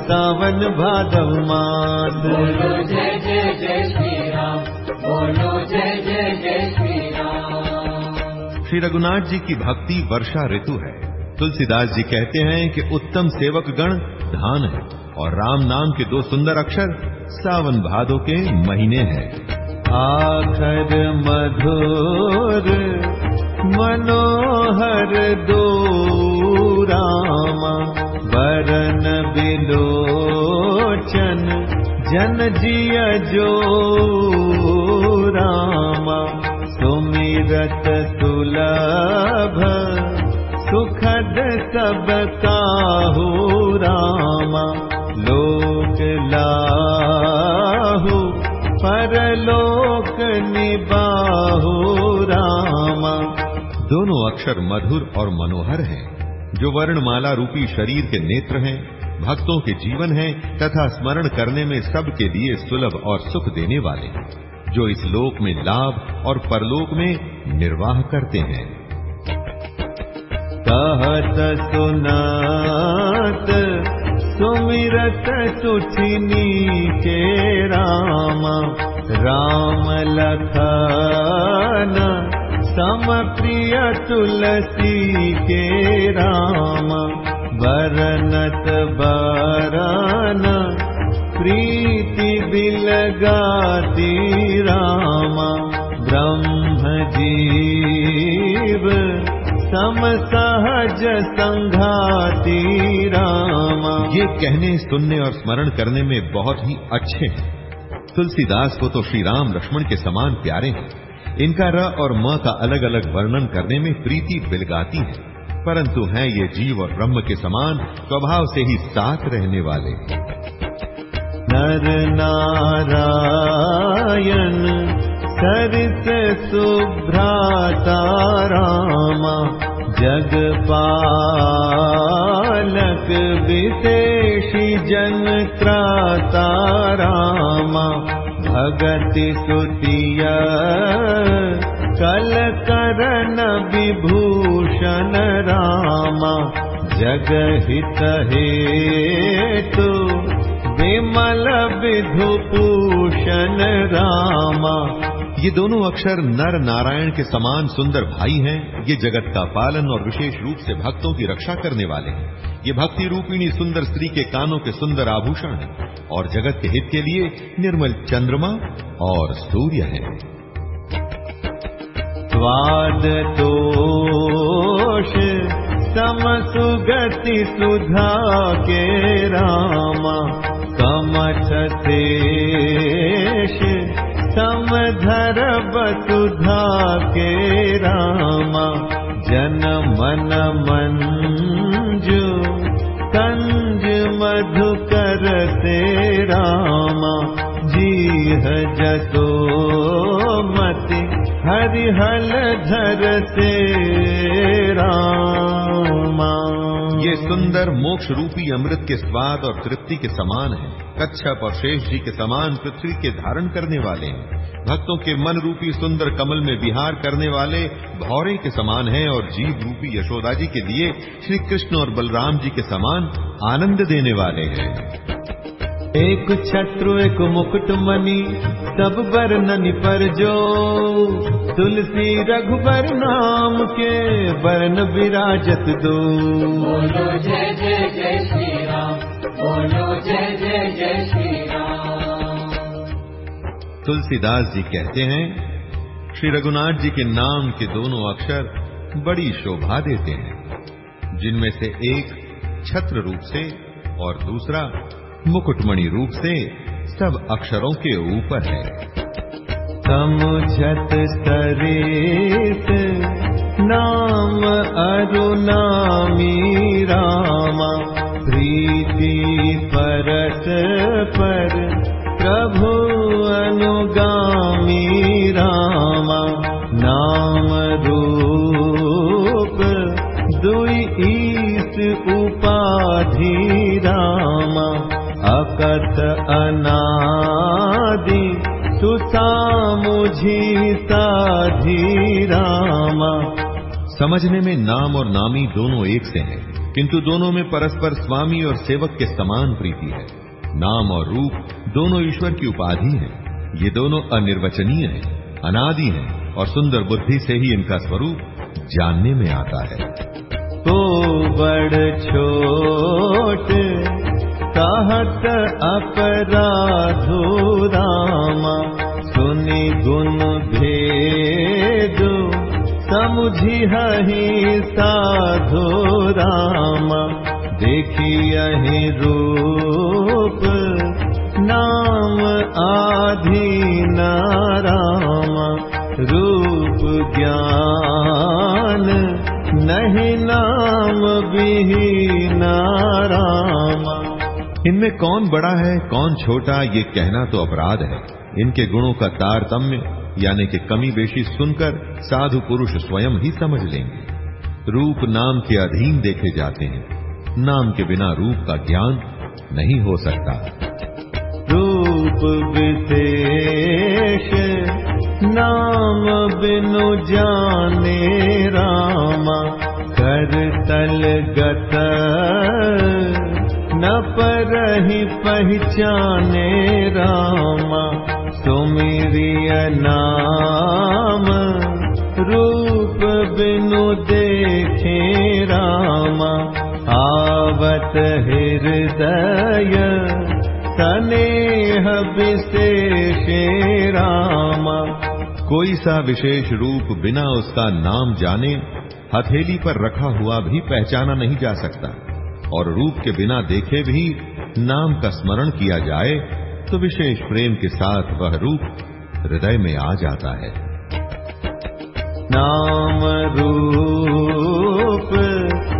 Speaker 2: सावन भादव मास।
Speaker 3: बोलो जय जय जय श्री राम बोलो जय जय जय श्री राम
Speaker 1: श्री रघुनाथ जी की भक्ति वर्षा ऋतु है। तुलसीदास जी कहते हैं कि उत्तम सेवक गण धान है और राम नाम के दो सुंदर अक्षर सावन भादो के महीने हैं।
Speaker 2: आखर मधुर मनोहर दो रामा बरन बिलोचन जन जिय जो रामा सुमिरत सुलभ सुखद सब काहू रामा। लोक लाहू परलोक निबाहु रामा।
Speaker 1: दोनों अक्षर मधुर और मनोहर हैं जो वर्णमाला रूपी शरीर के नेत्र हैं भक्तों के जीवन हैं तथा स्मरण करने में सबके लिए सुलभ और सुख देने वाले हैं जो इस लोक में लाभ और परलोक में निर्वाह करते हैं।
Speaker 2: कहत सुनात सुमिरत सुठिनी के रामा राम लखन सम प्रिय तुलसी के रामा बरनत बरन प्रीति बिलगाती रामा ब्रह्म जीव सम सहज संघाती रामा।
Speaker 1: ये कहने सुनने और स्मरण करने में बहुत ही अच्छे हैं। तुलसीदास को तो श्री राम लक्ष्मण के समान प्यारे हैं। इनका र और म का अलग अलग वर्णन करने में प्रीति बिलगाती है। परंतु हैं ये जीव और ब्रह्म के समान स्वभाव से ही साथ रहने वाले
Speaker 2: नर नारायण सरित सुभ्राता रामा जगपालक विशेषी जन त्राता रामा भगति सुतिय कल करन विभूषण रामा जगहित हेतु विमल विधुभूषण रामा
Speaker 1: ये दोनों अक्षर नर नारायण के समान सुंदर भाई हैं। ये जगत का पालन और विशेष रूप से भक्तों की रक्षा करने वाले हैं। ये भक्ति रूपिणी सुंदर स्त्री के कानों के सुंदर आभूषण हैं और जगत के हित के लिए निर्मल चंद्रमा और सूर्य है।
Speaker 2: स्वाद सम सुगति सुधा के रामा कमठ समधर वसुधा के रामा जन मन मंजु कंज मधुकर से रामा जीह जतो मति हरिहल धर से रामा
Speaker 1: ये सुंदर मोक्ष रूपी अमृत के स्वाद और तृप्ति के समान है। कच्छप और शेष जी के समान पृथ्वी के धारण करने वाले हैं। भक्तों के मन रूपी सुंदर कमल में विहार करने वाले भौरे के समान हैं और जीव रूपी यशोदा जी के लिए श्री कृष्ण और बलराम जी के समान आनंद देने वाले हैं।
Speaker 2: एक छत्रु एक मुकुट मणि सब बरननि पर जो। तुलसी रघुबर नाम के बरन विराजत दो।
Speaker 3: बोलो जय जय जय श्री राम बोलो जय जय जय श्री राम
Speaker 1: तुलसीदास जी कहते हैं श्री रघुनाथ जी के नाम के दोनों अक्षर बड़ी शोभा देते हैं जिनमें से एक छत्र रूप से और दूसरा मुकुटमणि रूप से सब अक्षरों के ऊपर है।
Speaker 2: समुझत सरेत नाम अरुणामी रामा प्रीति परत पर प्रभु अनुगामी रामा नाम रूप दुई ईस उपाधि रामा अकथ अनादि सुसामुझी साधी रामा।
Speaker 1: समझने में नाम और नामी दोनों एक से हैं, किंतु दोनों में परस्पर स्वामी और सेवक के समान प्रीति है। नाम और रूप दोनों ईश्वर की उपाधि है। ये दोनों अनिर्वचनीय हैं, अनादि हैं और सुंदर बुद्धि से ही इनका स्वरूप जानने में आता है।
Speaker 2: तो बड़ छोट कहत अपराधो रामा सुनि गुण भेद समुझी हही साधो रामा देखियहि रूप नाम आधीन रामा। रूप ज्ञान नहीं नाम रामा
Speaker 1: इनमें कौन बड़ा है, कौन छोटा, ये कहना तो अपराध है। इनके गुणों का तारतम्य, यानी कि कमी बेशी सुनकर साधु पुरुष स्वयं ही समझ लेंगे। रूप नाम के अधीन देखे जाते हैं। नाम के बिना रूप का ज्ञान नहीं हो सकता।
Speaker 2: रूप विदेश नाम बिनु जाने रामा, कर तल गत। न परहि पहचाने रामा सुमिरिय नाम रूप बिनु देखे रामा। आवत हृदय तनेह विशेषे रामा।
Speaker 1: कोई सा विशेष रूप बिना उसका नाम जाने हथेली पर रखा हुआ भी पहचाना नहीं जा सकता और रूप के बिना देखे भी नाम का स्मरण किया जाए तो विशेष प्रेम के साथ वह रूप हृदय में आ जाता है।
Speaker 2: नाम रूप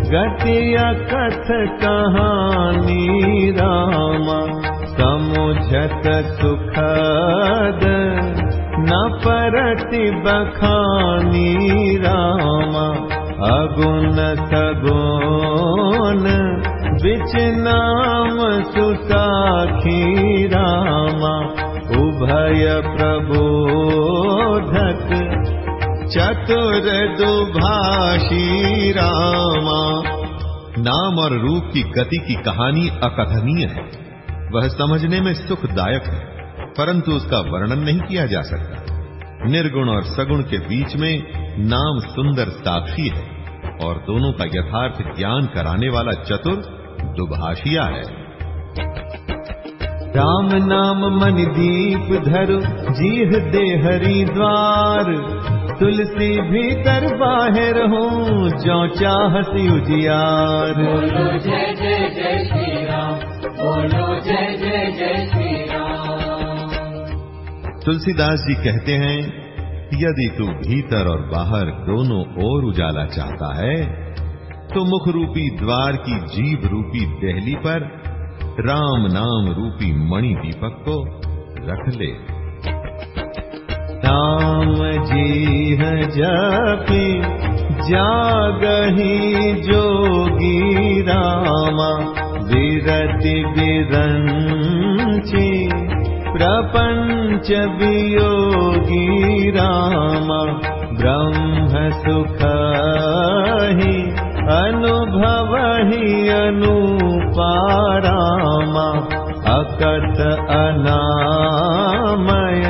Speaker 2: गतिया कथ कहानी रामा, समुझत सुखद, न परति बखानी रामा, अगुण सगुण। बिच नाम सुसाखी रामा, उभय प्रबोधक, चतुर दुभाषी रामा।
Speaker 1: नाम और रूप की गति की कहानी अकथनीय है। वह समझने में सुखदायक है, परंतु उसका वर्णन नहीं किया जा सकता। निर्गुण और सगुण के बीच में नाम सुंदर साक्षी है, और दोनों का यथार्थ ज्ञान कराने वाला चतुर दुभाषिया है।
Speaker 2: राम नाम मन दीप धरु जीह दे हरि द्वार। तुलसी भीतर बाहर हूँ जो चाहती उजियार।
Speaker 3: बोलो जय जय जय श्री राम बोलो जय जय जय श्री राम
Speaker 1: तुलसीदास जी कहते हैं यदि तू भीतर और बाहर दोनों ओर उजाला चाहता है तो मुख रूपी द्वार की जीव रूपी दहली पर राम नाम रूपी मणि दीपक को रख ले।
Speaker 2: राम जी है जागही जोगी रामा विरति विरंची प्रपंच वियोगी रामा ब्रह्म सुख अनुभव ही अनुपारामा अकत अनामय,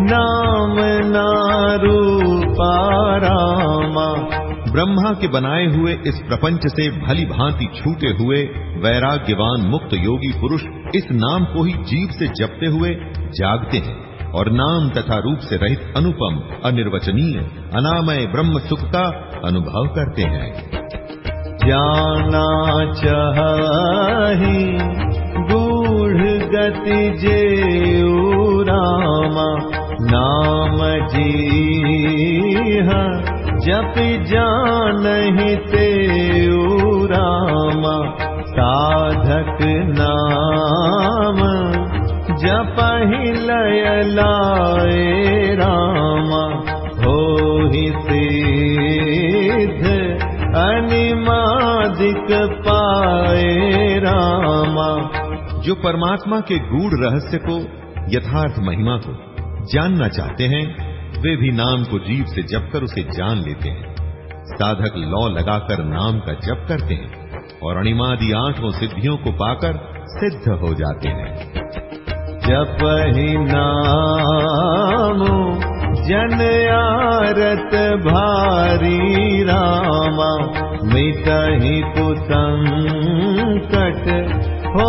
Speaker 2: नाम नारूपारामा।
Speaker 1: ब्रह्मा के बनाए हुए इस प्रपंच से भली भांति छूटे हुए वैराग्यवान मुक्त योगी पुरुष इस नाम को ही जीव से जपते हुए जागते हैं। और नाम तथा रूप से रहित अनुपम, अनिर्वचनीय, अनामय, ब्रह्म सुख का अनुभव करते हैं।
Speaker 2: जाना चाही, गूढ़ गति जे रामा, नाम जी जप जानहि ते रामा, साधक नाम। जपहि रामा, होहि सिद्ध अनिमादिक पाए रामा।
Speaker 1: जो परमात्मा के गूढ़ रहस्य को, यथार्थ महिमा को जानना चाहते हैं, वे भी नाम को जीव से जप कर उसे जान लेते हैं। साधक लौ लगाकर नाम का जप करते हैं और अणिमादि आठों सिद्धियों को पाकर सिद्ध हो जाते हैं।
Speaker 2: जप ही नाम जन आरत भारी रामा मिटहि कुसंकट हो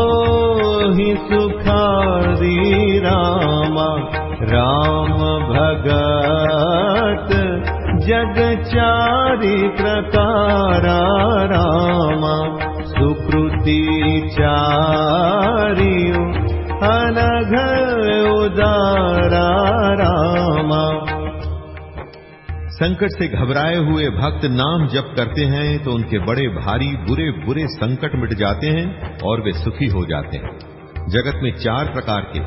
Speaker 2: ही सुखारी रामा। राम भगत जग चारि प्रकारा रामा सुकृति चारियो अनघ उदारा रामा।
Speaker 1: संकट से घबराए हुए भक्त नाम जप करते हैं तो उनके बड़े भारी, बुरे बुरे संकट मिट जाते हैं और वे सुखी हो जाते हैं। जगत में चार प्रकार के,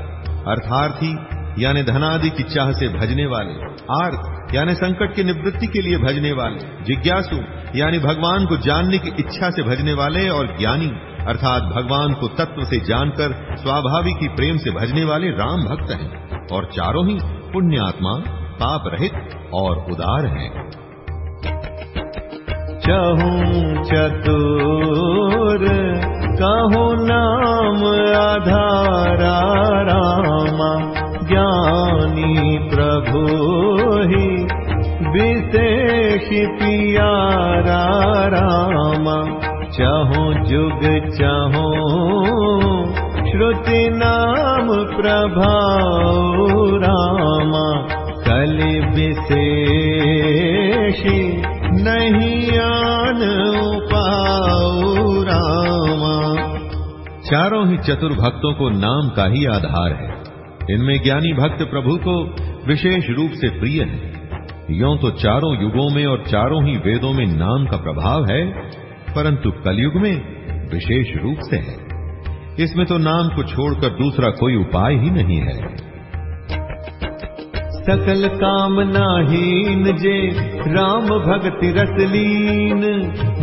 Speaker 1: अर्थार्थी यानी धनादि की चाह से भजने वाले आर्थ यानी संकट की निवृत्ति के लिए भजने वाले, जिज्ञासु, यानी भगवान को जानने की इच्छा से भजने वाले और ज्ञानी, अर्थात भगवान को तत्व से जानकर स्वाभाविक ही प्रेम से भजने वाले राम भक्त हैं, और चारों ही पुण्यात्मा, पाप रहित और उदार हैं।
Speaker 2: चहूं चतुर, कहूँ नाम आधारा रामा। ज्ञानी प्रभु ही विशेष पियारा रामा। चहूँ जुग चहूँ श्रुति नाम प्रभाव रामा। कल विशेषी
Speaker 1: चारों ही चतुर भक्तों को नाम का ही आधार है इनमें ज्ञानी भक्त प्रभु को विशेष रूप से प्रिय है। यों तो चारों युगों में और चारों ही वेदों में नाम का प्रभाव है, परंतु कलयुग में विशेष रूप से है। इसमें तो नाम को छोड़कर दूसरा कोई उपाय ही नहीं है।
Speaker 2: सकल कामनाहीन जे, राम भक्ति रसलीन।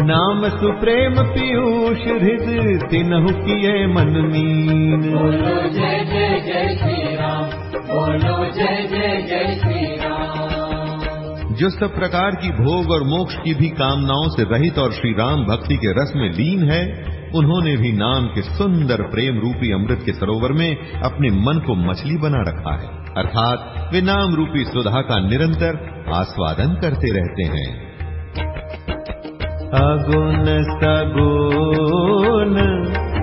Speaker 2: नाम सुप्रेम पीयूष हृदय, तिनहु किए मन मीन
Speaker 3: जय जय जय बोलो जय जय जय श्री राम
Speaker 1: जो सब प्रकार की भोग और मोक्ष की भी कामनाओं से रहित और श्री राम भक्ति के रस में लीन है उन्होंने भी नाम के सुंदर प्रेम रूपी अमृत के सरोवर में अपने मन को मछली बना रखा है। अर्थात वे नाम रूपी सुधा का निरंतर आस्वादन करते रहते हैं।
Speaker 2: अगुण सगुण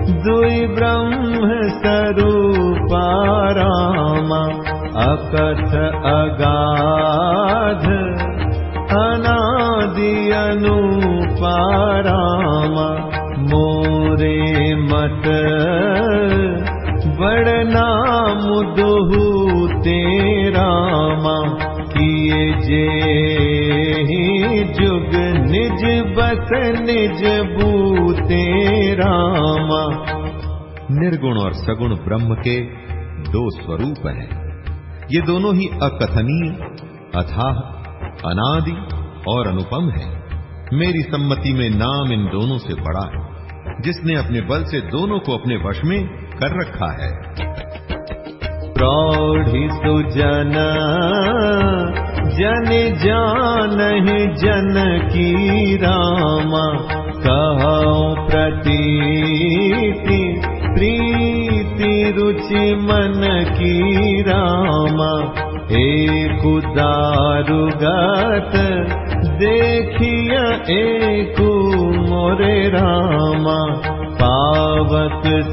Speaker 2: दुई ब्रह्म स्वरूपा रामा। अकथ अगाध अनादि अनुपा रामा मोरे मत बड़ नाम दुहु तेरामा किए जे जुग निज बस निज बूते रामा।
Speaker 1: निर्गुण और सगुण ब्रह्म के दो स्वरूप हैं ये दोनों ही अकथनीय, अथाह, अनादि और अनुपम है। मेरी सम्मति में नाम इन दोनों से बड़ा है, जिसने अपने बल से दोनों को अपने वश में कर रखा है।
Speaker 2: प्रौढ़ि सुजन, जन जान जन की रामा, कहो प्रतीति रुचि मन की रामा देखिय एक मोरे रामा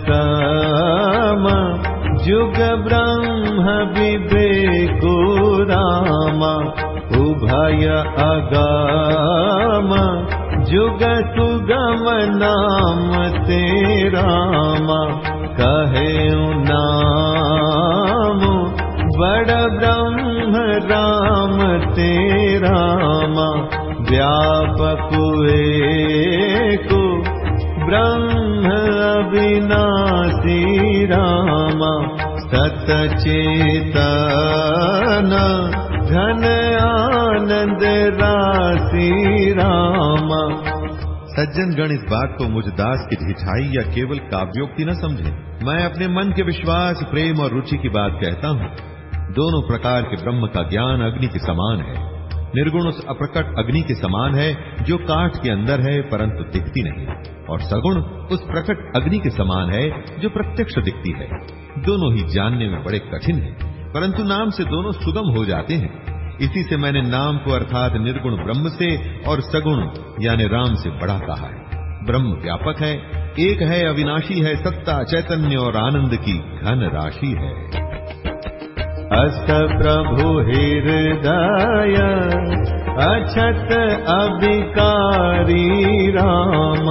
Speaker 2: सम जुग ब्रह्म विवेको रामा उभय अगाम जुग सुगम नाम ते रामा कहे नाम बड़ ब्रह्म राम ते रामा व्यापक को ब्रह्म अविनाशी रामा सतचेतन घन आनंद राशि राम।
Speaker 1: सज्जन गण, इस बात को मुझ दास की ढिठाई या केवल काव्योक्ति न समझे। मैं अपने मन के विश्वास, प्रेम और रुचि की बात कहता हूँ। दोनों प्रकार के ब्रह्म का ज्ञान अग्नि के समान है। निर्गुण उस अप्रकट अग्नि के समान है, जो काठ के अंदर है, परंतु दिखती नहीं। और सगुण उस प्रकट अग्नि के समान है, जो प्रत्यक्ष दिखती है। दोनों ही जानने में बड़े कठिन है, परंतु नाम से दोनों सुगम हो जाते हैं। इसी से मैंने नाम को अर्थात निर्गुण ब्रह्म से और सगुण, यानी राम से बड़ा कहा है। ब्रह्म व्यापक है, एक है, अविनाशी है, सत्ता, चैतन्य और आनंद की घन राशि है।
Speaker 2: अस प्रभु हृदय अछत अभिकारी राम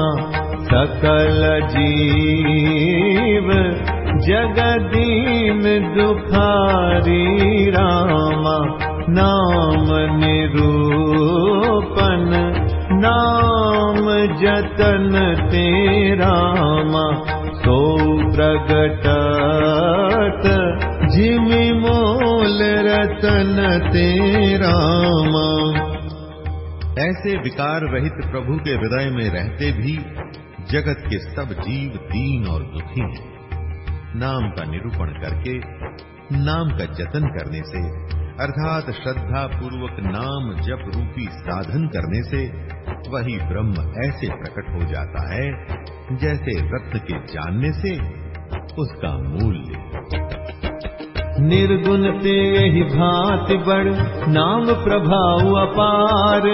Speaker 2: सकल जीव जगदीन दुखारी राम नाम निरूपन नाम जतन तेराम सो प्रगटत जिमि मोल रतन तेराम
Speaker 1: ऐसे विकार रहित प्रभु के हृदय में रहते भी जगत के सब जीव दीन और दुखी हैं। नाम का निरूपण करके, नाम का जतन करने से, अर्थात श्रद्धा पूर्वक नाम जप रूपी साधन करने से, वही ब्रह्म ऐसे प्रकट हो जाता है, जैसे रत्न के जानने से उसका मूल्य।
Speaker 2: निर्गुण ते ही भांति बड़ नाम प्रभाव अपार।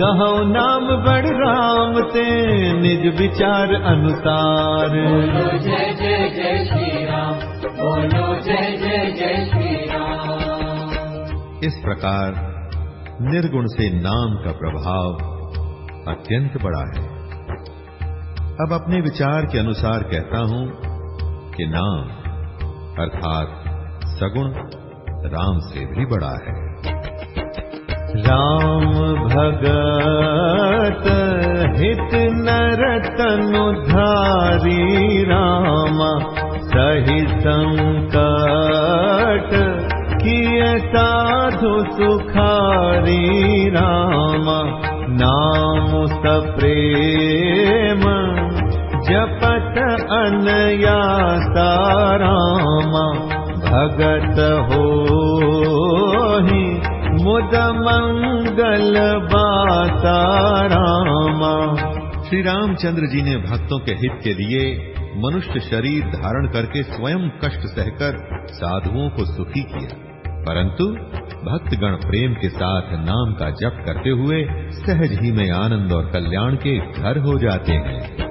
Speaker 2: कहो नाम बड़ राम ते निज विचार अनुसार।
Speaker 3: बोलो जय जय जय श्री राम बोलो जय जय जय श्री राम
Speaker 1: इस प्रकार निर्गुण से नाम का प्रभाव अत्यंत बड़ा है। अब अपने विचार के अनुसार कहता हूँ कि नाम अर्थात सगुण राम से भी बड़ा है।
Speaker 2: राम भगत हित नरतनु धारी राम सही संकट किय साधु सुखारी राम। नाम सप्रेम जपत अनयासा राम भगत हो ही मुद मंगल बाता रामा।
Speaker 1: श्री रामचंद्र जी ने भक्तों के हित के लिए मनुष्य शरीर धारण करके स्वयं कष्ट सहकर साधुओं को सुखी किया। परंतु भक्तगण प्रेम के साथ नाम का जप करते हुए सहज ही में आनंद और कल्याण के घर हो जाते हैं।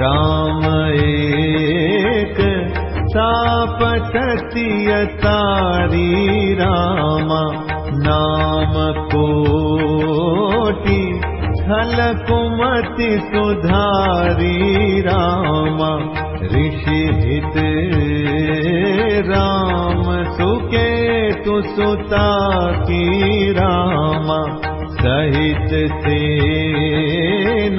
Speaker 2: राम एक चापकतियतारी राम नाम कोटि छलकुमति सुधारी रामा ऋषिहित राम सुकेतु सुता की र सहित सेन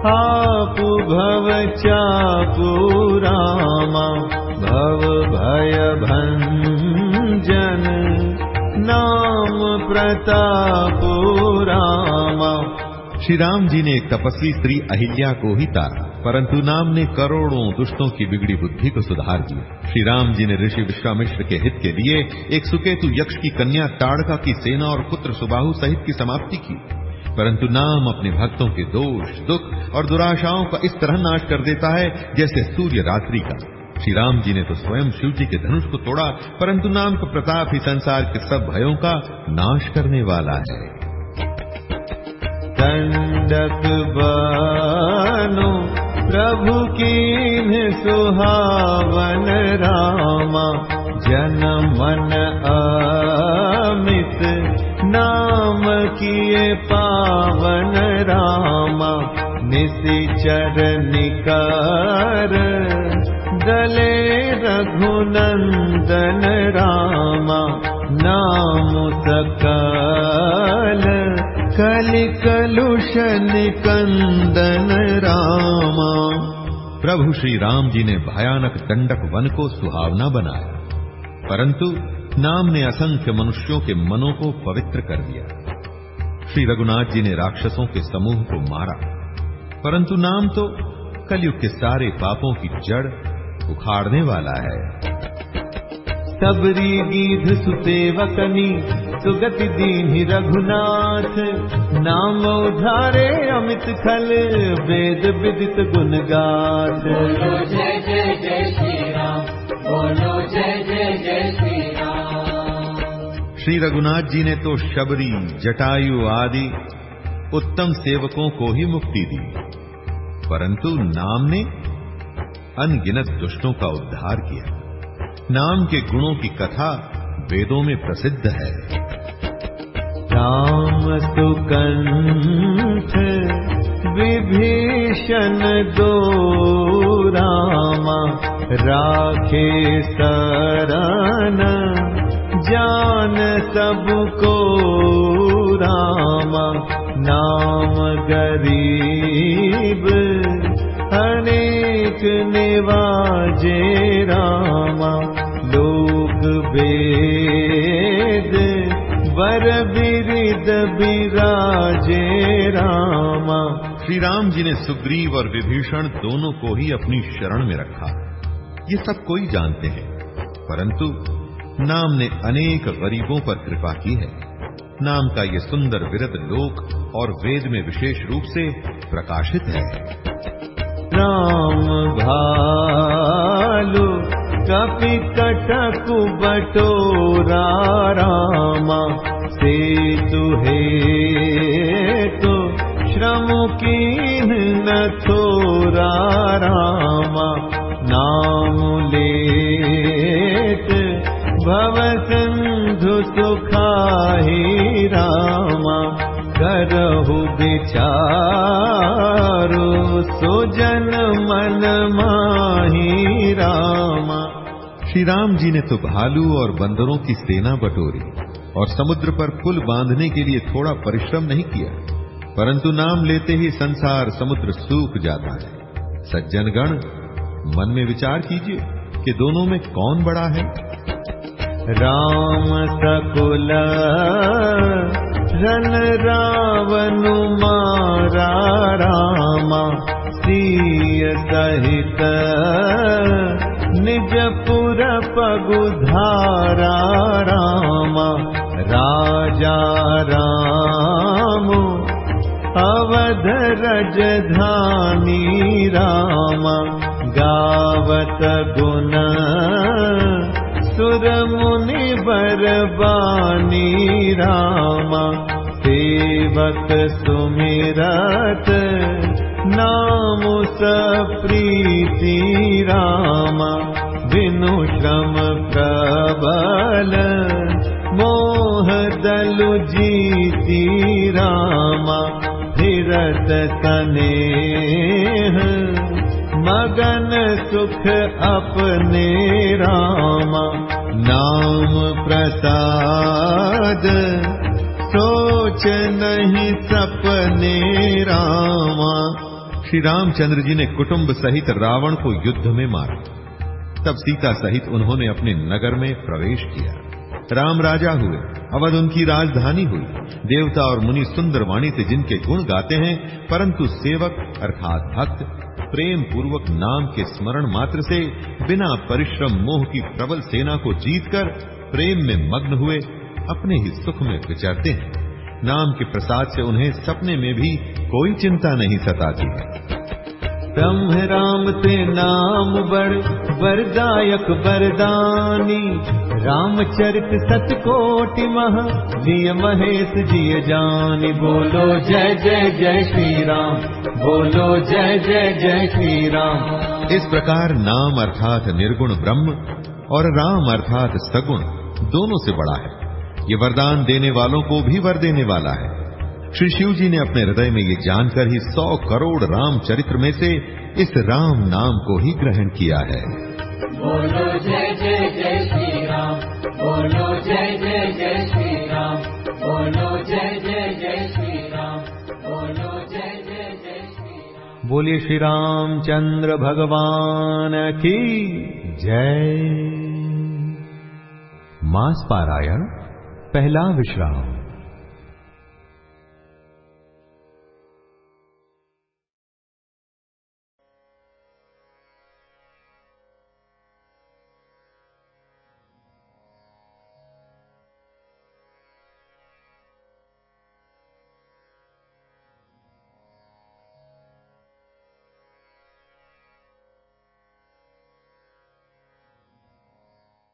Speaker 2: आप भव चापू रामा भव भय भंजन नाम प्रतापू रामा
Speaker 1: श्री राम जी ने एक तपस्वी स्त्री अहिल्या को ही तारा, परंतु नाम ने करोड़ों दुष्टों की बिगड़ी बुद्धि को सुधार दिया। श्री राम जी ने ऋषि विश्वामिश्र के हित के लिए एक सुकेतु यक्ष की कन्या ताड़का की सेना और पुत्र सुबाहु सहित की समाप्ति की। परंतु नाम अपने भक्तों के दोष, दुख और दुराशाओं का इस तरह नाश कर देता है, जैसे सूर्य रात्रि का। श्री राम जी ने तो स्वयं शिव जी के धनुष को तोड़ा, परंतु नाम का प्रताप ही संसार के सब भयों का नाश करने वाला है।
Speaker 2: दंडक बनो, प्रभु कीन सुहावन रामा जन मन अमित नाम किए पावन रामा निशिचर निकार दले रघुनंदन रामा नाम सकल। कलि
Speaker 1: प्रभु श्री राम जी ने भयानक दंडक वन को सुहावना बनाया। परंतु नाम ने असंख्य मनुष्यों के मनों को पवित्र कर दिया। श्री रघुनाथ जी ने राक्षसों के समूह को मारा। परंतु नाम तो कलयुग के सारे पापों की जड़ उखाड़ने वाला है।
Speaker 2: सबरी गीध सुसेवकनी, सुगति दीन रघुनाथ। नाम उधारे अमित खल, वेद विदित गुण गाथ
Speaker 3: बोलो जय जय जय श्री राम, बोलो जय श्री
Speaker 1: रघुनाथ जी ने तो शबरी, जटायु आदि उत्तम सेवकों को ही मुक्ति दी। परंतु नाम ने अनगिनत दुष्टों का उद्धार किया। नाम के गुणों की कथा वेदों में प्रसिद्ध है।
Speaker 2: राम सुकंठ, विभीषण दो रामा, राखे शरण। जान सबको रामा, नाम गरीब। अनेक निवाजे रामा, लोक वेद वर बिरिद बिराजे रामा।
Speaker 1: श्री राम जी ने सुग्रीव और विभीषण दोनों को ही अपनी शरण में रखा। ये सब कोई जानते हैं, परंतु नाम ने अनेक गरीबों पर कृपा की है। नाम का ये सुंदर विरद लोक और वेद में विशेष रूप से प्रकाशित है।
Speaker 2: राम भालु कपि कटकु बटोरा रामा, सेतु हे तो श्रम कीन न थोरा रामा, नाम लेत भव सिंधु सुखाही रामा, करहु विचारो, सुजन मन माही रामा।
Speaker 1: श्री राम जी ने तो भालू और बंदरों की सेना बटोरी और समुद्र पर पुल बांधने के लिए थोड़ा परिश्रम नहीं किया, परंतु नाम लेते ही संसार समुद्र सूख जाता है। सज्जनगण, मन में विचार कीजिए कि दोनों में कौन बड़ा है?
Speaker 2: राम सकुल रन रावनु सीय सहित निज पुर पगुधारा रामा राजा अवध रजधानी रामा गावत गुण सुर मुनि बरबानी रामा सेवक सुमिरत नाम सप्रीति रामा बिनु श्रम प्रबल मोह दलु जीती रामा फिरत सनेह मगन सुख अपने रामा। नाम प्रसाद सोच नहीं सपने रामा।
Speaker 1: श्री रामचंद्र जी ने कुटुंब सहित रावण को युद्ध में मारा। तब सीता सहित उन्होंने अपने नगर में प्रवेश किया राम राजा हुए। अवध उनकी राजधानी हुई। देवता और मुनि सुंदर वाणी से जिनके गुण गाते हैं, परंतु सेवक अर्थात भक्त प्रेम पूर्वक नाम के स्मरण मात्र से, बिना परिश्रम मोह की प्रबल सेना को जीतकर प्रेम में मग्न हुए, अपने ही सुख में विचरते हैं। नाम के प्रसाद से उन्हें सपने में भी कोई चिंता नहीं सताती।
Speaker 2: ब्रह्म राम ते नाम बड़ वरदायक वरदानी। रामचरित सतकोटि मह जिय महेश जिय जानी। बोलो जय जय जय श्री राम बोलो जय जय जय श्री राम
Speaker 1: इस प्रकार नाम अर्थात निर्गुण ब्रह्म और राम अर्थात सगुण दोनों से बड़ा है। ये वरदान देने वालों को भी वर देने वाला है। श्री शिव जी ने अपने हृदय में ये जानकर ही सौ करोड़ राम चरित्र में से इस राम नाम को ही ग्रहण किया है।
Speaker 3: बोलो जय जय जय श्री राम बोलो जय जय जय श्री राम बोलो जय जय जय श्री राम बोलो जय जय जय श्री राम।
Speaker 2: बोलिए श्री रामचंद्र भगवान की जय। मास पारायण पहला विश्राम।